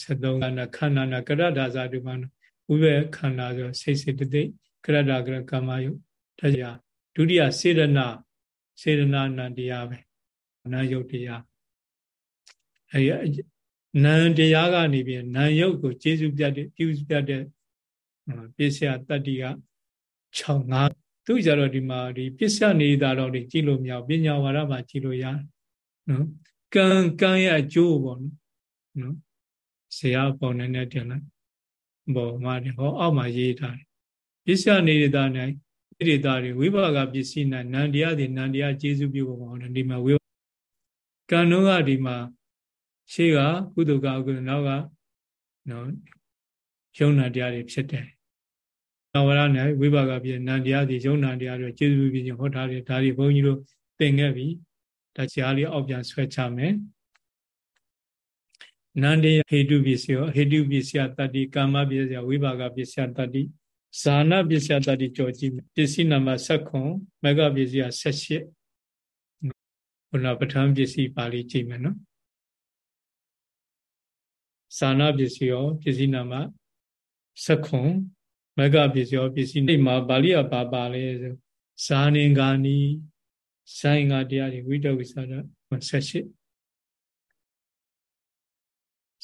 73ကနာခန္ဓာနာကရဒ္ဒါဇာတုမနာ ဝိဘခန္ဓာဆိုစိတ်စေတသိက်ကရဒကရကမ္မယုတရားဒုတိယစေရနာစေရနာနံတရားပဲနာယုတ်တရားအဲဒီနံတရားကနေပြီးနံယုတ်ကိုကျေစုပြတ်တဲ့ပြုပြတ်တဲ့ပစ္စယတတ္တိက6 5သူကြတော့ဒီမှာဒီပစ္စယနေတာတော့ကြည့်လို့မရပညာဝါဒမှာကြည့်လို့ရတယ်နော်ကံကံရဲ့အကျိုးပေါ့နော်ဆရာပေါ်နေနေတင်လိုက် ဘောမှာတယ်ဟောအောက်မှာရေးထားတယ်ပစ္စယနေတာ၌ဣရိတာတွေဝိပါကပစ္စည်း၌နန္တရားတွေနန္တရားကျေစုပြုဖို့ပေါ့ဒီမှာဝိကံတော့ကဒီမှာရှေ့ကကုသကအကုသနောက်ကနော်ယုံနာတရားတွေဖြစ်တယ်။နဝရနဲ့ဝိပါကပြည့်နန္တရားတွေယုံနာတရားတွေကျေစုပြုခြင်းဟောထားတယ်ဒါတွေဘုန်းကြီးတို့သင်ခဲ့ပြီ။ဒါကြားလေးအောက်ပြန်ဆွဲချမယ်။ နန္တေဟေတုပစ္စယောဟေတုပစ္စယတတ္တိကာမပစ္စယဝိပါကပစ္စယတတ္တိဇာနာပစ္စယတတ္တိကြောကြည့်ပစ္စည်းနံပါတ်7မဂ္ဂပစ္စယ78ဘုနာပဋ္ဌာန်းပစ္စည်းပါဠိကြည့်မယ်နော်ဇာနာပစ္စယောပစ္စည်းနံပါတ်7မဂ္ဂပစ္စယောပစ္စည်းနေမှာပါဠိကပါပါလဲဆိုဇာနေဂာနီဇိုင်ငါတရားတွေဝိတဝိသဒ78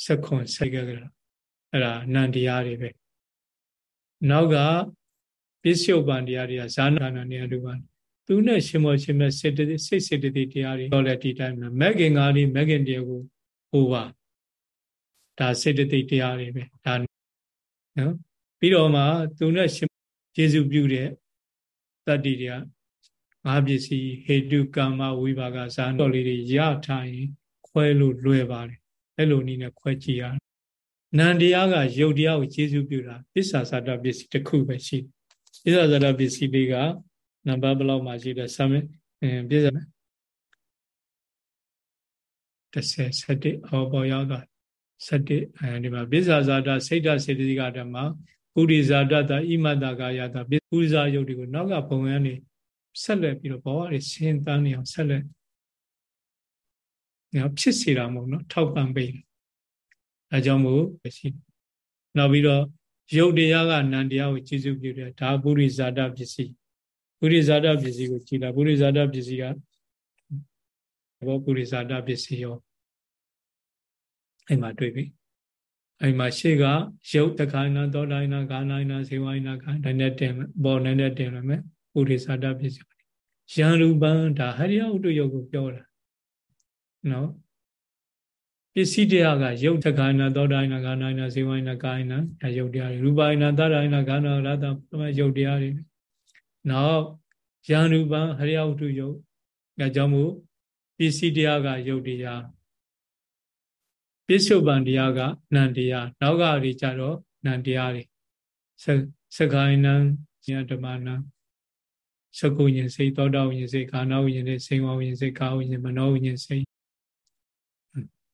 ဆက်ခွန်ဆက်ကြကြတာအဲ့ဒါနန္တရားတွေပဲနောက်ကပစ္စုပန်တရားတွေကဇာနာနာနေရာတို့ပါသူနဲ့ရှင်မောရှင်မဲ့စိတ်စိတ်စေတသိက်တရားတွေတော့လည်းဒီတိုင်းမှာမဂ္ဂင်္ဂါလေးမဂ္ဂင်တရားကိုဟိုပါဒါစေတသိက်တရားတွေပဲဒါနော်ပြီးတော့မှသူနဲ့ရှင်ကျေစုပြုတဲ့တတ္တိတွေကငါးပစ္စည်းဟေတုကာမဝိပါကဇာတော်လေးတွေရထားရင်ခွဲလို့လွယ်ပါတယ် အဲ့လိုနည်းနဲ့ခွဲကြည့်ရနန္တရားကယုတ်တရားကိုကျေစုပြုတာပစ္ဆာသတ္တပစ္စည်းတစ်ခုပဲရှိပစ္ဆာသတ္တပစ္စည်းလေးကနံပါတ်ဘယ်လောက်မှရှိတယ်ဆမ်းအင်းပြည့်စုံ30 71အော်ပေါ်ရောက်သွား71အဲဒီမှာပစ္ဆာဇာတစိတ်ဓာစေတသိကဓမ္မပုရိဇာတတာဣမတကာယတာပုရိဇာယုတ်တွေကိုနောက်ကဘုံကနေဆက်လက်ပြီးတော့ဘဝတွေဆင်းတန်းနေအောင်ဆက်လက်နော် ဖြစ်စေတာမဟုတ်နော်ထောက်ပံ့ပေးတယ်အဲကြောင့်မို့ရှိနောက်ပြီးတော့ယုတ်တရားကနန္တရားကိုကျေစုပြုတယ်ဒါပုရိဇာတပစ္စည်းပုရိဇာတပစ္စည်းကိုကြည်လာပုရိဇာတပစ္စည်းကဘောပုရိဇာတပစ္စည်းရောအဲ့မှာတွေ့ပြီအဲ့မှာရှေ့ကယုတ်တခါနာသောတိုင်းနာကာနာနာဇေဝိုင်းနာခါတိုင်းနဲ့တင်ပေါ်နဲ့နဲ့တင်ရမယ်ပုရိသတာပစ္စည်းယံရူပံဒါဟရိယဥတ္တယုတ်ကိုပြောတာ နော်ပစ္စည်းတရားကယုတ်တခါနာသောတိုင်းနာကာနာနာဇေဝိုင်းနာကာနာဒါယုတ်တရားတွေရူပိုင်းနာသတိုင်းနာကာနာရတပမယုတ်တရားတွေနောက်ယံရူပံဟရိယဥတ္တယုတ်အဲကြောင့်မို့ပစ္စည်းတရားကယုတ်တရားပစ္စုပန်တရားကနံတရားနောက်ကတွေကြတော့နံတရားတွေစခိုင်းနံဉာဓမ္မနံစကုညင်စိတ်သောတာဝိညာဉ်စိတ်ခန္ဓာဝိညာဉ်စိတ်စိန်ဝဝိညာဉ်စိတ်ကာဝိညာဉ်မနောဝိညာဉ်စိတ်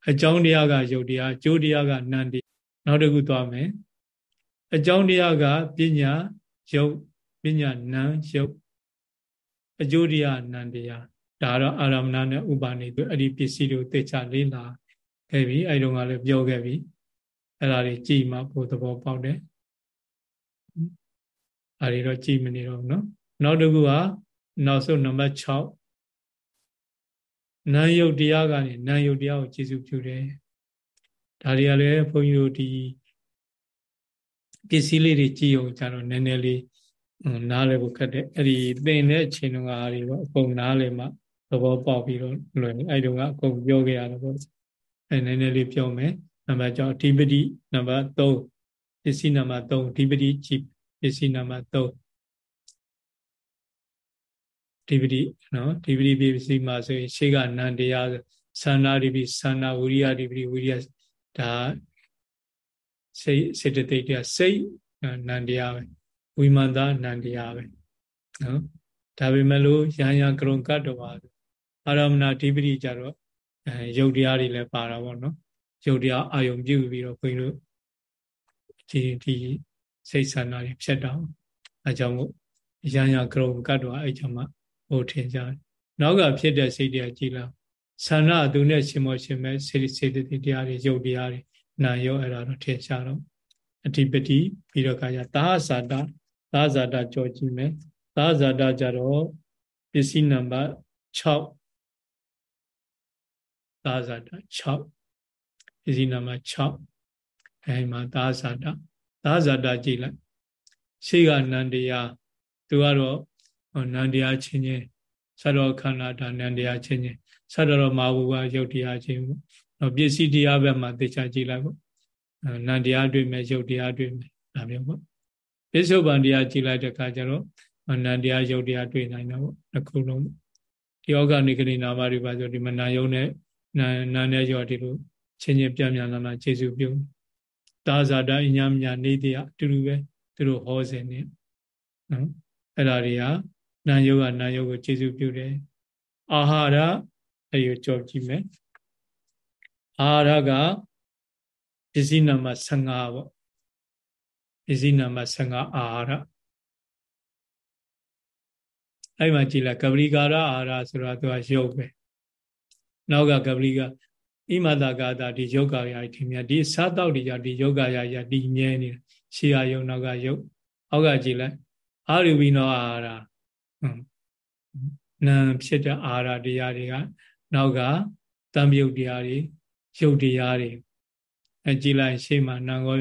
အကြောင်းတရားကယုတ်တရားအကျိုးတရားကနံတရားနောက်တစ်ခုသွားမယ်အကြောင်းတရားကပညာယုတ်ပညာနံယုတ်အကျိုးတရားနံတရားဒါတော့အာရမဏနဲ့ဥပါနေသူအဲ့ဒီပစ္စည်းတွေကိုသိချလေးလာခဲ့ပြီအဲ့တုန်းကလည်းပြောခဲ့ပြီအဲ့ဒါတွေကြည်မှပို့သဘောပေါက်တယ်အဲ့ဒီတော့ကြည်မနေတော့နော်နောက်တစ်ခုကနောက်ဆုံးနံပါတ်6 နာယုတ်တရားကနေနာယုတ်တရားကိုကျေစုပြုတယ်ဒါတွေကလည်းဘုန်းကြီးတို့ဒီပစ္စည်းလေးတွေကြည်အောင်ကြတော့နည်းနည်းလေးနားလည်ဖို့ခက်တယ်အဲ့ဒီသင်တဲ့အချိန်တုန်းကအားတွေပေါ့အကုန်နားလည်မှသဘောပေါက်ပြီးတော့လွယ်နေအဲ့တုန်းကအကုန်ပြောခဲ့ရတယ်ပေါ့အဲနည်းနည်းလေးပြောမယ်နံပါတ်ကြောင့်အဓိပတိနံပါတ်3ပစ္စည်းနံပါတ်3အဓိပတိကြည့်ပစ္စည်းနံပါတ်3 ဒီပတိနော်ဒီပတိပစ္စည်းမှာဆိုရင်ရှေ့ကနန္တရားသန္နာဒီပိသန္နာဝိရိယဒီပတိဝိရိယဒါစိတ်စေတသိက်တရားစိတ်နန္တရားပဲဝိမန္တနန္တရားပဲနော်ဒါပေမဲ့လို့ရဟယကရုံကတ္တဝါအာရမဏဓိပတိကြတော့အဲယုတ်တရားတွေလည်းပါတာပေါ့နော်ယုတ်တရားအာယုံပြုပြီးတော့ခွင်းတို့ဒီဒီစိတ်ဆန္ဒတွေဖြစ်တော့အဲကြောင့်မို့ရဟယကရုံကတ္တဝါအဲ့ကြောင့်မှ ဟိုထင်ကြတယ်နောက်ကဖြစ်တဲ့စိတ်တရားကြည်လားဆန္ဒသူနဲ့ရှင်မောရှင်မဲ့စေစေတသိတရားတွေယုတ်တရားတွေနာယောအဲ့ဒါတော့ထင်ရှားတော့အဓိပတိပြီးတော့ခါရသာဇာတသာဇာတကြောကြည့်မယ်သာဇာတကြတော့ပစ္စည်းနံပါတ်6သာဇာတ6ပစ္စည်းနံပါတ်6အဲဒီမှာသာဇာတသာဇာတကြည့်လိုက်ရှိကနန္တရားသူကတော့ နန္တရားချင်းချင်းသတ္တခန္ဓာဒါနန္တရားချင်းချင်းသတ္တရောမာဝကယုတ်တရားချင်းပေါ့နော်ပစ္စည်းတရားဘက်မှာသိချကြည့်လိုက်ပေါ့နန္တရားတွေ့မယ်ယုတ်တရားတွေ့မယ်ဒါမျိုးပေါ့ပစ္စုပန်တရားကြည့်လိုက်တဲ့အခါကျတော့နန္တရားယုတ်တရားတွေ့နိုင်တာပေါ့တစ်ခုလုံးဒီဩဃနိကရိနာမတွေပါဆိုဒီမနာယုံနဲ့နာနာနဲ့ရောဒီလိုချင်းချင်းပြပြန်လာလာခြေစုပြုတာဇာတအညာမြနေတရားအတူတူပဲသူတို့ဟောစင်နေနော်အဲ့ဒါတွေက နာယုတ်ကနာယုတ်ကိုခြေစုပြုတယ်အာဟာရအဲ့ဒီကြောကြည့်မယ်အာဟာရကပစ္စည်းနံပါတ်15ပေါ့ပစ္စည်းနံပါတ်15အာဟာရအဲ့မှာကြည့်လိုက်ကပရိကာရအာဟာရဆိုတာသူကရုပ်ပဲနောက်ကကပရိကဣမတကာတာဒီယောဂရာဒီမြတ်ဒီစားတော့ဒီကြဒီယောဂရာရဒီမြဲနေရှေးရယုံနောက်ကယုတ်အောက်ကကြည့်လိုက်အာရူဘိနောအာဟာရ နာဖြစ်တဲ့အာဟာရတရားတွေကနောက်ကတံပြုတ်တရားတွေရုပ်တရားတွေအဲကြည်လိုက်ရှေ့မှာနာကို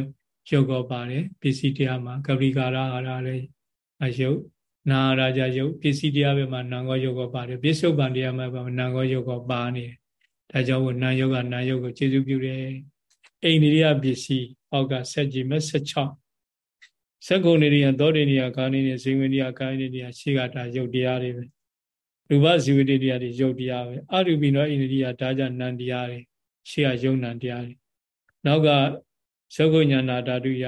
ရုပ်ကောပါတယ်ပစ္စည်းတရားမှာကပရိကာရအာရလည်းအယုတ်နာရာကြယုတ်ပစ္စည်းတရားပဲမှာနာကိုရုပ်ကောပါတယ်ပစ္စုပန်တရားမှာနာကိုရုပ်ကောပါနေတယ်ဒါကြောင့်မို့နာယုတ်ကနာယုတ်ကိုကျေစုပြုတယ်အိန္ဒိယပစ္စည်းအောက်ကဆက်ကြည့်မဲ့16 စက္ကုနေရိယသောတေနိယကာနိနိဇေဝိနိယကာနိနိယရှိကတာယုတ်တရားတွေပဲရူပဇီဝတိတရားတွေယုတ်တရားပဲအရူပိနောအိန္ဒိယဒါကြနန္တရားတွေရှေ့ကယုံနံတရားတွေနောက်ကသကုညနာဓာတုယ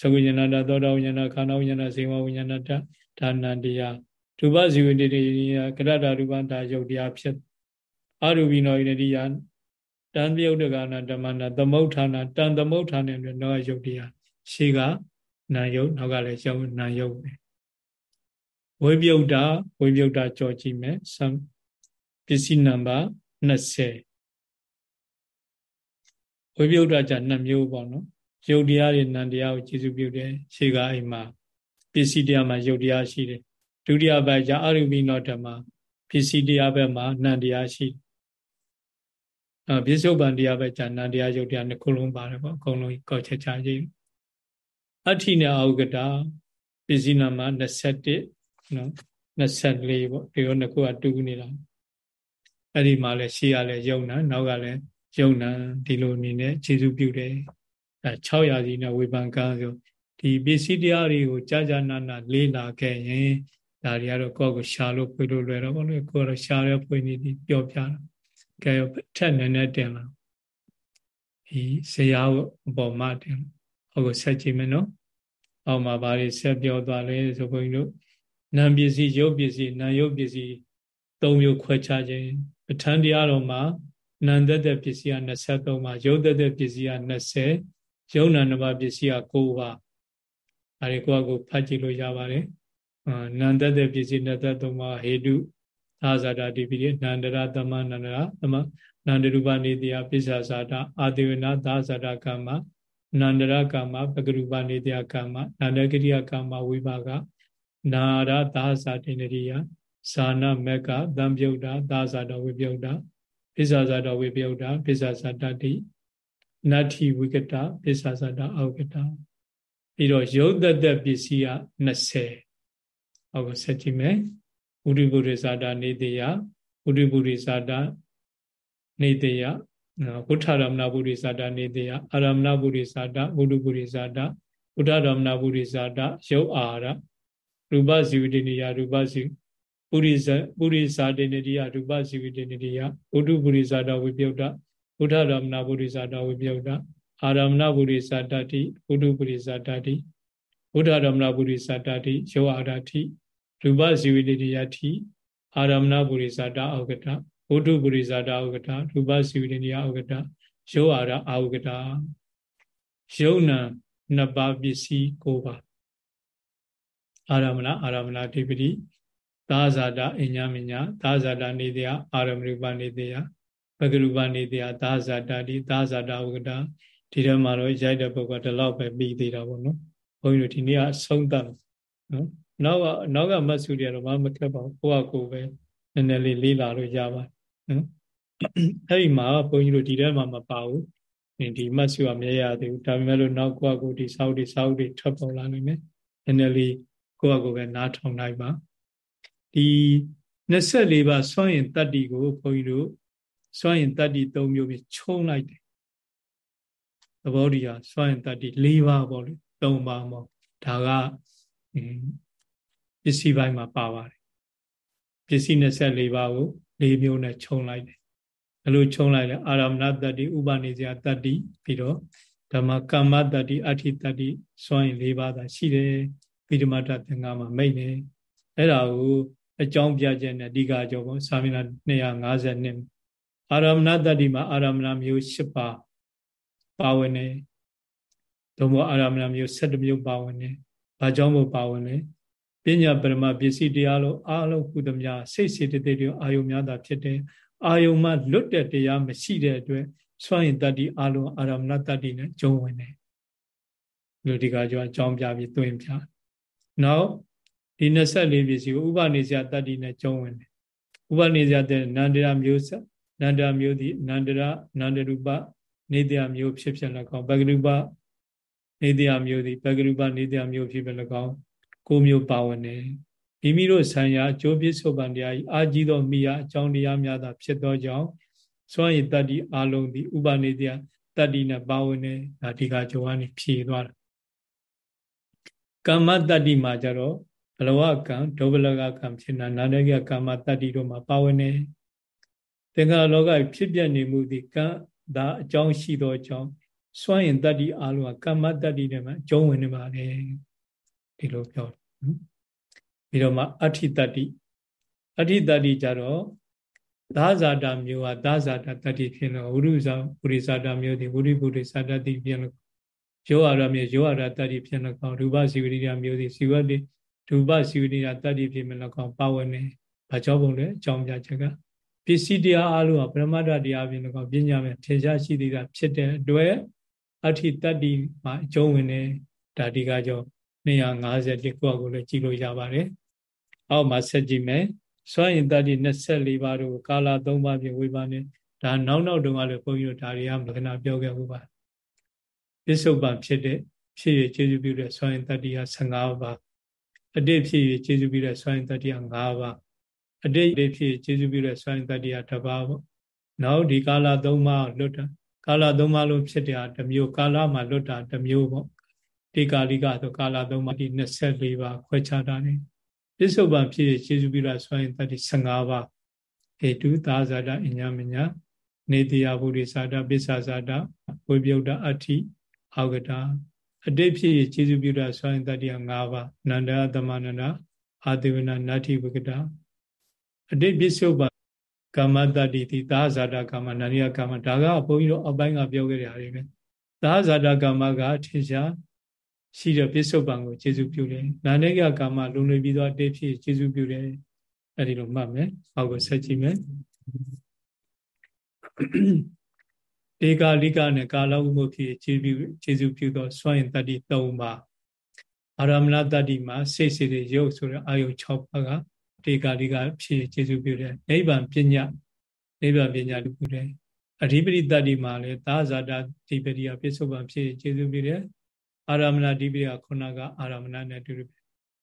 သကုညနာဓာသောတာဝိညာဏခန္ဓာဝိညာဏဇေဝဝိညာဏဓာဒါနံတရားရူပဇီဝတိတရားကရတရူပဒါယုတ်တရားဖြစ်အရူပိနောဣန္ဒိယတန်ပြုတ်တကနာဓမ္မနာသမုဋ္ဌာနာတန်သမုဋ္ဌာနာနဲ့နောယုတ်တရားရှေ့က နာယုတ်နောက်ကလည်းရုပ်နာယုတ်ပဲဝိပယုတ်တာဝိပယုတ်တာကြောကြည့်မယ်ပစ္စည်းနံပါတ်20ဝိပယုတ်တာじゃ2မျိုးပေါ့နော်ယုတ်တရားတွေနံတရားကိုကျေစုပြုတယ်ရှေ့ကအိမ်မှာပစ္စည်းတရားမှာယုတ်တရားရှိတယ်ဒုတိယဘက်ကျအရုပိနောဓမ္မပစ္စည်းတရားဘက်မှာနံတရားရှိတယ်အဲပစ္စုပန်တရားဘက်ကျနံတရားယုတ်တရားနှစ်ခုလုံးပါတယ်ပေါ့အကုန်လုံးကောက်ချက်ချကြည့် အဋ္ဌိနဲ့အာဟုကတာပစ္စည်းနာမှာ21နော်24ပေါ့ဒီလိုနှစ်ခုကတူနေတာအဲ့ဒီမှာလဲရှေ့ကလည်းယုံနာနောက်ကလည်းယုံနာဒီလိုအနေနဲ့ခြေစုပြုတယ်အဲ600ရာစီနဲ့ဝေဖန်ကန်းဆိုဒီပစ္စည်းတရားတွေကိုကြာကြာနာနာလေးလာခဲ့ရင်ဒါတွေကတော့ကိုယ့်ကိုရှာလို့ဖွေလို့လွယ်တော့ဘောလို့ကိုယ်တော့ရှာရဖွေနေပြီးပျော့ပြတာကဲထက်နေနေတင်လာဒီဇရာအပေါ်မှာတင် ဟောကိုဆက်ကြည့်မယ်နော်အောက်မှာဘာတွေဆက်ပြောသွားလဲဆိုဘုန်းကြီးတို့နာမ်ပစ္စည်းရုပ်ပစ္စည်းနာမ်ရုပ်ပစ္စည်းသုံးမျိုးခွဲခြားခြင်းပဋ္ဌာန်းတရားတော်မှာနာမ်သက်သက်ပစ္စည်းက23ပါရုပ်သက်သက်ပစ္စည်းက20ရုပ်နာနှစ်ပါးပစ္စည်းက9ပါအဲဒီကိုယ့်အကိုဖတ်ကြည့်လို့ရပါတယ်နန္တတဲ့ပစ္စည်း23ပါဟေတုသာဇာတာဒီပိရိနန္ဒရသမနန္ဒရသမနန္ဒရူပနေတယပစ္ဆာဇာတာအာတိဝနာသာဇာတာကမ္မ နန္ဒရကမ္မပကရူပနေတယကမ္မနန္ဒကရိယကမ္မဝိပါကနာရသာဇာတိနရိယဇာနမက်ကသံပြုတ်တာသာဇာတော်ဝိပြုတ်တာပစ္ဆာဇာတော်ဝိပြုတ်တာပစ္ဆာဇာတတိနတ္ထိဝိကတပစ္ဆာဇာတအောက်ကတပြီးတော့ယုတ်တတပစ္စည်းက20အောက်ကဆက်ကြည့်မယ်ဝိရိပုရိဇာတာနေတယဝိရိပုရိဇာတာနေတယ ဘုထရမဏပုရိဇာတာနေတယအာရမဏပုရိဇာတာဝိရိပုရိဇာတာဘုထရမဏပုရိဇာတာယုတ်အာရရူပဇီဝတိနိယရူပဇီပုရိဇပုရိဇာတေနိယရူပဇီဝတိနိယဘုဒ္ဓပုရိဇာတာဝိပယုတ်တဘုထရမဏပုရိဇာတာဝိပယုတ်တအာရမဏပုရိသတ္တိဘုဒ္ဓပုရိသတ္တိဘုဒ္ဓရမဏပုရိသတ္တိယောအာရတိရူပဇီဝိတယတိအာရမဏပုရိသတ္တအောကတ ဘုဒ္ဓပုရိသတ္တအောကတရူပဇီဝိတယအောကတယောအာရအောကတယုံနာနှစ်ပါးပစ္စည်း၉ပါးအာရမဏအာရမဏတိပတိသာဇာတာအညမညာသာဇာတာနေတယအာရမရူပနေတယပဂရူပနေတယသာဇာတာတိသာဇာတာဥကတာဒီထဲမှာတော့ရိုက်တဲ့ပုဂ္ဂိုလ်ဒီလောက်ပဲပြီးသေးတာပေါ့နော်ဘုန်းကြီးတို့ဒီနေ့အဆုံးသတ်နော်နောက်ကနောက်ကမတ်စုတွေကတော့မမခက်ပါဘူးကိုယ့်အကိုပဲနည်းနည်းလေးလေးလာလို့ရပါတယ် နော်အဲ့ဒီမှာဘုန်းကြီးတို့ဒီထဲမှာမပါဘူးဒီမတ်စုကမြဲရသေးဘူးဒါပေမဲ့လို့နောက်ကိုယ့်အကိုဒီစောက်ဒီစောက်ဒီထွက်ပေါ်လာနိုင်မယ်နည်းနည်းလေးကိုယ့်အကိုပဲနားထောင်နိုင်ပါဒီ24ပါးစွန့်ရင်တတ္တိကိုဘုန်းကြီးတို့စွန့်ရင်တတ္တိ၃မျိုးပြီးခြုံလိုက်တယ်သဘောတရားစွန့်ရင်တတ္တိ၄ပါးပေါ့လေ၃ပါးပေါ့ဒါကပစ္စည်းပိုင်းမှာပါပါတယ်ပစ္စည်း24ပါးကို ၄မျိုးနဲ့ခြုံလိုက်တယ်အဲ့လိုခြုံလိုက်လဲအာရမဏတတ္တိဥပနိစ္စယတတ္တိပြီးတော့ဓမ္မကမ္မတတ္တိအဋ္ဌိတတ္တိစွန့်ရင်၄ပါးသာရှိတယ်ပိဓမတသင်္ကမှာမိတ်နေအဲ့ဒါကိုအကြောင်းပြချက်နဲ့ဒီကကြောပေါ့စာမျက်နှာ252အာရမဏတတ္တိမှာအာရမဏမျိုး၈ပါးပါဝင်တယ်ဒုံဘောအာရမဏမျိုး7မျိုးပါဝင်တယ်ဘာကြောင့်မို့ပါဝင်လဲ ပညာပရမပစ္စည်းတရားလို့အာလုံးဟုသမျှစိတ်စေတသိက်တွေအာယုံများတာဖြစ်တယ်အာယုံမှလွတ်တဲ့တရားမရှိတဲ့အတွက်စွန့်ရင်တတ္တိအာလုံးအာရမဏတတ္တိနဲ့ကျုံဝင်တယ်လူဒီကကြောအကြောင်းပြပြီးသွင်းပြနောက်ဒီ24ပစ္စည်းကိုဥပနိစ္စတတ္တိနဲ့ကျုံဝင်တယ်ဥပနိစ္စတဲ့နန္ဒရာမျိုးစနန္ဒရာမျိုးဒီနန္ဒရာနန္ဒရူပနေတရားမျိုးဖြစ်ဖြစ်၎င်းပဂရုပနေတရားမျိုးဒီပဂရုပနေတရားမျိုးဖြစ်ဖြစ်၎င်း ကိုမျိုးပါဝင်တယ်မိမိတို့ဆံရအကျိုးပြစ္ဆုတ်ပံတရားဤအာကြီးသောမိယအကြောင်းတရားများသာဖြစ်သောကြောင့်စွမ်းရည်တတ္တိအာလုံးသည်ဥပနေတရားတတ္တိနဲ့ပါဝင်တယ်ဒါဒီကကြောကနေဖြည့်သွားတာကမ္မတတ္တိမှာကြတော့ဘလဝကံဒုဗလကကံဖြစ်နာနာတကကမ္မတတ္တိတို့မှာပါဝင်တယ်သင်္ခါရလောကဖြစ်ပြနေမှုသည်ကံဒါအကြောင်းရှိသောအကြောင်းစွန့်ရင်တတ္တိအာလုံးကကမ္မတတ္တိနဲ့မှအကျုံးဝင်နေပါလေ ဒီလိုပြောတယ်ပြီးတော့မှအဋ္ဌိတတ္တိအဋ္ဌိတတ္တိကြတော့သာဇာတာမျိုးဟာသာဇာတာတတ္တိဖြစ်လို့ဝိရုဇာဝိရိဇာတာမျိုးဒီဝိရိပုရိဇာတတ္တိဖြစ်လို့ယောအာရမျိုးယောအာရတတ္တိဖြစ်၎င်းရူပစီဝိရိယမျိုးစီစီဝတိရူပစီဝိရိယတတ္တိဖြစ်မ၎င်းပါဝင်နေဘာကြောင့်ဘုံလဲအကြောင်းပြချက်ကပစ္စည်းတရားအလုံးကပရမတ္ထတရားဖြစ်၎င်းပညာမဲ့ထင်ရှားရှိသေးတာဖြစ်တဲ့အတွက်အဋ္ဌိတတ္တိမှာအကျုံးဝင်နေဒါဒီကကြောင့် 250ခုကိုလည်းကြည့်လို့ရပါတယ်အောက်မှာဆက်ကြည့်မယ်စွန့်ရင်တတ္တိ24ပါးတို့ကာလ3ပါးဖြင့်ဝေပါနေဒါနောက်နောက်တုန်းကလည်းဘုန်းကြီးတို့ဒါတွေကမကနာပြောခဲ့ဘူးပါပစ္စုပန်ဖြစ်တဲ့ဖြစ်ရကျေစုပြုတဲ့စွန့်ရင်တတ္တိဟာ15ပါးအတိတ်ဖြစ်ရကျေစုပြုတဲ့စွန့်ရင်တတ္တိဟာ5ပါးအတိတ်ဖြစ်ကျေစုပြုတဲ့စွန့်ရင်တတ္တိဟာ1ပါးပေါ့နောက်ဒီကာလ3ပါးလွတ်တာကာလ3ပါးလုံးဖြစ်တဲ့တစ်မျိုးကာလမှာလွတ်တာတစ်မျိုးပေါ့ ဒီကာလိကဆိုကာလ3ပါးဒီ24ပါးခွဲခြားတာနေပစ္စုပန်ဖြစ်ရကျေစုပြုတဲ့စွန့်ရင်တတ္တိ15ပါးဟေတုသာဇာတအညာမညာနေတယဗုဒ္ဓစာဒပစ္ဆာစာဒဝိပယုတ်တအဋ္ဌိအာဂတာအတိတ်ဖြစ်ရခြေစုပြုတာဆွမ်းတတ္တိယ၅ပါးနန္ဒသမနန္ဒအာတိဝနာနတ္ထိဝကတာအတိတ်ပစ္စုပန်ကာမတတ္တိတိသာဇာတကာမနန္ဒီယကာမဒါကဘုန်းကြီးတို့အပိုင်းကပြောခဲ့တဲ့ဟာတွေပဲသာဇာတကာမကထင်ရှား ရှိတဲ့ပစ္စုပန်ကိုခြေစုပြုတယ်နာနေကကာမလုံလည်ပြီးတော့အတိတ်ဖြစ်ခြေစုပြုတယ်အဲ့ဒီလိုမှတ်မယ်အောက်ကိုဆက်ကြည့်မယ်ဒေကာလိကနဲ့ကာလဝိမုတ်ဖြစ်ခြေပြုခြေစုပြုသောစွန့်ရင်တတ္တိ၃ပါးအာရမဏတတ္တိမှာစိတ်စိတ်ရုပ်ဆိုတဲ့အာယု6ပါးကဒေကာလိကဖြစ်ခြေစုပြုတဲ့နိဗ္ဗာန်ပညာနိဗ္ဗာန်ပညာတူတယ်အဓိပတိတတ္တိမှာလည်းသာဇာတာဓိပတိယပစ္စုပန်ဖြစ်ခြေစုပြုတဲ့ အာရမဏဓိပတိယခုနကအာရမဏနဲ့တူတယ်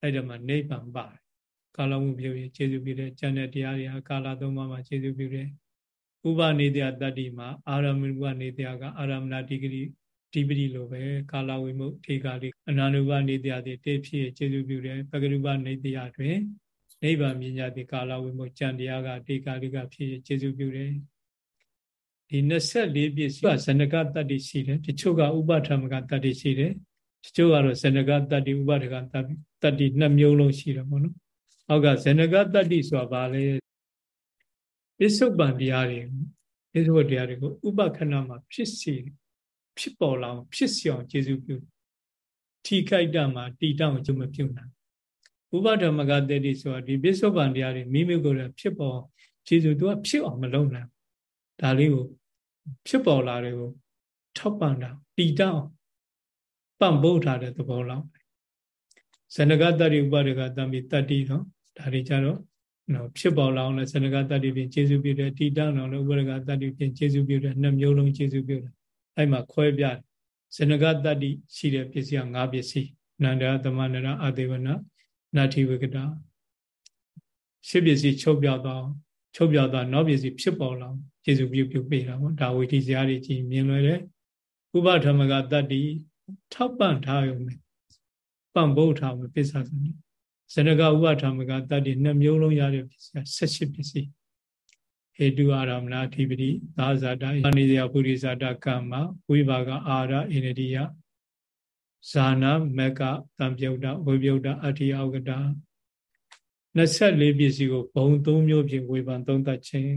အဲ့ဒါမှနိဗ္ဗာန်ပါတယ်ကာလဝိပြုခြေစုပြုတဲ့ဉာဏ်နဲ့တရားတွေဟာကာလသုံးပါးမှာခြေစုပြုတယ်ဥပနေတယတတ္တိမှာအာရမဏုပနေတယကအာရမဏတိဂရိဒီပတိလိုပဲကာလဝိမုတ်ထေကာလိအနာနုပနေတယတိတေဖြစ်ခြေစုပြုတယ်ပဂရုပနေတယတွင်နိဗ္ဗာန်မြညာတိကာလဝိမုတ်ကြံတရားကတေကာလိကဖြစ်ခြေစုပြုတယ်ဒီ24ပြည့်စုဇနကတတ္တိရှိတယ်တချို့ကဥပထမကတတ္တိရှိတယ် တချို့ကတော့ဇနကတတ္တိဥပထကတတ္တိနှစ်မျိုးလုံးရှိတယ်ပေါ့နော်အောက်ကဇနကတတ္တိဆိုတာဘာလဲပစ္စုပန်တရားတွေပစ္စုပန်တရားတွေကိုဥပခဏမှာဖြစ်စီဖြစ်ပေါ်လာအောင်ဖြစ်စီအောင်ကျေစုပြုထိခိုက်တာမှာတီတောင်ကျမပြုနိုင်ဥပဓမ္မကတတိဆိုတာဒီပစ္စုပန်တရားတွေမိမိကိုယ်လည်းဖြစ်ပေါ်ကျေစုသူကဖြစ်အောင်မလုပ်နိုင်ဒါလေးကိုဖြစ်ပေါ်လာတယ်ကိုထောက်ပံ့တာတီတောင် ပံ့ပိုးထားတဲ့သဘောလောက်ဇနကတ္တိဥပဒကတံမိတတ္တိတော့ဒါတွေကြတော့နော်ဖြစ်ပေါ်လာအောင်လဲစနကတတ္တိဖြင့်ကျေစုပြုတယ်တိတံအောင်လဲဥပရကတတ္တိဖြင့်ကျေစုပြုတယ်နှစ်မျိုးလုံးကျေစုပြုတယ်အဲ့မှာခွဲပြတယ်စနကတတ္တိရှိတဲ့ပစ္စည်းက၅ပစ္စည်းနန္ဒသမဏရအသေးဝနနာတိဝကတာရှစ်ပစ္စည်းချုပ်ပြောက်တော့ချုပ်ပြောက်တော့နောက်ပစ္စည်းဖြစ်ပေါ်လာကျေစုပြုပြုပေးတာပေါ့ဒါဝိတိစရာတွေကြည်မြင်လွယ်တယ်ဥပဓမ္မကတတ္တိ ထောက်ပံ့ထားရုံနဲ့ပံ့ပိုးထားမယ်ပစ္စည်းစနည်းဇနကဥပဓမ္မကတတ္တိနှစ်မျိုးလုံးရတဲ့ပစ္စည်း78ပစ္စည်းဟေတုအာရမဏအဓိပတိသာဇာတအာနိယပုရိသတာကမ္မဝိဘာကအာရအိန္ဒိယဇာနာမကတံပြုတ်တာဝိပြုတ်တာအဋ္ဌိအောကတာ24ပစ္စည်းကိုဘုံ၃မျိုးဖြင့်ဝေဖန်သုံးသပ်ခြင်း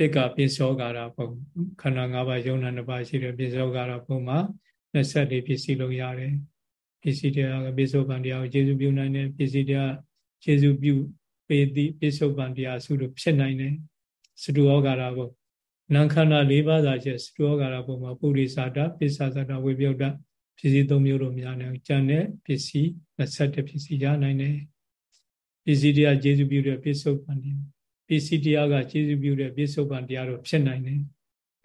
တက်ကပိစောကာရဘုံခန္ဓာ၅ပါးယုံနာ၅ပါးရှိတဲ့ပိစောကာရဘုံမှာ24ပစ္စည်းလုံးရတယ်ပစ္စည်းတရားကပိစုပန်တရားကိုကျေစုပြုနိုင်တယ်ပစ္စည်းတရားကျေစုပြုပေတိပိစုပန်တရားစုလို့ဖြစ်နိုင်တယ်စတုဩကာရဘုနာခန္ဓာ၄ပါးသာချက်စတုဩကာရဘုမှာပုရိသတာပစ္ဆသတာဝိပယုတ်တပစ္စည်း၃မျိုးလို့များတယ်ကျန်တဲ့ပစ္စည်း21ပစ္စည်းရနိုင်တယ်ပစ္စည်းတရားကျေစုပြုတဲ့ပိစုပန်တရား ပစ္စည်းတရားကကျေစုပြုတဲ့ပိစုပန်တရားတို့ဖြစ်နိုင်တယ်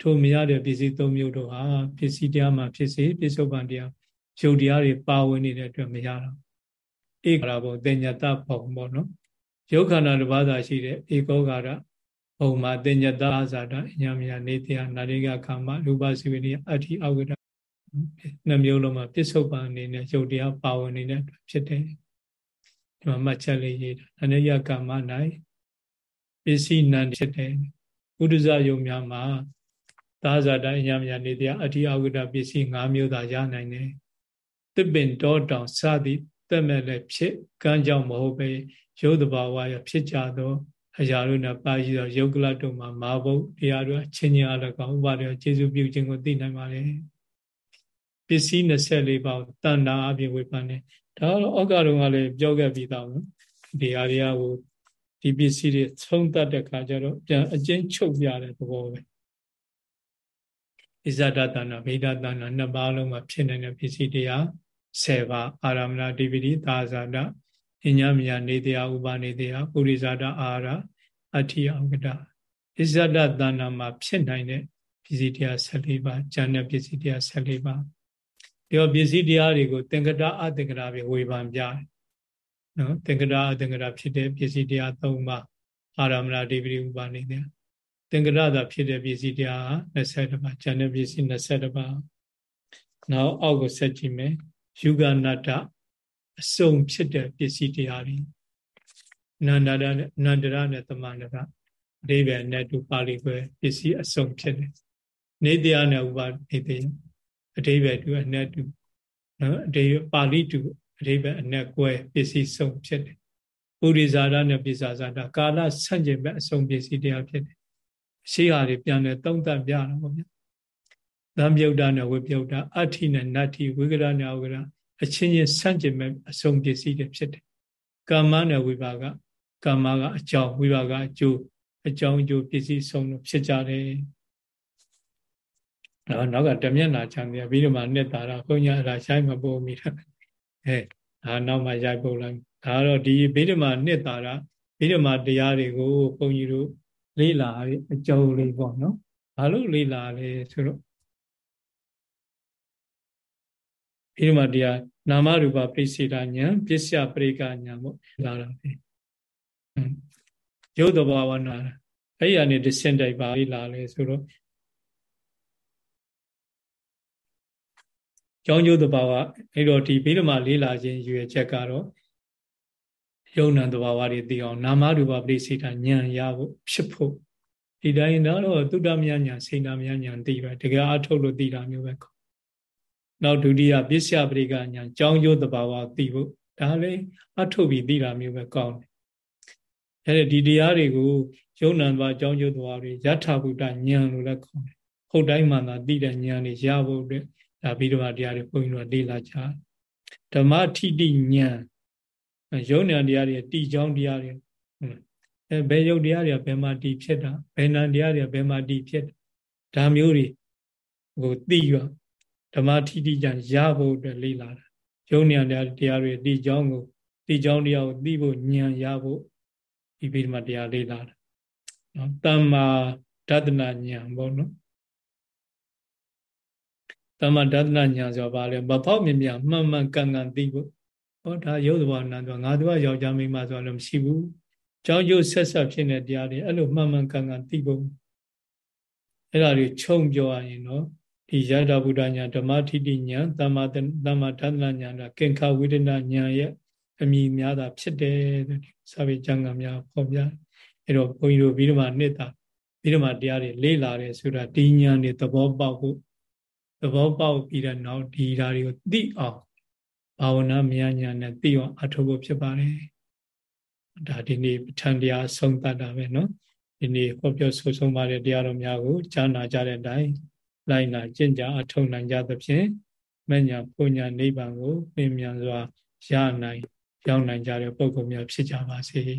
ထိုမရတဲ့ပစ္စည်း၃မျိုးတို့ဟာပစ္စည်းတရားမှာဖြစ်စေပိစုပန်တရားရုပ်တရားတွေပါဝင်နေတဲ့အတွက်မရတော့ဧကရာဘုံတင်ညတဘုံပေါ့နော်ရုပ်ခန္ဓာတစ်ပါးသာရှိတဲ့ဧကောကာရဘုံမှာတင်ညတအာဇာတအညာမယနေတရားနာရိကကာမရူပစီဝိနိယအဋ္ဌိအောက်ကတနှမျိုးလုံးမှာပစ္စုပန်အနေနဲ့ရုပ်တရားပါဝင်နေတဲ့အတွက်ဖြစ်တယ်ဒီမှာမှတ်ချက်လေးရေးတာအနိယကာမ၌ ပစ္စည်းနံဖြစ်တယ်ဥဒ္ဒဇယုံများမှာသာဇာတအညာမယနေတရားအဋ္ဌိအောက်ကတပစ္စည်း၅မျိုးသာရနိုင်တယ်သစ်ပင်တောတောင်စသည်တက်မဲ့လည်းဖြစ်ကမ်းကြောင့်မဟုတ်ပဲရုပ်တဘာဝရဖြစ်ကြသောအရာတို့နဲ့ပါရှိသောယုတ်ကလတုံမှာမာဘုတ်တရားတို့အချင်းချင်းအလကောင်ဥပါဒေကျေစုပြုခြင်းကိုသိနိုင်ပါလေပစ္စည်း24ပါးတဏ္ဍာအပြင်ဝေဖန်နေဒါတော့ဩကာတုံကလည်းပြောခဲ့ပြီးသားနော်ဒီဟာတွေကဟို ဒီပစ္စည်းတွေသုံးတတ်တဲ့ခါကျတော့ပြန်အကျဉ်းချုပ်ပြတဲ့သဘောပဲဣဇဒတနာဗေဒတနာနှစ်ပါးလုံးမှာဖြစ်နေတဲ့ပစ္စည်းတရား10ပါးအာရမဏတိပိတိသာဇာတအညမယနေတရားဥပနေတရားပုရိဇာတအာရအဋ္ဌိအဝကတဣဇဒတနာမှာဖြစ်နိုင်တဲ့ပစ္စည်းတရား14ပါးဉာဏ်နဲ့ပစ္စည်းတရား14ပါးဒီတော့ပစ္စည်းတရားတွေကိုသင်္ကတအသင်္ကတပဲဝေဖန်ပြတယ် နော်သင်္ကတအသင်္ကတဖြစ်တဲ့ပစ္စည်းတရား၃ပါးအာရမဏတိပိတိဥပနေတရားသင်္ကရသာဖြစ်တဲ့ပစ္စည်းတရား20ပါးဉာဏ်နဲ့ပစ္စည်း20ပါးနောက်အောက်ကိုဆက်ကြည့်မယ်ယူဂနာတအစုံဖြစ်တဲ့ပစ္စည်းတရားတွေနန္ဒရနဲ့နန္ဒရနဲ့သမန္တရအဓိပ္ပာယ်နဲ့တူပါဠိခွဲပစ္စည်းအစုံဖြစ်တယ်နေတရားနဲ့ဥပနေတရားအဓိပ္ပာယ်တူအနဲ့တူနော်အဓိပ္ပာယ်ပါဠိတူ အဓိပ္ပာယ်အနဲ့ကွဲပစ္စည်းစုံဖြစ်တယ်ပုရိဇာရနဲ့ပိစာဇာတာကာလဆန့်ကျင်ဘက်အစုံပစ္စည်းတရားဖြစ်တယ်ရှေးဟာတွေပြန်လဲသုံးသပ်ပြတာပေါ့ဗျာသံပြုတ်တာနဲ့ဝိပြုတ်တာအဋ္ဌိနဲ့နတ္ထိဝိကရနဲ့ဝိကရအချင်းချင်းဆန့်ကျင်မဲ့အစုံပစ္စည်းတွေဖြစ်တယ်ကာမနဲ့ဝိပါကကာမကအကြောင်းဝိပါကအကျိုးအကြောင်းအကျိုးပစ္စည်းဆုံးလို့ဖြစ်ကြတယ်နော်နောက်ကတမျက်နာချမ်းတယ်ပြီးတော့မှနှစ်တာတော့ခွန်ညာအဲ့ဒါရှိုင်းမပို့မိတာ အဲဒါနောက်မှရိုက်ပုတ်လိုက်ဒါတော့ဒီဘိဓမာနှစ်တာတာဘိဓမာတရားတွေကိုဘုန်းကြီးတို့လေးလာအကျုံးလေးပေါ့နော်ဘာလို့လေးလာလဲဆိုတော့ဒီမှာတရားနာမရူပပိစိတာညာပစ္စယပရိကညာပေါ့လာတာပဲရုပ်တဘာဝနာအဲ့ဒီအနေနဲ့ဆင့်တိုက်ပါလေးလာလဲဆိုတော့ ကြောင်းကျိုးတဘာဝအဲ့တော့ဒီဘိဓမာလေးလာခြင်းရွယ်ချက်ကတော့ယုံနံတဘာဝတွေသိအောင်နာမရူပပရိစိတာဉာဏ်ရဖို့ဖြစ်ဖို့ဒီတိုင်းတော့သုတ္တမယညာစိဏမယညာသိပဲတကယ်အထုတ်လို့သိတာမျိုးပဲနောက်ဒုတိယပစ္စယပရိကညာကြောင်းကျိုးတဘာဝသိဖို့ဒါလည်းအထုတ်ပြီးသိတာမျိုးပဲကောင်းတယ်အဲဒီဒီတရားတွေကိုယုံနံဘာကြောင်းကျိုးတဘာဝတွေယထာဘုဒ္ဓဉာဏ်လို့လည်းခေါ်တယ်ဟုတ်တိုင်းမှသာသိတဲ့ဉာဏ်တွေရဖို့အတွက် ဒါပြီးတော့တရားတွေဘုန်းကြီးတို့လေ့လာကြဓမ္မထိတိဉာဏ်ယုံဉာဏ်တရားတွေတိကြောင်းတရားတွေအဲဘယ်ယုတ်တရားတွေကဘယ်မှာတည်ဖြစ်တာဘယ်နံတရားတွေကဘယ်မှာတည်ဖြစ်ဒါမျိုးတွေဟိုသိရဓမ္မထိတိကြရဖို့အတွက်လေ့လာတာယုံဉာဏ်တရားတွေတည်ကြောင်းကိုတည်ကြောင်းတရားကိုသိဖို့ဉာဏ်ရဖို့ဒီပိဋကတရားလေ့လာတာနော်တမ္မာဒသနာဉာဏ်ပေါ့နော် တမ္မာဒသနာဉာဏ်ဆိုပါလေမဖောက်မြင်မြမှန်မှန်ကန်ကန်သိဖို့ဟောဒါရုပ်သဘောနာတော့ငါတို့ကယောက်ျားမိန်းမဆိုတော့မရှိဘူးကြောင်းကျိုးဆက်ဆက်ဖြစ်နေတရားတွေအဲ့လိုမှန်မှန်ကန်ကန်သိဖို့အဲ့ဒါတွေခြုံပြောရရင်တော့ဒီယတဗုဒ္ဓညာဓမ္မထိတိညာသမ္မာသမ္မာဒသနာညာကကင်္ခဝိဒနာညာရဲ့အမိများတာဖြစ်တယ်တဲ့စာပေကျမ်းဂန်များဖော်ပြအဲ့တော့ဘုန်းကြီးတို့ပြီးတော့မှနှစ်တာပြီးတော့မှတရားတွေလေ့လာတယ်ဆိုတာဒီညာတွေသဘောပေါက်ဖို့ သဘောပေါက်ပြီးတဲ့နောက်ဒီဓာတွေကိုသိအောင်ဘာဝနာမြညာနဲ့သိအောင်အထောက်ဖို့ဖြစ်ပါတယ်ဒါဒီနေ့ပဋ္ဌာန်းတရားဆုံးသတ်တာပဲเนาะဒီနေ့ဟောပြောဆိုဆုံးပါတဲ့တရားတော်များကိုကြားနာကြတဲ့အတိုင်းလိုက်နာကျင့်ကြအထောက်နိုင်ကြသဖြင့်မညာပူညာနိဗ္ဗာန်ကိုပင်မြန်စွာရနိုင်ရောက်နိုင်ကြတဲ့ပုဂ္ဂိုလ်များဖြစ်ကြပါစေ။